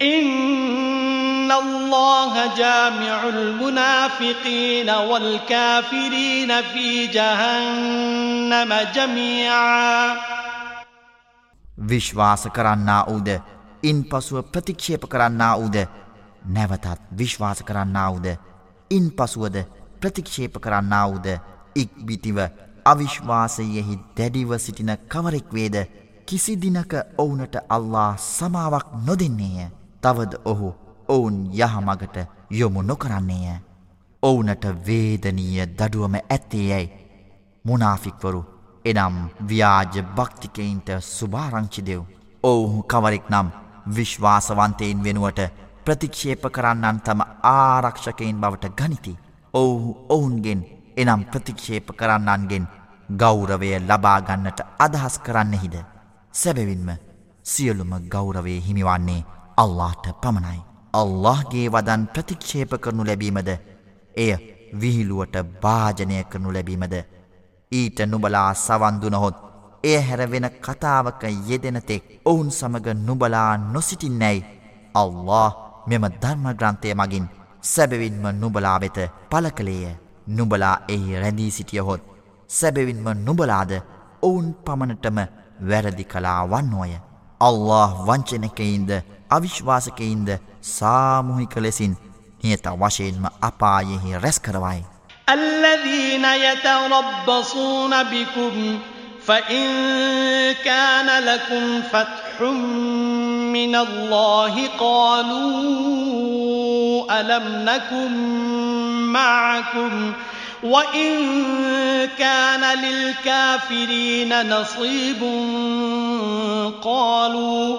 Speaker 1: إن الله جامع المنافقين والكافرين في
Speaker 2: جهنم جميعا විශ්වාස කරන්නා වූද ඉන් පසුව ප්‍රතික්ෂේප කරන්නා වූද නැවතත් විශ්වාස කරන්නා වූද ඉන් පසුවද ප්‍රතික්ෂේප කරන්නා වූද ඉක්බිතිව අවිශ්වාසයෙහි දැඩිව සිටින කවරෙක් වේද කිසි දිනක ඔවුනට අල්ලා සමාවක් නොදෙන්නේය තවද ඔහු ඔවුන් යහමගට යොමු නොකරන්නේය. ඔවුනට වේදනීය දඩුවම ඇත්තේයැයි මුණාෆික්වරු එනම් ව්‍යාජ භක්තිකයින්ට සුභාරංචි දෙව්. ඔවුහු කවරෙක් නම් විශ්වාසවන්තයෙන් වෙනුවට ප්‍රතික්ෂේප කරන්නන් තම ආරක්ෂකයින් බවට ගනිති. ඔවුහු ඔවුන්ගෙන් එනම් ප්‍රතික්ෂේප කරන්නන්ගෙන් ගෞරවය ලබාගන්නට අදහස් කරන්නෙහිද. සැබවින්ම සියලුම ගෞරවේ හිමිවන්නේ අල්ලාට පමණයි. අල්لهගේ වදන් ප්‍රතික්ෂේප කරනු ලැබීමද එය විහිලුවට භාජනය කරනු ලැබීමද ඊට නුබලා සවන්දුනහොත් ඒ හැරවෙන කතාවක යෙදෙනතෙක් ඔවුන් සමග නුබලා නොසිටින්නැයි අල්له මෙම ධර්මග්‍රන්ථය මගින් සැබවින්ම නුබලා වෙත පල කළේය නුබලා එහි රැඳී සිටියහොත් සැබවින්ම නුබලාද ඔවුන් පමණටම වැරදි කලා වන්නෝය. අල්له වංචනකයින්ද අවිශ්වාසකයින්ද සාමුහික ලෙසින් නියත වශයෙන්ම අපායෙහි රැස් කරවයි.
Speaker 1: الذين يتربصون بكم فإن كان لكم فتح من الله قالوا ألم نكن معكم وإن كان للكافرين نصيب قالوا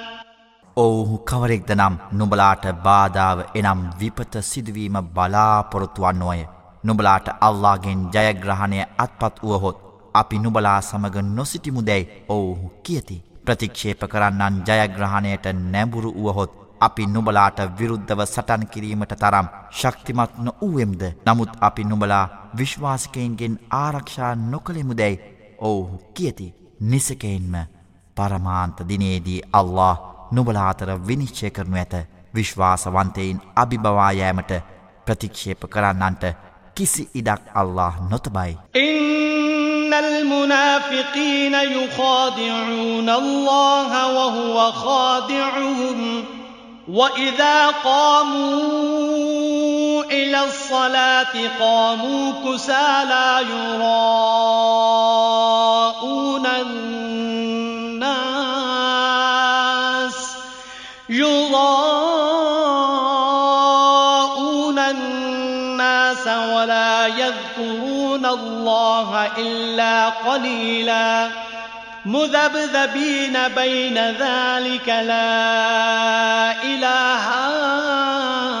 Speaker 2: ඔවුහු කවරෙක්ද නම් නුබලාට බාධාව එනම් විපත සිදුවීම බලාපොරොත්තුවන්නුවය. නුබලාට අල්ලාගෙන් ජයග්‍රහණය අත්පත් වුවහොත් අපි නුබලා සමග නොසිටිමුදැයි ඔවුහු කියති. ප්‍රතික්ෂේප කරන්නන් ජයග්‍රහණයට නැඹුරු වුවහොත් අපි නුබලාට විරුද්ධව සටන් කිරීමට තරම් ශක්තිමත් නොවුවෙම්ද නමුත් අපි නුබලා විශ්වාසිකයින්ගෙන් ආරක්ෂා නොකළෙමුදැයි ඔවුහු කියති. නිසකයින්ම පරමාන්ත දිනේදී අල්له නුබලාතර විනිශ්චය කරනු ඇත විශ්වාසවන්තයින් අභිබවායෑමට ප්‍රතික්ෂේප කරන්නන්ට කිසි ඉඩක් අල්له නොතබයි.
Speaker 1: إن المنافقين يخادعون الله وهو خادعهم وإذا قاموا إلى الصلاة قاموا كسالى يراءون الناس الله إلا قليلا مذبذبين بين ذلك لا إله هؤلاء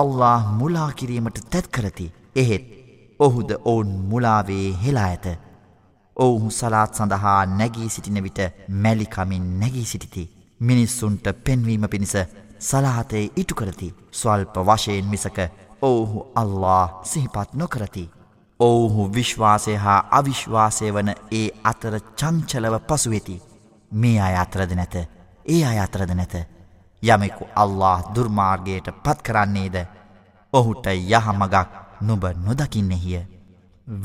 Speaker 2: අල්له මුලාකිරීමට තැත් කරති එහෙත් ඔහුද ඔවුන් මුලාවේ හෙලා ඇත ඔවුහු සලාත් සඳහා නැගී සිටින විට මැලිකමින් නැගී සිටිති මිනිස්සුන්ට පෙන්වීම පිණිස සලාතයේ ඉටු කරති ස්වල්ප වශයෙන් මිසක ඔවුහු අල්له සිහිපත් නොකරති ඔවුහු විශ්වාසය හා අවිශ්වාසය වන ඒ අතර චංචලව පසුවෙති මේ අය අතරද නැත ඒ අය අතරද නැත යමෙකු අල්له දුර්මාර්ගයට පත්කරන්නේද ඔහුට යහමගක් නුබ නොදකින්නෙහිය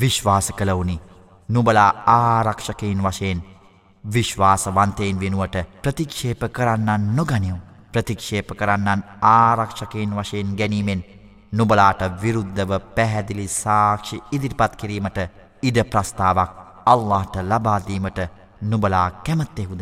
Speaker 2: විශ්වාස කළවුනි නුබලා ආරක්ෂකයින් වශයෙන් විශ්වාසවන්තයෙන් වෙනුවට ප්‍රතික්ෂේප කරන්නන් නොගනියු ප්‍රතික්ෂේප කරන්නන් ආරක්ෂකයින් වශයෙන් ගැනීමෙන් නුබලාට විරුද්ධව පැහැදිලි සාක්ෂි ඉදිරිපත් කිරීමට ඉඩ ප්‍රස්ථාවක් අල්لهට ලබාදීමට නුබලා කැමත්තෙහුද.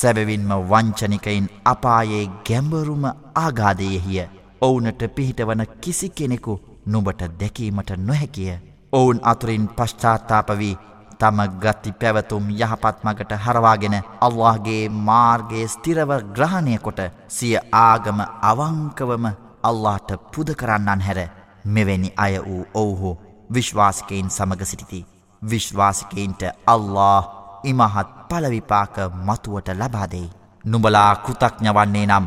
Speaker 2: සැබවින්ම වංචනිකයින් අපායේ ගැඹරුම ආගාදයෙහිය ඔවුනට පිහිටවන කිසි කෙනෙකු නුබට දැකීමට නොහැකිය ඔවුන් අතුරින් පශ්චාත්තාපවී තම ගති පැවතුම් යහපත්මකට හරවාගෙන අල්لهගේ මාර්ගයේ ස්තිරව ග්‍රහණයකොට සිය ආගම අවංකවම අල්لهට පුද කරන්නන් හැර මෙවැනි අය වූ ඔවුහු විශ්වාසිකයින් සමග සිටිති. විශ්වාසිකයින්ට අල්له ඉමහත් පලවිපාක මතුවට ලබාදෙයි. නුබලා කෘතක්ඥවන්නේ නම්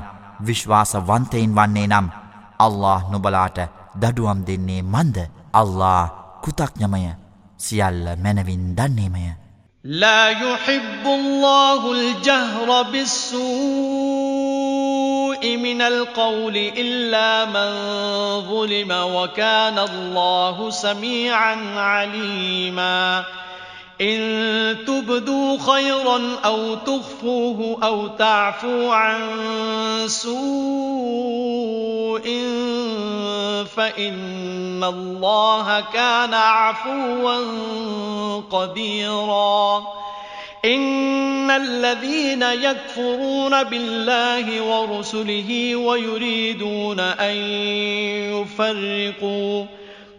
Speaker 2: විශ්වාසවන්තයින් වන්නේ නම් අල්له නොබලාට දඩුවම් දෙන්නේ මන්ද අල්له කෘතක්ඥමය සියල්ල මැනවින් දන්නේමය.
Speaker 1: لا يحب الله الجهر بالسوء من القول إلا من ظلم وكان الله سميعا عليماً إن تبدوا خيرا أو تخفوه أو تعفو عن سوء فإن الله كان عفوا قديرا إن الذين يكفرون بالله ورسله ويريدون أن يفرقوا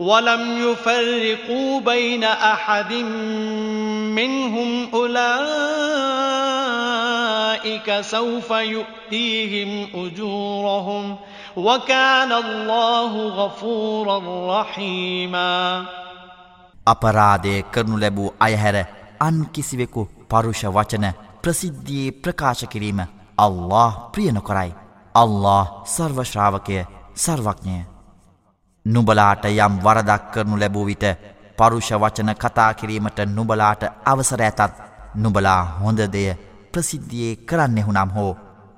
Speaker 1: وَلَمْ يُفَرِّقُوا بَيْنَ أَحَدٍ مِّنْهُمْ أُولَئِكَ سَوْفَ يُؤْتِيهِمْ أُجُورَهُمْ وَكَانَ اللَّهُ غَفُورًا رَحِيمًا
Speaker 2: අපරාධය කරනු ලැබූ අය හැර අන් කිසිවෙකු පරුෂ වචන ප්‍රසිද්ධියේ ප්‍රකාශ කිරීම අල්له ප්‍රියනොකරයි. අල්له සර්වශ්‍රාවකය සර්වඥය නුබලාට යම් වරදක් කරනු ලැබූ විට පරුෂ වචන කතා කිරීමට නුබලාට අවසර ඇතත් නුබලා හොඳ දෙය ප්‍රසිද්ධියේ කරන්නෙහුනම් හෝ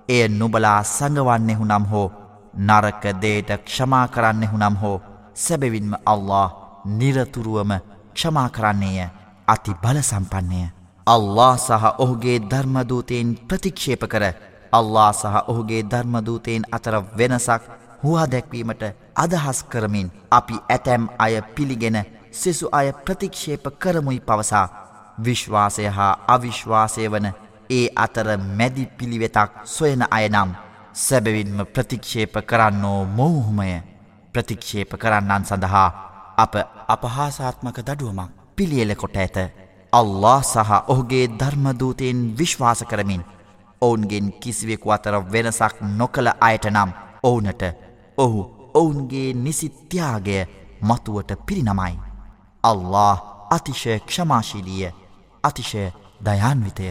Speaker 2: එය නුබලා සඟවන්නෙහුනම් හෝ නරක දේට ක්ෂමා කරන්නෙහුනම් හෝ සැබවින්ම අල්له නිරතුරුවම ක්ෂමා කරන්නේය අති බලසම්පන්නේය අල්له සහ ඔහුගේ ධර්මදූතයෙන් ප්‍රතික්ෂේප කර අල්له සහ ඔහුගේ ධර්මදූතයෙන් අතර වෙනසක් හුවා දැක්වීමට අදහස් කරමින් අපි ඇතැම් අය පිළිගෙන සෙසු අය ප්‍රතික්ෂේප කරමුයි පවසා විශ්වාසය හා අවිශ්වාසය වන ඒ අතර මැදි පිළිවෙතක් සොයන අයනම් සැබවින්ම ප්‍රතික්ෂේප කරන්නෝ මොවුහුමය ප්‍රතික්ෂේප කරන්නන් සඳහා අප අපහාසාත්මක දඩුවමක් පිළියල කොට ඇත අල්له සහ ඔහුගේ ධර්මදූතයෙන් විශ්වාස කරමින් ඔවුන්ගෙන් කිසිවෙකු අතර වෙනසක් නොකළ අයට නම් ඕනට ඔහු ඔවුන්ගේ නිසිත්‍යයාගේ මතුවට පිරිනමයි. අල්له අතිශය ක්ෂමාශීලිය අතිශය දයාන්විතය.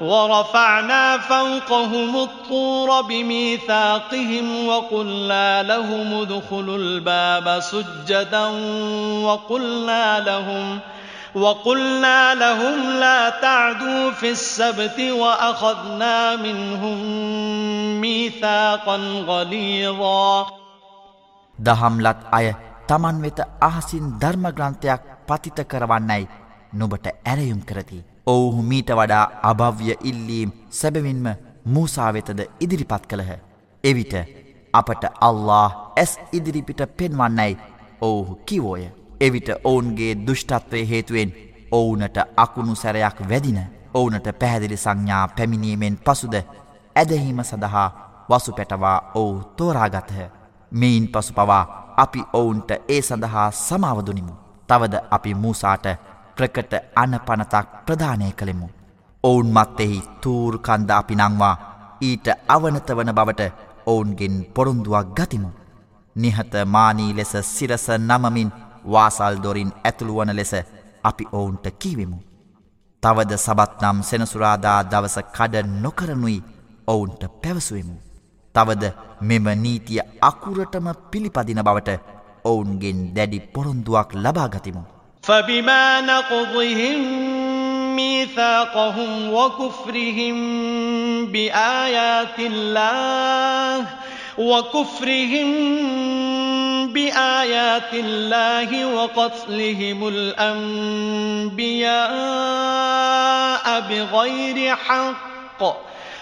Speaker 1: ورفعنا فوقهم الطور بميثاقهم وقلنا لهم ادخلوا الباب سجدا وقلنا لهم وقلنا لهم لا تعدوا في السبت وأخذنا منهم ميثاقا غليظا
Speaker 2: දහම්ලත් අය තමන් වෙත අහසින් ධර්මග්‍රන්ථයක් පතිත කරවන්නයි නුබට ඇරයුම් කරති. ඔවුහු මීට වඩා අභව්‍ය ඉල්ලීම් සැබවින්ම මූසාවෙතද ඉදිරිපත් කළහ. එවිට අපට අල්له ඇස් ඉදිරිපිට පෙන්වන්නයි ඔවුහු කිවෝය. එවිට ඔවුන්ගේ දුෂ්ටත්වය හේතුවෙන් ඔවුනට අකුණු සැරයක් වැදින ඔවුනට පැහැදිලි සංඥා පැමිණීමෙන් පසුද ඇදහීම සඳහා වසු පැටවා ඔවු තෝරාගතහ. මෙයින් පසු පවා අපි ඔවුන්ට ඒ සඳහා සමාවදුනිමු. තවද අපි මූසාට ප්‍රකට අනපනතක් ප්‍රධානය කළෙමු. ඔවුන් මත්තෙහි තූර්කන්ද අපි නංවා ඊට අවනත වන බවට ඔවුන්ගෙන් පොරුන්දුවක් ගතිමු. නිහත මානී ලෙස සිරස නමමින් වාසල්දොරින් ඇතුළුවන ලෙස අපි ඔවුන්ට කීවෙමු. තවද සබත්නම් සෙනසුරාදා දවස කඩ නොකරනුයි ඔවුන්ට පැවසුවමු. තවද මෙම නීතිය අකුරටම පිළිපදින බවට ඔවුන්ගෙන් දැඩි පොරොන්දුවක් ලබාගතිමු.
Speaker 1: فبما نقضهم ميثاقهم وكفرهم بآيات الله وكفرهم بآيات الله وقتلهم الأنبياء بغير حق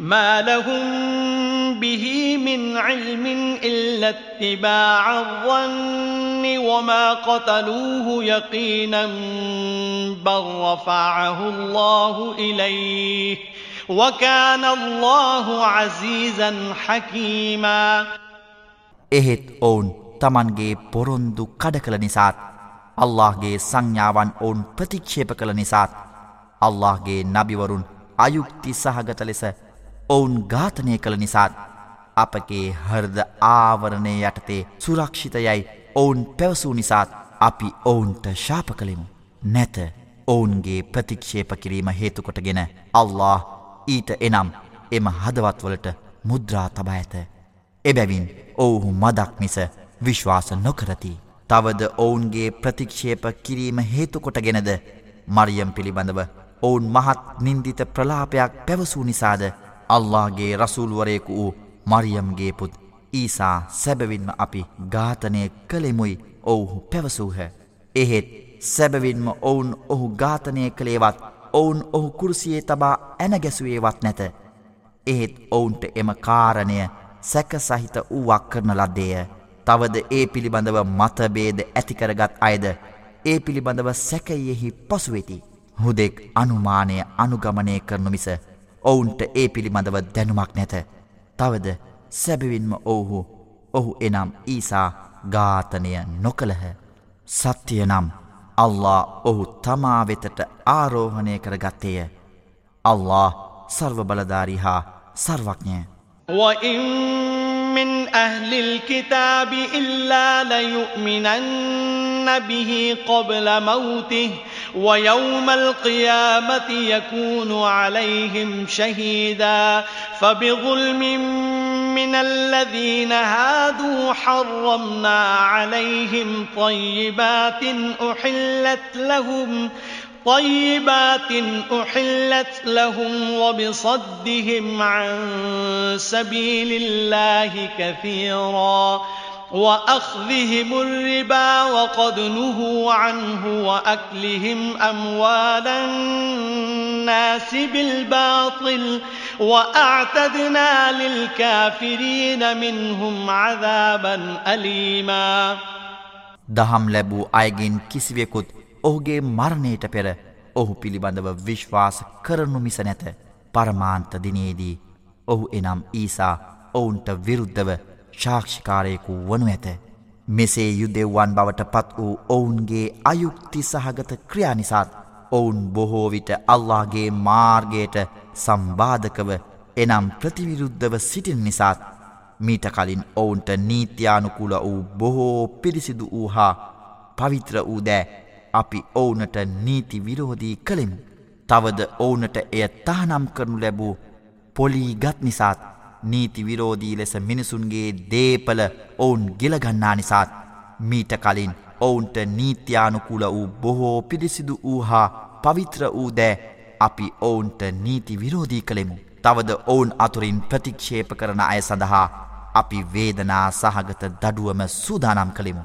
Speaker 1: ما لهم به من علم إلا اتباع الظن وما قتلوه يقينا بل رفعه الله إليه وكان الله عزيزا حكيما
Speaker 2: එහෙත් ඔවුන් තමන්ගේ පොරොන්දු කඩ කළ නිසාත් අල්لهගේ සංඥාවන් ඔවුන් ප්‍රතික්ෂේප කළ නිසාත් අල්لهගේ නබිවරුන් අයුක්ති සහගත ලෙස ඔවුන් ඝාතනය කළ නිසාත් අපගේ හර්ද ආවරණය යටතේ සුරක්ෂිතයයි ඔවුන් පැවසූ නිසාත් අපි ඔවුන්ට ශාප කළෙමු. නැත ඔවුන්ගේ ප්‍රතික්ෂේප කිරීම හේතුකොටගෙන අල්له ඊට එනම් එම හදවත්වලට මුද්‍රා තබා ඇත. එබැවින් ඔවුහු මදක් මිස විශ්වාස නොකරති. තවද ඔවුන්ගේ ප්‍රතික්ෂේප කිරීම හේතුකොටගෙනද මරියම් පිළිබඳව ඔවුන් මහත් නින්දිත ප්‍රලාපයක් පැවසූ නිසාද අල්ලාගේ රසූල්වරයෙකු වූ මරියම්ගේ පුත් ඊසා සැබවින්ම අපි ඝාතනය කළෙමුයි ඔවුහු පැවසූහ. එහෙත් සැබවින්ම ඔවුන් ඔහු ඝාතනය කළේවත් ඔවුන් ඔහු කුරුසියේ තබා ඇනගැසුවේවත් නැත. එහෙත් ඔවුන්ට එම කාරණය සැක සහිත වූවක් කරන ලද්දේය. තවද ඒ පිළිබඳව මතබේද ඇතිකරගත් අයද ඒ පිළිබඳව සැකයෙහි පසුවෙති. හුදෙක් අනුමානය අනුගමනය කරනු මිස ඔවුන්ට ඒ පිළිබඳව දැනුමක් නැත තවද සැබවින්ම ඔවුහු ඔහු එනම් ඊසා ඝාතනය නොකළහ සත්‍යය නම් අල්ලා ඔහු තමා වෙතට ආරෝහණය කරගත්තේය අල්ලා සර්ව බලධාරි හා සර්වඥය
Speaker 1: وَإِنَّ أهل الكتاب إلا ليؤمنن به قبل موته ويوم القيامة يكون عليهم شهيدا فبظلم من الذين هادوا حرمنا عليهم طيبات أحلت لهم طيبات أحلت لهم وبصدهم عن سبيل الله كثيرا وأخذهم الربا وقد نهوا عنه وأكلهم أموال الناس بالباطل وأعتدنا للكافرين منهم
Speaker 2: عذابا أليما දහම් ලැබූ අයගෙන් بيكوت ඔහුගේ මරණයට පෙර ඔහු පිළිබඳව විශ්වාස කරනු මිස නැත පරමාන්ත දිනයේදී ඔහු එනම් ඊසා ඔවුන්ට විරුද්ධව ශාක්ෂිකාරයෙකු වනු ඇත මෙසේ යුදෙව්වන් බවට පත් වූ ඔවුන්ගේ අයුක්ති සහගත ක්‍රියානිසාත් ඔවුන් බොහෝවිට අල්ලාගේ මාර්ගයට සම්බාධකව එනම් ප්‍රතිවිරුද්ධව සිටින් නිසාත් මීට කලින් ඔවුන්ට නීත්‍යානුකුල වූ බොහෝ පිරිසිදු වූ හා පවිත්‍ර වූ දෑ අපි ඔවුනට නීති විරෝධී කළෙමු. තවද ඔවුනට එය තහනම් කරනු ලැබූ පොලී ගත් නිසාත් නීති විරෝධී ලෙස මිනිසුන්ගේ දේපල ඔවුන් ගෙලගන්නා නිසාත් මීට කලින් ඔවුන්ට නීත්‍යානුකුල වූ බොහෝ පිරිසිදු වූ හා පවිත්‍ර වූ දෑ අපි ඔවුන්ට නීති විරෝධී කළෙමු. තවද ඔවුන් අතුරින් ප්‍රතික්ෂේප කරන අය සඳහා අපි වේදනා සහගත දඩුවම සූදානම් කළෙමු.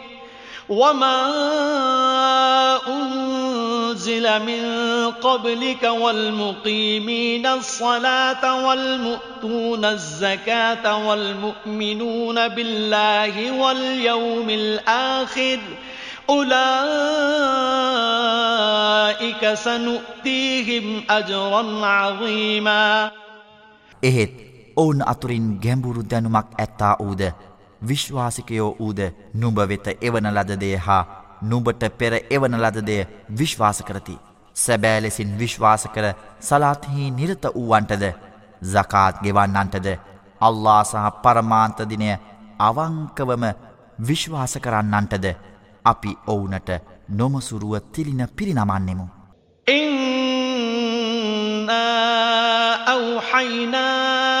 Speaker 1: وما أنزل من قبلك والمقيمين الصلاة والمؤتون الزكاة والمؤمنون بالله واليوم الآخر أولئك سنؤتيهم أجرا
Speaker 2: عظيما එහෙත් ඔවුන් අතුරින් ගැඹුරු දැනුමක් ඇත්තා වූද විශ්වාසිකයෝ වූද නුඹ වෙත එවන ලදදේ හා නුඹට පෙර එවන ලදදය විශ්වාස කරති. සැබෑලෙසින් විශ්වාස කර සලාත්හි නිරත වූවන්ටද සකාත් ගෙවන්නන්ටද අල්ලා සහ පරමාන්තදිනය අවංකවම විශ්වාස කරන්නන්ටද අපි ඔවුනට නොමසුරුව තිලින පිරිනමන්නෙමු.
Speaker 1: ඉන්න අවහයිනා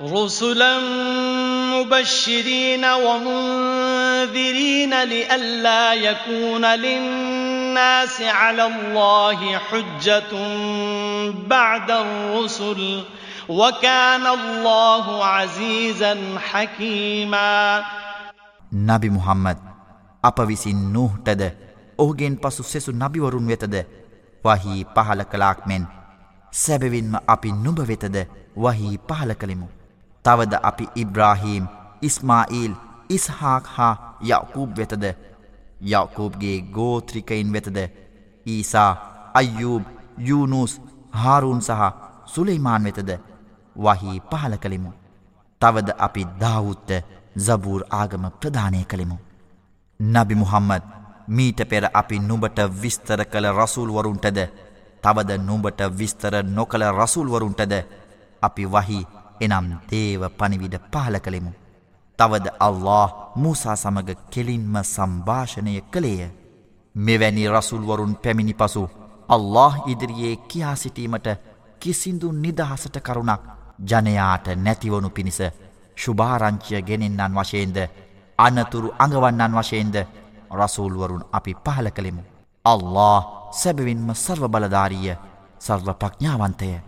Speaker 1: رسلا مبشرين ومنذرين لئلا يكون للناس على الله حجة بعد الرسل وكان الله عزيزا حكيما
Speaker 2: نبي محمد අප විසින් නුහටද ඔහුගෙන් පසු සෙසු නබිවරුන් වෙතද වහී පහල කලාක් මෙන් සැබවින්ම අපි නුඹ වෙතද වහී පහල කළෙමු තවද අපි ඉබ්‍රාහීම් ඉස්මායිල් ඉස්හාක් හා යකූබ් වෙතද යකූබ්ගේ ගෝත්‍රිකයින් වෙතද ඊසා අයුබ් යුනුස් හාරුන් සහ සුලෙයිමාන් වෙතද වහි පහල කළෙමු. තවද අපි දාවුත්ත සබූර් ආගම ප්‍රධානය කළෙමු. නබි මුහම්මද මීට පෙර අපි නුඹට විස්තර කළ රසුල්වරුන්ටද තවද නුඹට විස්තර නොකළ රසුල්වරුන්ටද අපි වහි එනම් දේව පනිවිඩ පහල කළෙමු. තවද අල්له මූසා සමඟ කෙලින්ම සම්භාෂණය කළේය. මෙවැනි රසුල්වරුන් පැමිණි පසු අල්له ඉදිරියේ කියා සිටීමට කිසිදු නිදහසට කරුණක් ජනයාට නැතිවනු පිණිස ශුභාරංචිය ගෙනෙන්න්නන් වශයෙන්ද අනතුරු අඟවන්නන් වශයෙන්ද රසූල්වරුන් අපි පහල කළෙමු. අල්له සැබවින්ම සර්ව බලධාරීය සර්ව ප්‍රඥාවන්තය.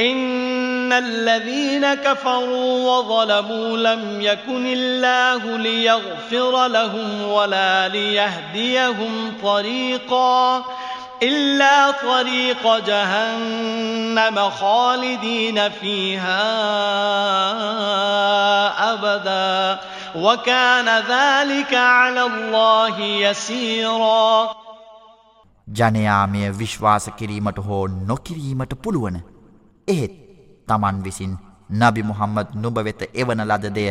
Speaker 1: إن الذين كفروا وظلموا لم يكن الله ليغفر لهم ولا ليهديهم طريقا إلا طريق جهنم خالدين فيها أبدا وكان ذلك على الله يسيرا
Speaker 2: ජනයා මෙය විශ්වාස කිරීමට හෝ නොකිරීමට පුළුවන් එහෙත් තමන් විසින් නබි මුහම්මද නුබවෙත එවන ලද දෙය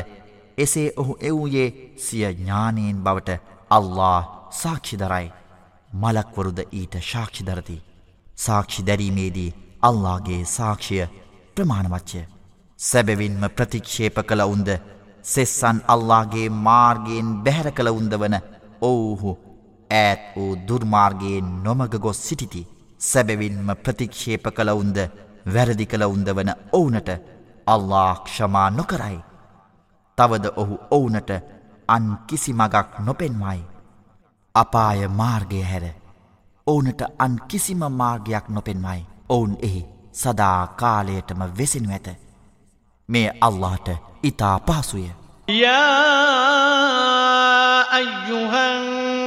Speaker 2: එසේ ඔහු එවූයේ සිය ඥානයෙන් බවට අල්ලා සාක්ෂිදරයි මලක්වරුද ඊට ශාක්ෂිදරති සාක්ෂි දැරීමේදී අල්ලාගේ සාක්ෂිය ප්‍රමාණවච්චය සැබවින්ම ප්‍රතික්ෂේප කළ උන්ද සෙස්සන් අල්ලාගේ මාර්ගයෙන් බැහැර කළ උන්ද වන ඔවුහු ඈත් වූ දුර්මාර්ගයෙන් නොමග ගොස් සිටිති සැබවින්ම ප්‍රතික්ෂේප කළ උන්ද වැරදි කළ උන්දවන ඔවුනට අල්ලාක්ෂමා නොකරයි. තවද ඔහු ඔවුනට අන් කිසි මගක් නොපෙන්වයි. අපාය මාර්ගය හැර ඕනට අන් කිසිම මාර්ගයක් නොපෙන්වයි ඔවුන් එහි සදා කාලයටම වෙසෙනු ඇත. මේ අල්لهට ඉතා පහසුය.
Speaker 1: යා අයුහන්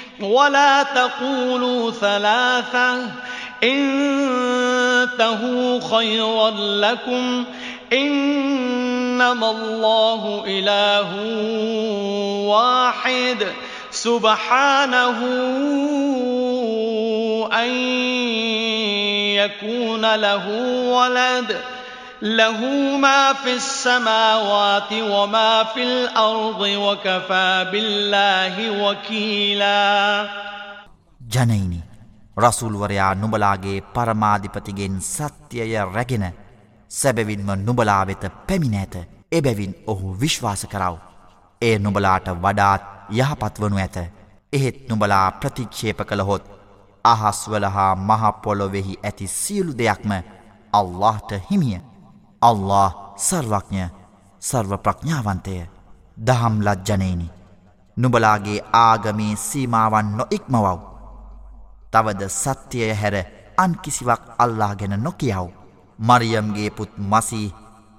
Speaker 1: ولا تقولوا ثلاثة انتهوا خيرا لكم إنما الله إله واحد سبحانه أن يكون له ولد له ما في السماوات وما في الأرض وكفى بالله وكيلا
Speaker 2: ජනයිනි රසූල්වරයා නුඹලාගේ පරමාධිපතිගෙන් සත්‍යය රැගෙන සැබවින්ම නුඹලා වෙත පැමිණ ඇත. එබැවින් ඔහු විශ්වාස කරව. ඒ නුඹලාට වඩාත් යහපත් වනු ඇත. එහෙත් නුඹලා ප්‍රතික්ෂේප කළහොත් අහස්වල හා මහ පොළොවේහි ඇති සියලු දෙයක්ම අල්ලාහට හිමිය. අල්له සර්වඥ සර්ව ප්‍රඥාවන්තය දහම් ලජ්ජනයනි නුබලාගේ ආගමේ සීමාවන් නො ඉක්මවව් තවද සත්‍යය හැර අන් කිසිවක් අල්ලා ගැන නොකියාව මරියම්ගේ පුත් මසී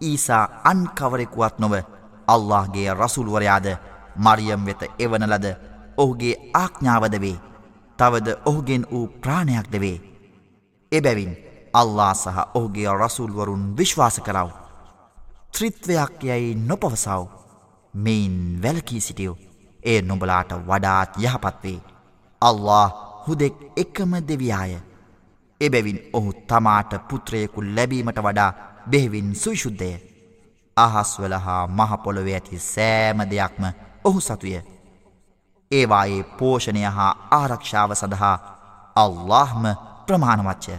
Speaker 2: ඊසා අන්කවරෙකුවත් නොව අල්لهගේ රසුල්වරයාද මරියම් වෙත එවන ලද ඔහුගේ ආඥාවද වේ තවද ඔහුගෙන් වූ ප්‍රාණයක් දෙවේ එබැවින් අල්ලා සහ ඔහුගේ රසුල්වරුන් විශ්වාස කරව. ත්‍රිත්වයක් යැයි නොපවසව මෙයින් වැලකී සිටියෝ ඒ නොබලාට වඩාත් යහපත්වේ. අල්له හුදෙක් එකම දෙවියාය. එබැවින් ඔහු තමාට පුත්‍රයෙකු ලැබීමට වඩා බෙහෙවින් සුවිශුද්ධය. අහස්වල හා මහපොළොවේ ඇති සෑම දෙයක්ම ඔහු සතුය. ඒවායේ පෝෂණය හා ආරක්ෂාව සඳහා අල්لهම ප්‍රමාණවච්චය.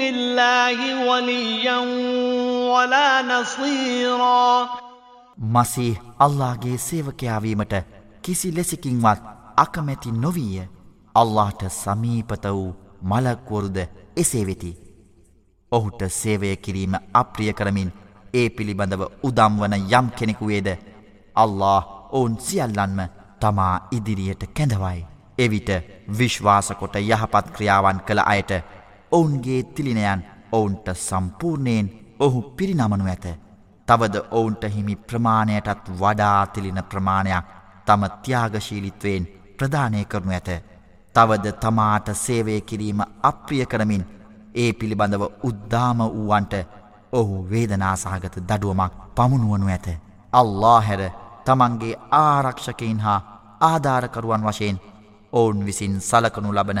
Speaker 1: مِنْ اللَّهِ وَلِيًّا وَلَا
Speaker 2: نَصِيرًا මසීහ අල්ලාහගේ සේවකයා වීමට කිසි ලෙසකින්වත් අකමැති නොවිය. අල්ලාහට සමීපත වූ මලක්වරුද එසේ වෙති. ඔහුට සේවය කිරීම අප්‍රිය කරමින් ඒ පිළිබඳව උදම්වන යම් කෙනෙකු වේද අල්ලාහ ඔවුන් සියල්ලන්ම තමා ඉදිරියට කැඳවයි. එවිට විශ්වාසකොට යහපත් ක්‍රියාවන් කළ අයට ඔවුන්ගේ තිලිනයන් ඔවුන්ට සම්පූර්ණයෙන් ඔහු පිරිනමනු ඇත. තවද ඔවුන්ට හිමි ප්‍රමාණයටත් වඩා තිලින ප්‍රමාණයක් තම ත්‍යාගශීලිත්වයෙන් ප්‍රධානය කරනු ඇත. තවද තමාට සේවය කිරීම අප්‍රිය කරමින් ඒ පිළිබඳව උද්දාම වූවන්ට ඔහු වේදනාසාගත දඩුවමක් පමුණුවනු ඇත. අල්ලා හැර තමන්ගේ ආරක්ෂකයින් හා ආධාරකරුවන් වශයෙන් ඔවුන් විසින් සලකනු ලබන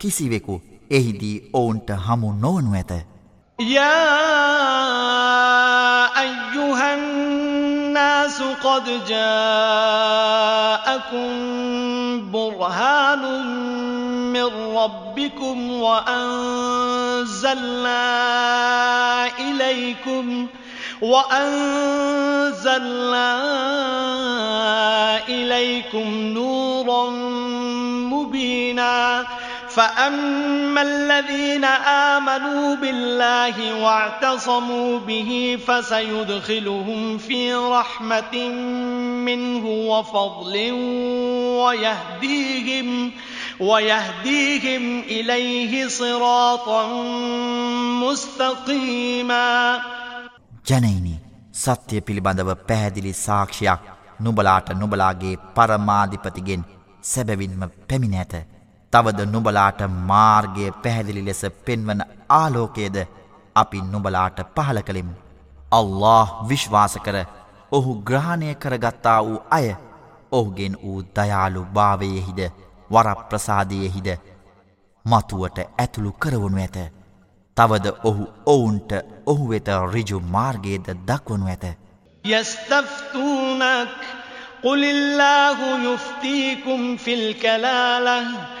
Speaker 2: කිසිවෙකු එහිදී ඔවුන්ට හමු නොවනු ඇත.
Speaker 1: يا أيها الناس قد جاءكم برهان من ربكم وأنزلنا إليكم وأنزلنا إليكم نورا مبينا فأما الذين آمنوا بالله واعتصموا به فسيدخلهم في رحمة منه وفضل ويهديهم ويهديهم إليه صراطا مستقيما
Speaker 2: ජනයිනි සත්‍ය පිළිබඳව පැහැදිලි සාක්ෂයක් නුබලාට නුබලාගේ පරමාධිපතිගෙන් සැබවින්ම පැමිණ ඇත. තවද නුඹලාට මාර්ගය පැහැදිලි ලෙස පෙන්වන ආලෝකයේද අපි නුඹලාට පහල කළෙමු. අල්له විශ්වාස කර ඔහු ග්‍රහණය කරගත්තා වූ අය ඔහුගෙන් වූ දයාලු භාවයෙහිද වරප්‍රසාදයෙහිද මතුවට ඇතුළු කරවනු ඇත. තවද ඔහු ඔවුන්ට ඔහු වෙත රිජු මාර්ගයේද දක්වනු ඇත.
Speaker 1: يستفتونك قل الله يفتيكم في الكلاله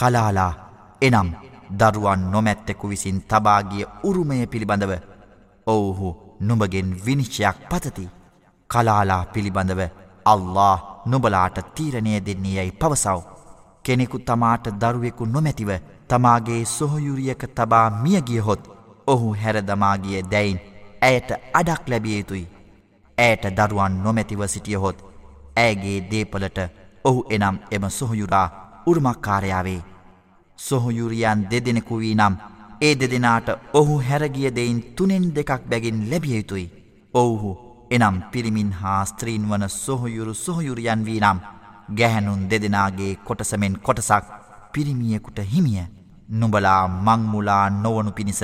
Speaker 2: කලාලා එනම් දරුවන් නොමැත්තෙකු විසින් තබාගිය උරුමය පිළිබඳව ඔවුහු නුඹගෙන් විනිශ්චයක් පතති කලාලා පිළිබඳව අල්له නොබලාට තීරණය දෙන්නේ යැයි පවසව. කෙනෙකු තමාට දරුවෙකු නොමැතිව තමාගේ සොහොයුරියක තබා මියගියහොත් ඔහු හැරදමාගිය දැයින් ඇයට අඩක් ලැබියයුතුයි. ඇයට දරුවන් නොමැතිව සිටියහොත් ඇගේ දේපලට ඔහු එනම් එම සොහොයුරා උරුමක්කාරයාවේ සොහොයුරියන් දෙදෙනෙකු වී නම් ඒ දෙදෙනාට ඔහු හැරගිය දෙයින් තුනෙන් දෙකක් බැගින් ලැබිය යුතුයි ඔවුහු එනම් පිරිමින් හා ස්ත්‍රීන් වන සොහොයුරු සොහොයුරියන් වී නම් ගැහැනුන් දෙදෙනගේ කොටසමෙන් කොටසක් පිරිමියෙකුට හිමිය නුඹලා මංමුලා නොවනු පිණිස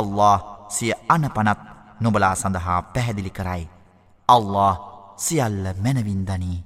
Speaker 2: අල්له සිය අනපනත් නොබලා සඳහා පැහැදිලි කරයි. අල්له සියල්ල මැනවින්දනී.